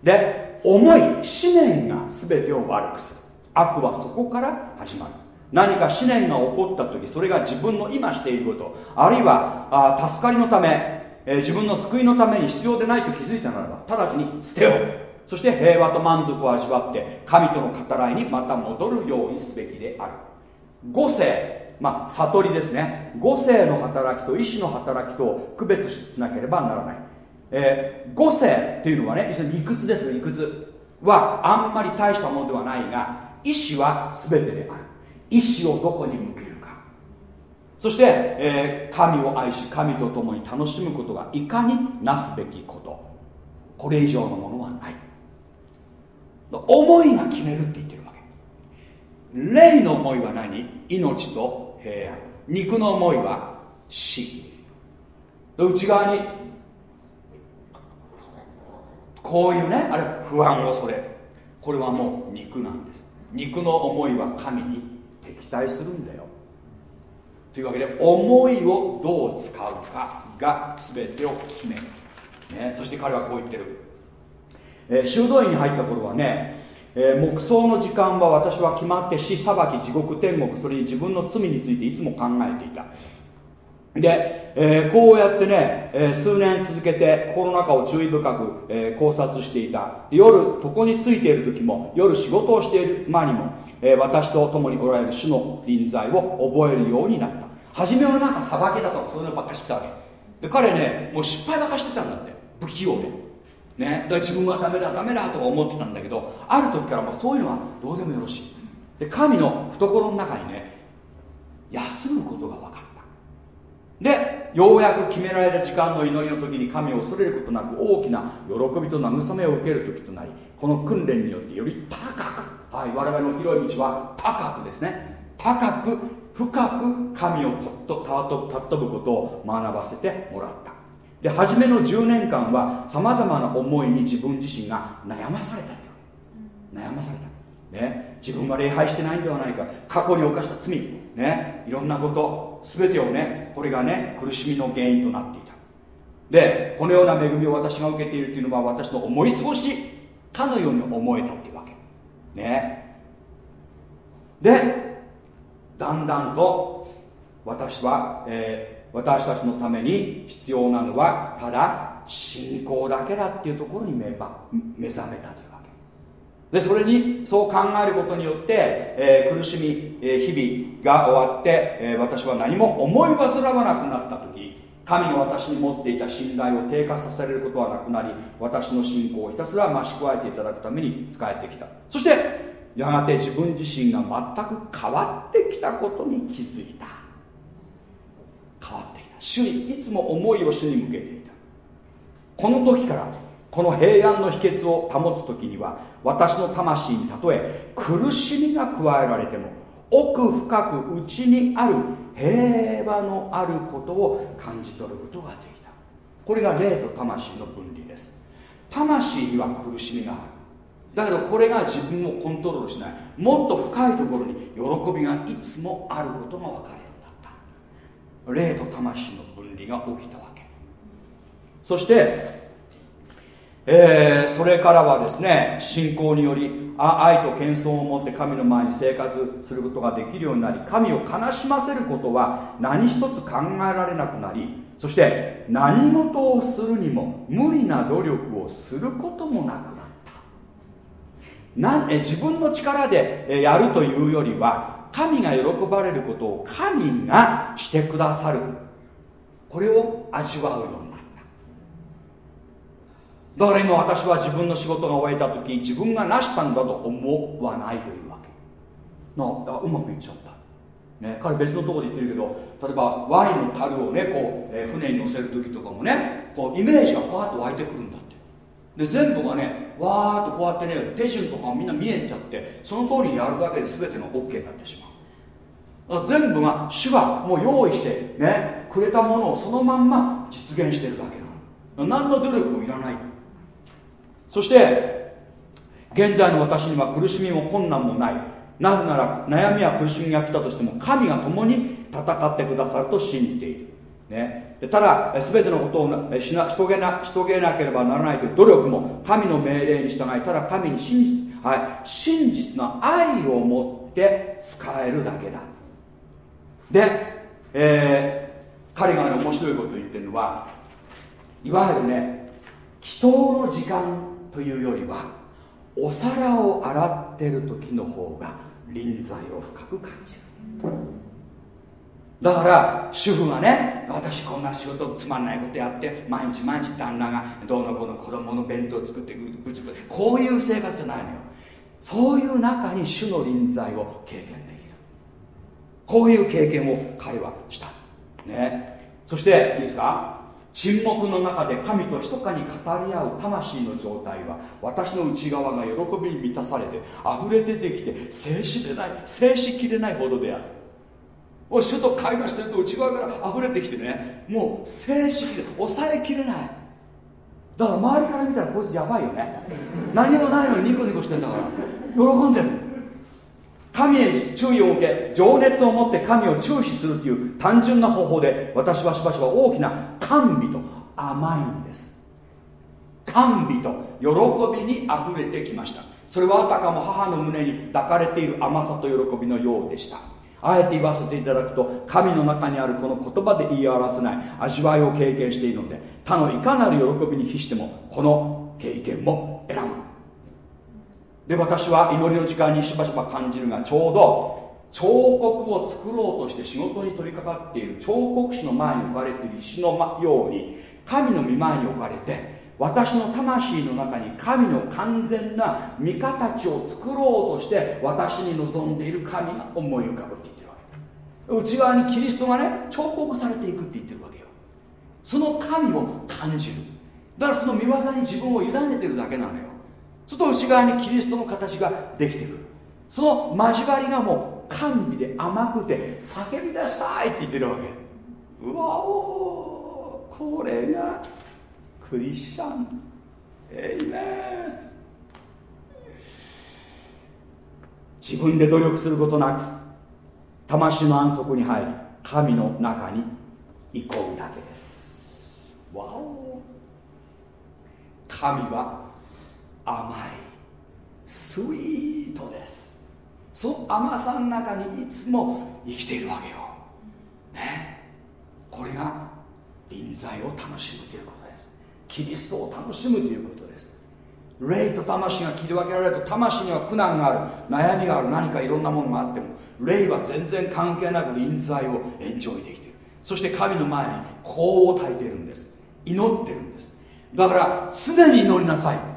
で思い思念が全てを悪くする。悪はそこから始まる。何か試練が起こった時それが自分の今していることあるいはあ助かりのため、えー、自分の救いのために必要でないと気づいたならば直ちに捨てよう。そして平和と満足を味わって神との語らいにまた戻るようにすべきである。五世まあ悟りですね。五世の働きと意志の働きと区別しなければならない、えー、五世っていうのはね要する理屈です理屈。はあんまり大したものではないが意志は全てである。意志をどこに向けるか。そして、えー、神を愛し神と共に楽しむことがいかになすべきこと。これ以上のものはない。思いが決めるって言ってるわけ。霊の思いは何？命と平安。肉の思いは死。内側に？こういうねあれ不安恐れ。これはもう肉なんです。肉の思いは神に敵対するんだよ。というわけで思いをどう使うかが全てを決める、ね、そして彼はこう言ってる、えー、修道院に入った頃はね、えー、黙想の時間は私は決まって死裁き地獄天国それに自分の罪についていつも考えていた。で、えー、こうやってね、えー、数年続けて心の中を注意深く、えー、考察していた。夜床についている時も夜仕事をしている間にも、え私と共におられる主の臨在を覚えるようになった。初めはなんか裁けだとかそういうのばっかしてたわけ。で彼ねもう失敗ばかしてたんだって。不器用で。ね、だから自分はダメだダメだとか思ってたんだけどある時からもうそういうのはどうでもよろしい。で神の懐の中にね休むことが分かる。でようやく決められた時間の祈りの時に神を恐れることなく大きな喜びと慰めを受ける時となりこの訓練によってより高く、はい、我々の広い道は高くですね。高く深く神を尊ぶことを学ばせてもらった。で初めの10年間はさまざまな思いに自分自身が悩まされた悩まされた。ね、自分が礼拝してないんではないか。過去に犯した罪、ね、いろんなこと。全てをねこれがね苦しみの原因となっていた。でこのような恵みを私が受けているというのは私の思い過ごしかのように思えたっていうわけ。ね。でだんだんと私は、えー、私たちのために必要なのはただ信仰だけだっていうところに目目覚めたと。でそれにそう考えることによって、えー、苦しみ、えー、日々が終わって、え私は何も思い煩わなくなった時神が私に持っていた信頼を低下させられることはなくなり私の信仰をひたすら増し加えていただくために使えてきた。そしてやがて自分自身が全く変わってきたことに気づいた。変わってきた。主にいつも思いを主に向けていた。この時からこの平安の秘訣を保つ時には私の魂にたとえ苦しみが加えられても奥深く内にある平和のあることを感じ取ることができた。これが霊と魂の分離です。魂には苦しみがある。だけどこれが自分をコントロールしない。もっと深いところに喜びがいつもあることが分かるようになった。霊と魂の分離が起きたわけ。そしてえー、それからはですね信仰により愛と謙遜を持って神の前に生活することができるようになり神を悲しませることは何一つ考えられなくなりそして何事をするにも無理な努力をすることもなくなった。なえ自分の力でやるというよりは神が喜ばれることを神がしてくださる。これを味わうよだから今私は自分の仕事が終えた時自分が成したんだと思わないというわけ。なうまくいっちゃった、ね、彼別のところで言ってるけど例えばワインの樽をねこう、えー、船に乗せる時とかもねこうイメージがパーッと湧いてくるんだって。で全部がねわーっとこうやってね手順とかみんな見えちゃってその通りにやるだけで全てが OK になってしまう。全部が主がもう用意してねくれたものをそのまんま実現してるだけなの。何の努力もいらない。そして現在の私には苦しみも困難もない。なぜなら悩みや苦しみが来たとしても神が共に戦ってくださると信じている、ね、ただ全てのことをしなし遂げなし遂げなければならないという努力も神の命令に従いただ神に真実,、はい、真実な愛を持って使えるだけだ。で、えー、彼が、ね、面白いことを言ってるのはいわゆるね祈祷の時間というよりはお皿を洗ってる時の方が臨在を深く感じる。だから主婦がね私こんな仕事つまんないことやって毎日毎日旦那がどうのこの子供の弁当作ってぐつぐつこういう生活じゃないのよ。そういう中に主の臨在を経験できる。こういう経験を彼はした。ね。そしていいですか？沈黙の中で神と密かに語り合う魂の状態は私の内側が喜びに満たされて溢れ出てきて静止でない静止きれないほどである。もう主と会話してると内側から溢れてきてね。もう静止きれ抑えきれない。だから周りから見たらこいつやばいよね。何もないのにニコニコしてんだから。喜んでる。神へ注意を受け情熱を持って神を注視するという単純な方法で私はしばしば大きな甘美と甘いんです。甘美と喜びにあふれてきました。それはあたかも母の胸に抱かれている甘さと喜びのようでした。あえて言わせていただくと神の中にあるこの言葉で言い表せない味わいを経験しているので他のいかなる喜びに比してもこの経験も選ぶ。で私は祈りの時間にしばしば感じるがちょうど彫刻を作ろうとして仕事に取り掛かっている彫刻師の前に置かれている石のように神の御前に置かれて私の魂の中に神の完全な味方たちを作ろうとして私に望んでいる神が思い浮かぶって言ってるわけ。内側にキリストがね彫刻されていくって言ってるわけよ。その神を感じる。だからその見業に自分を委ねてるだけなのよ。すると内側にキリストの形ができてくる。その交わりがもう甘美で甘くて叫び出したいって言ってるわけ。うわおこれがクリスチャン。エイメン。自分で努力することなく魂の安息に入り神の中に行こうだけです。わお。神は甘い。スイートです。その甘さの中にいつも生きているわけよ。ね。これが臨在を楽しむということです。キリストを楽しむということです。霊と魂が切り分けられると魂には苦難がある。悩みがある。何かいろんなものがあっても霊は全然関係なく臨在をエンジョイできている。そして神の前に香を焚いているんです。祈ってるんです。だから常に祈りなさい。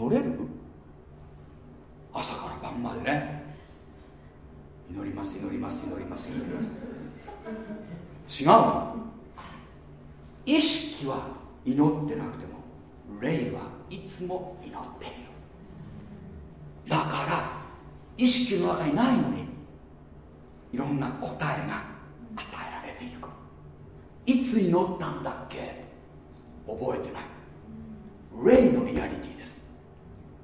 祈れる？朝から晩までね。祈ります祈ります祈ります。祈ります違う意識は祈ってなくても霊はいつも祈っているだから意識の中にないのにいろんな答えが与えられていく。いつ祈ったんだっけ？覚えてない。霊のリアリティです。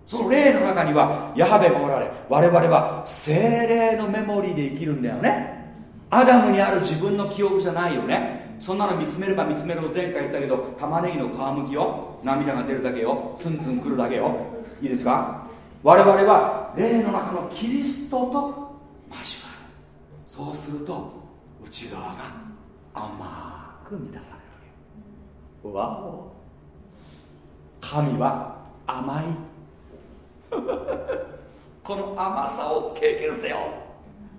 その霊の中にはヤハベがおられ我々は精霊のメモリーで生きるんだよね。アダムにある自分の記憶じゃないよね。そんなの見つめれば見つめるの前回言ったけど玉ねぎの皮むきよ。涙が出るだけよ。ツンツンくるだけよ。いいですか？我々は霊の中のキリストと交わる。そうすると内側が甘く満たされるわけ。わお。神は甘い。この甘さを経験せよ。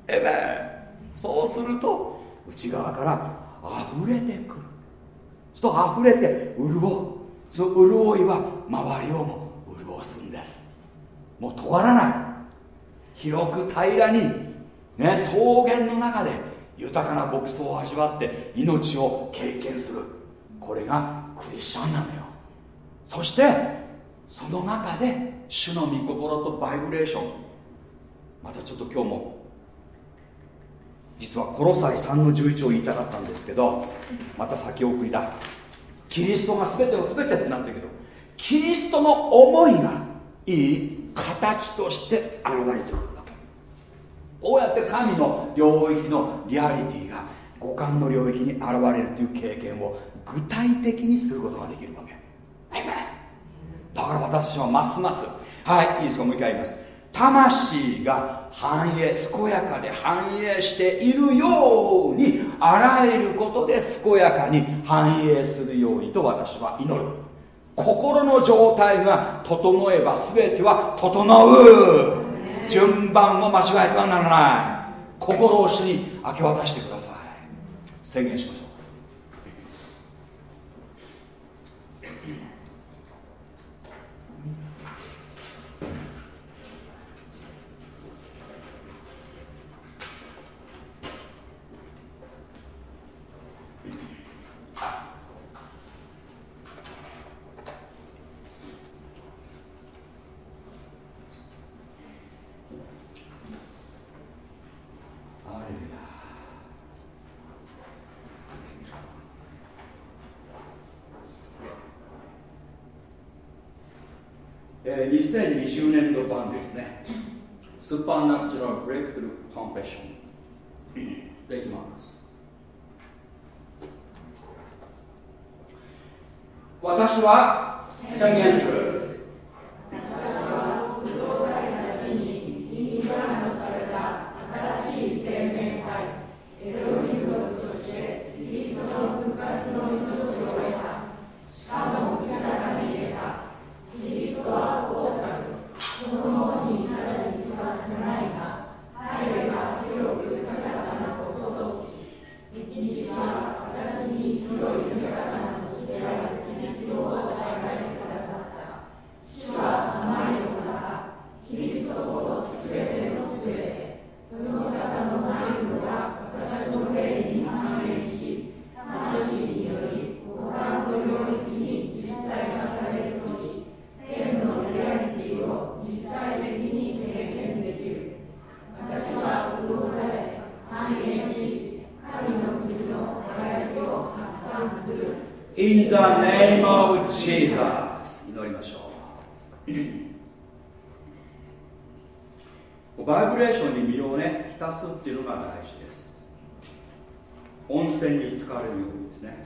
えめそうすると内側から溢れてくる。そうすると溢れて潤う。その潤いは周りをも潤すんです。もう尖らない。広く平らにね草原の中で豊かな牧草を味わって命を経験する。これがクリスチャンなのよ。そしてその中で主の御心とバイブレーション。またちょっと今日も実はコロサイ3の11を言いたかったんですけどまた先送りだ。キリストが全ての全てってなってるけどキリストの思いがいい形として現れてくるわけこうやって神の領域のリアリティが五感の領域に現れるという経験を具体的にすることができるわけ。はいだから私はますます。はいいいですか？もう一回言います。魂が繁栄健やかで繁栄しているようにあらゆることで健やかに繁栄するようにと私は祈る。心の状態が整えば全ては整う。順番を間違えてはならない。心を主に明け渡してください。宣言しましょう。2020年度版ですね。スーパーナチュラルブレイクトゥルーコンペッションできます私は宣言する。エロリ族としてキリスの復活の tonight, The name of Jesus. 祈りましょうバイブレーションに身をね浸すっていうのが大事です。温泉に浸かれるようにですね。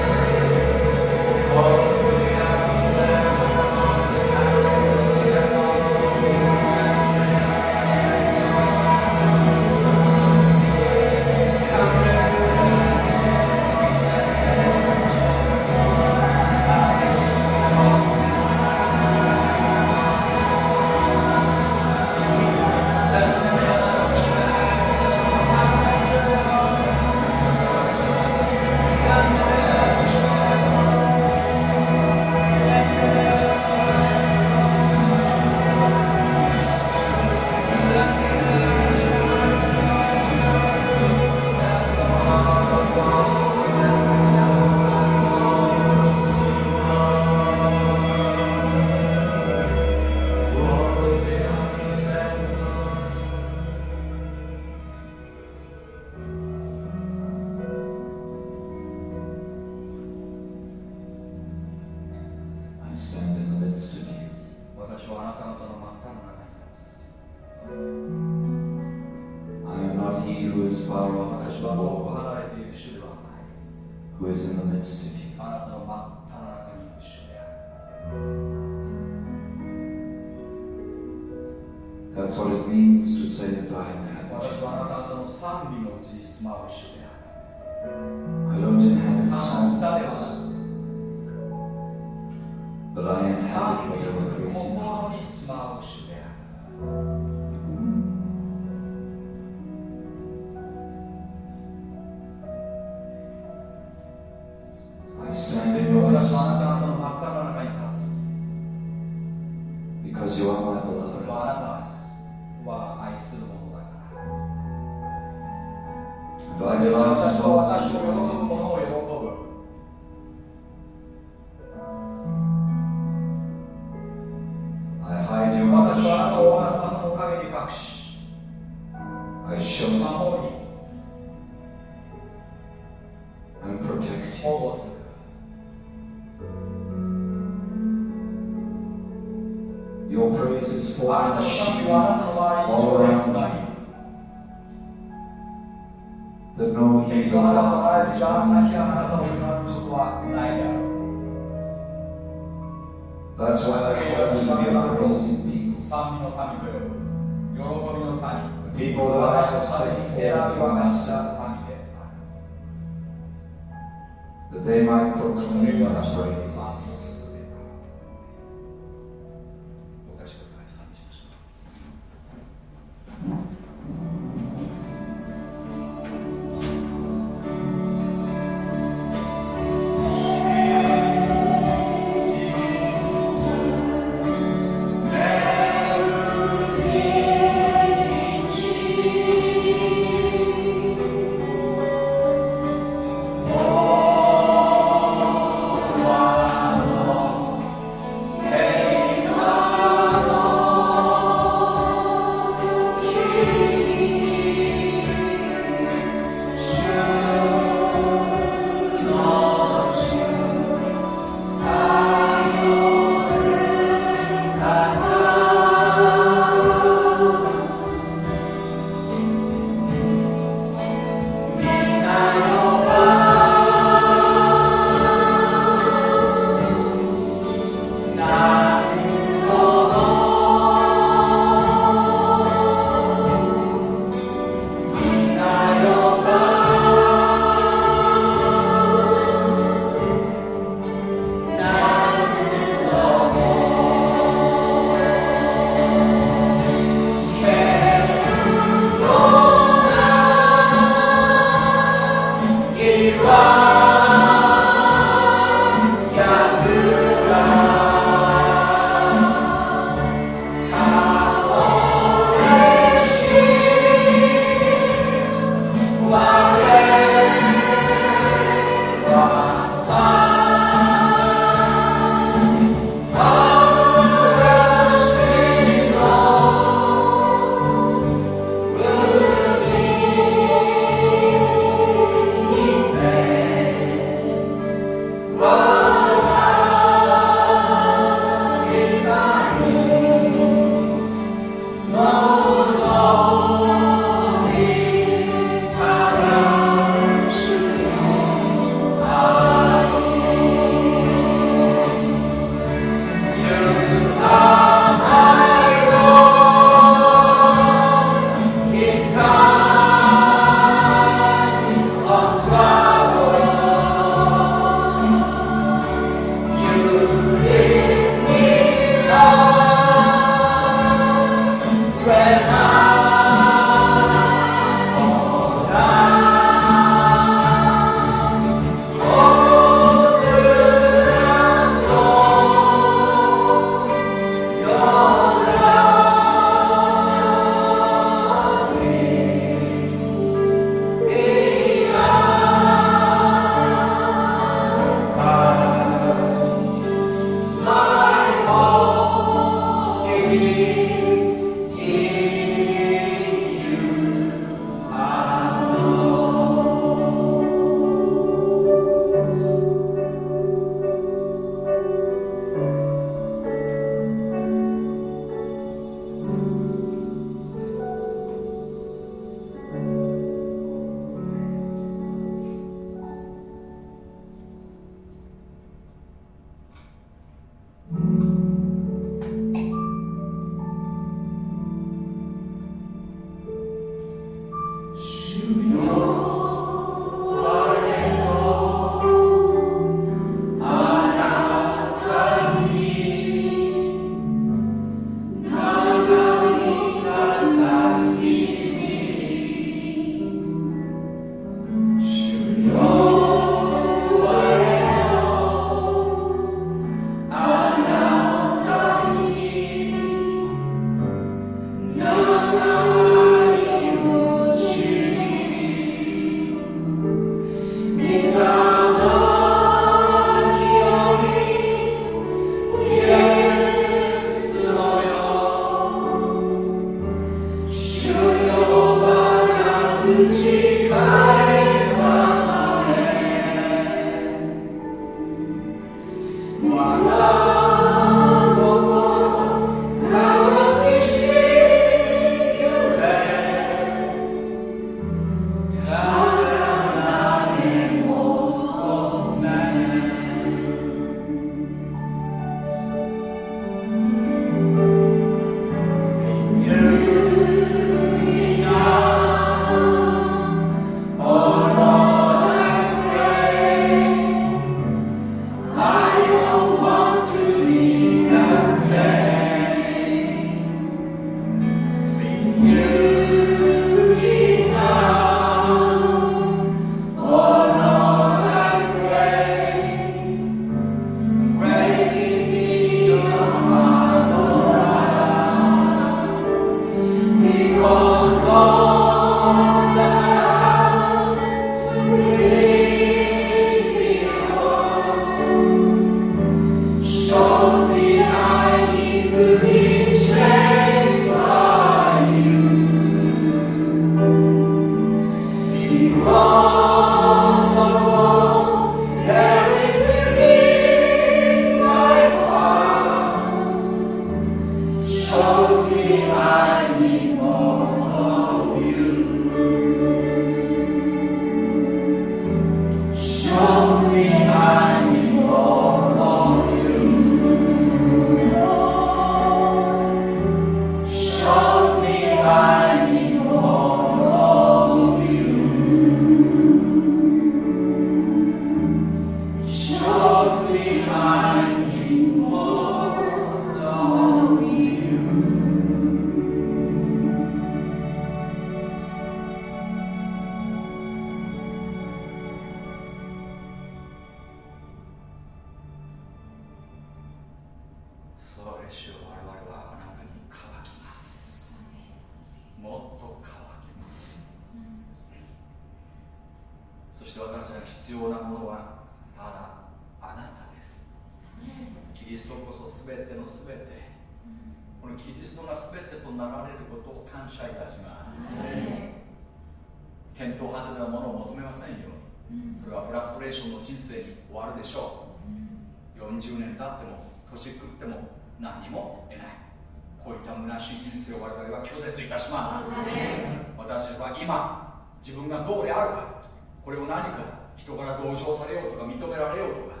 人から同情されようとか認められようとか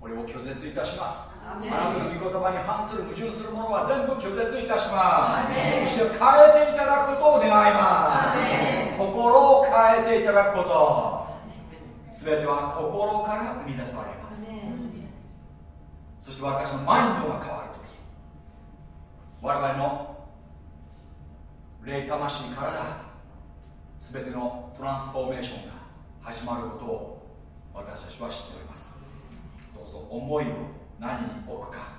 これを拒絶いたします。あなたの御言葉に反する矛盾するものは全部拒絶いたします。そして変えていただくことを願います。心を変えていただくこと。全ては心から生み出されます。そして私のマインドが変わるとき我々の霊魂体全てのトランスフォーメーションが始まることを私たちは知っております。どうぞ思いを何に置くか。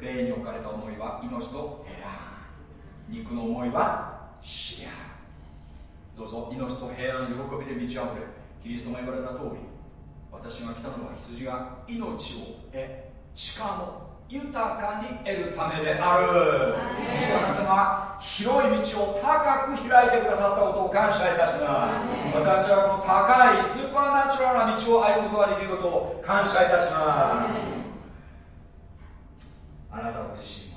霊に置かれた思いは命と平安。肉の思いは死やどうぞ命と平安喜びで満ち溢れキリストが言われた通り私が来たのは羊が命を得しかも豊かに得るためである。実はあなたが広い道を高く開いてくださったことを感謝いたします。私はこの高いスーパーナチュラルな道を歩むことができることを感謝いたします。あなたご自身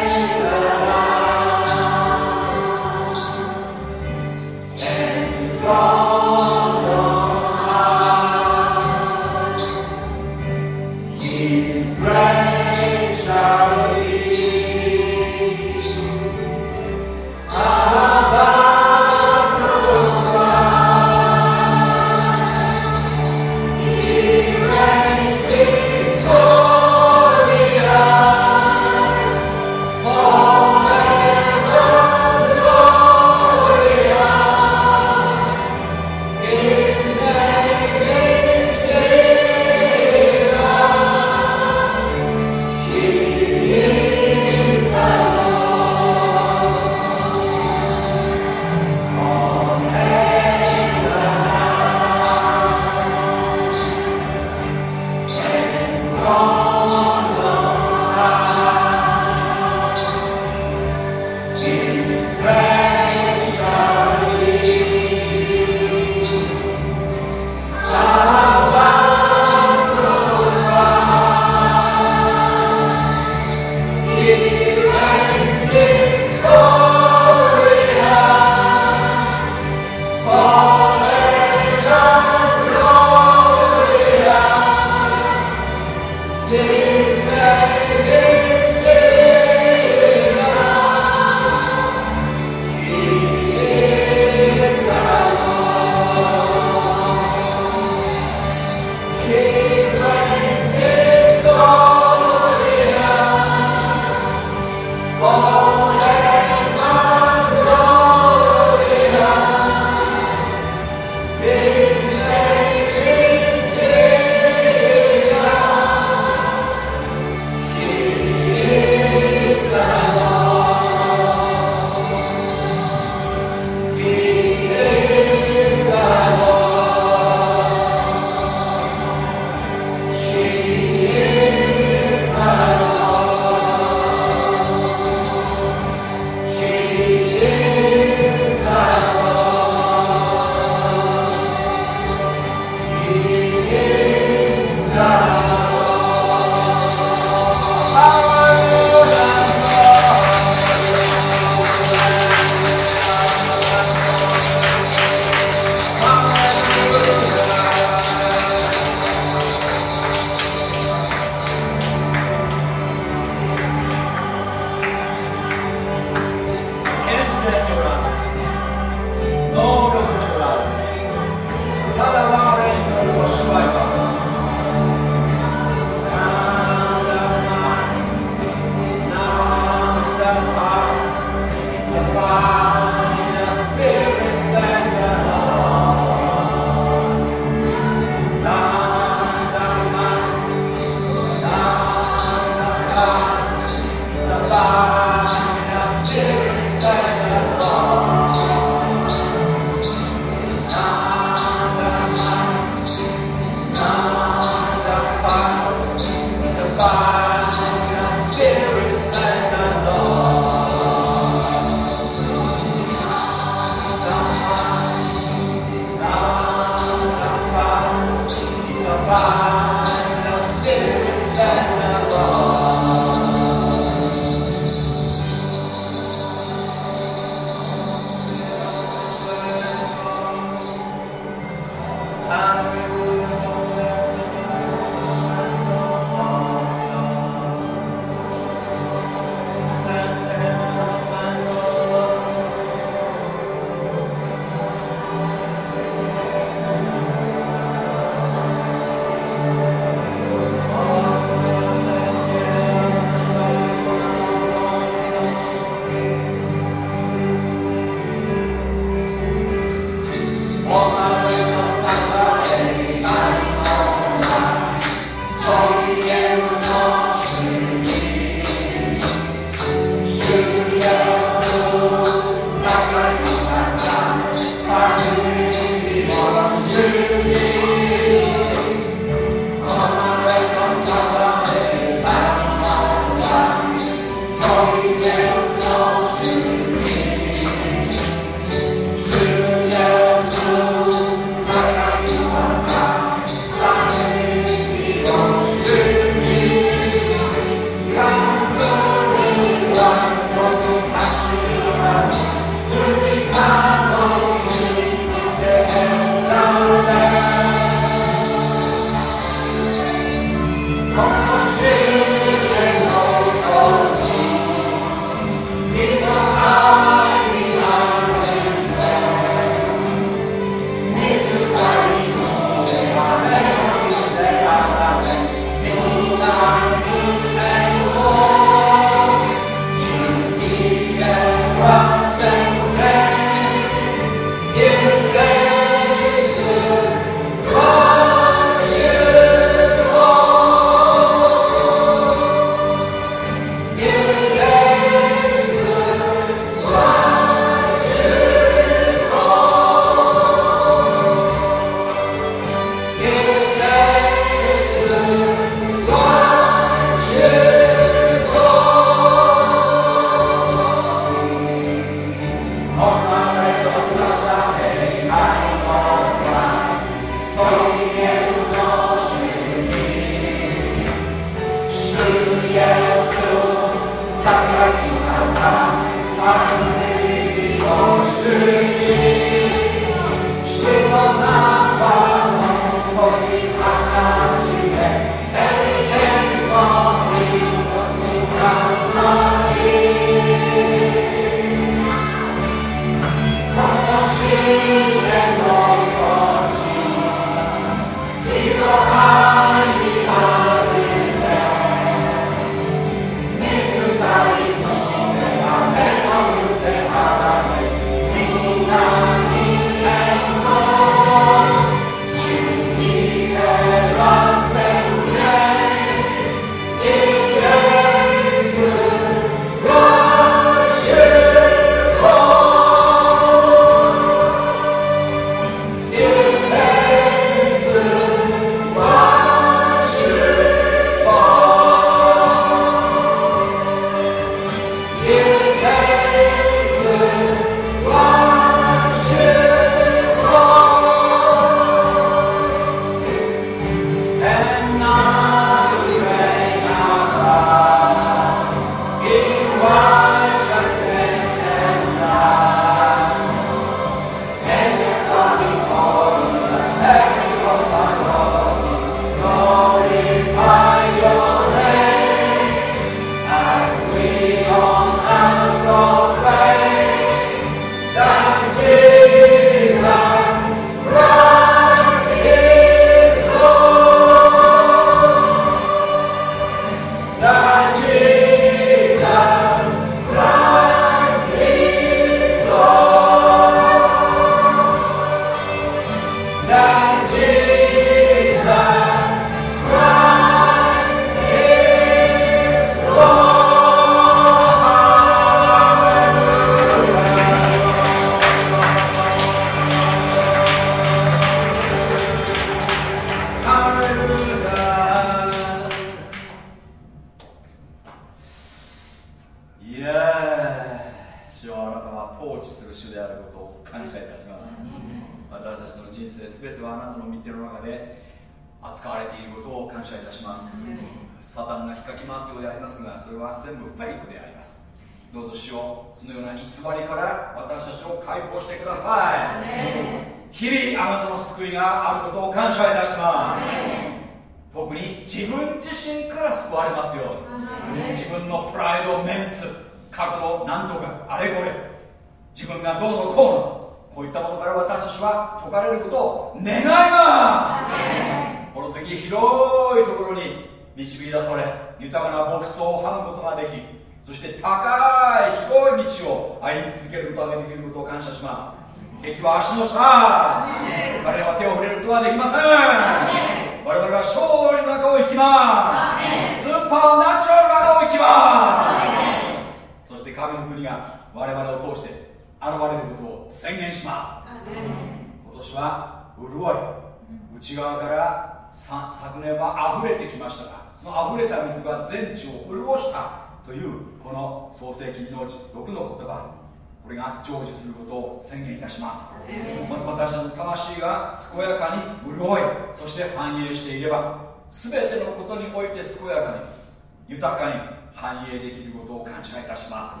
豊かに繁栄できることを感謝いたします。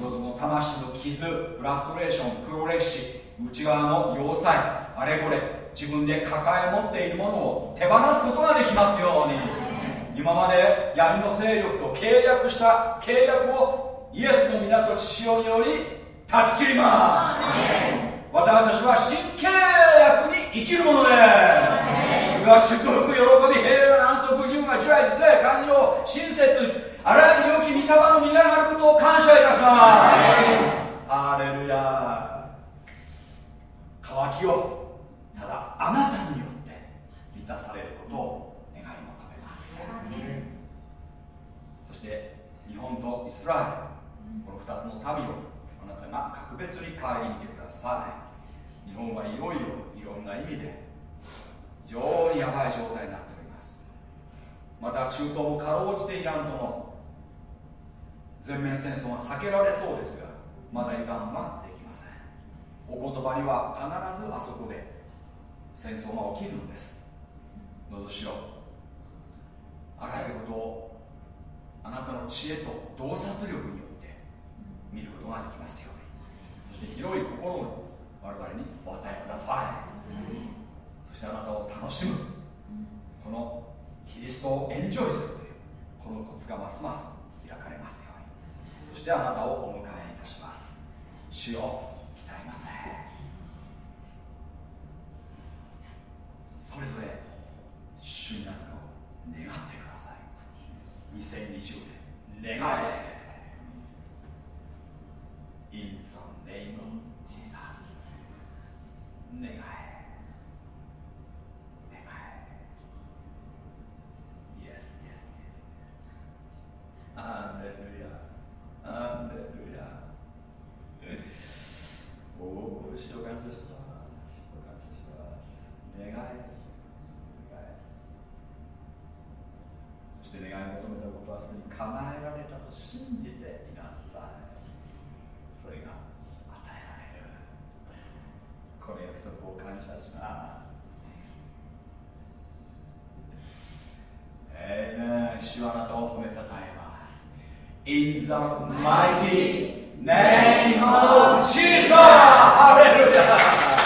どうぞの魂の傷フラストレーション黒歴史内側の要塞あれこれ自分で抱え持っているものを手放すことができますように。今まで闇の勢力と契約した契約をイエスの港父親により断ち切ります。私たちは新契約に生きるものでそれは祝福喜び平和安。息義務が地来自生感情親切あらゆる良き御霊の皆があることを感謝いたします。ハレルヤ渇きをただあなたによって満たされることを願い求めます。そして日本とイスラエルこの2つの旅をあなたが格別に顧みてください。日本はいよいよいろんな意味で非常にやばい状態になってまた中東もかろうじてイランとの全面戦争が避けられそうですがまだ油断はできません。お言葉には必ずあそこで戦争が起きるのです。どうぞしようあらゆることをあなたの知恵と洞察力によって見ることができますように。そして広い心を我々にお与えください。そしてあなたを楽しむ。このキリストをエンジョイするというこのコツがますます開かれますように。そしてあなたをお迎えいたします。主よ鍛えませんそれぞれ主に何かを願ってください。2020年願え。In the name of Jesus 願え。アレルヤアレルヤおお、主を感謝します。主を感謝します。願えして願い求めたことはす。でに叶えられたと信じていなさいそれが与えられるこの約束を感謝します。えー、主はあなたを褒めたたえます。In the mighty name of Jesus! ハレルヤ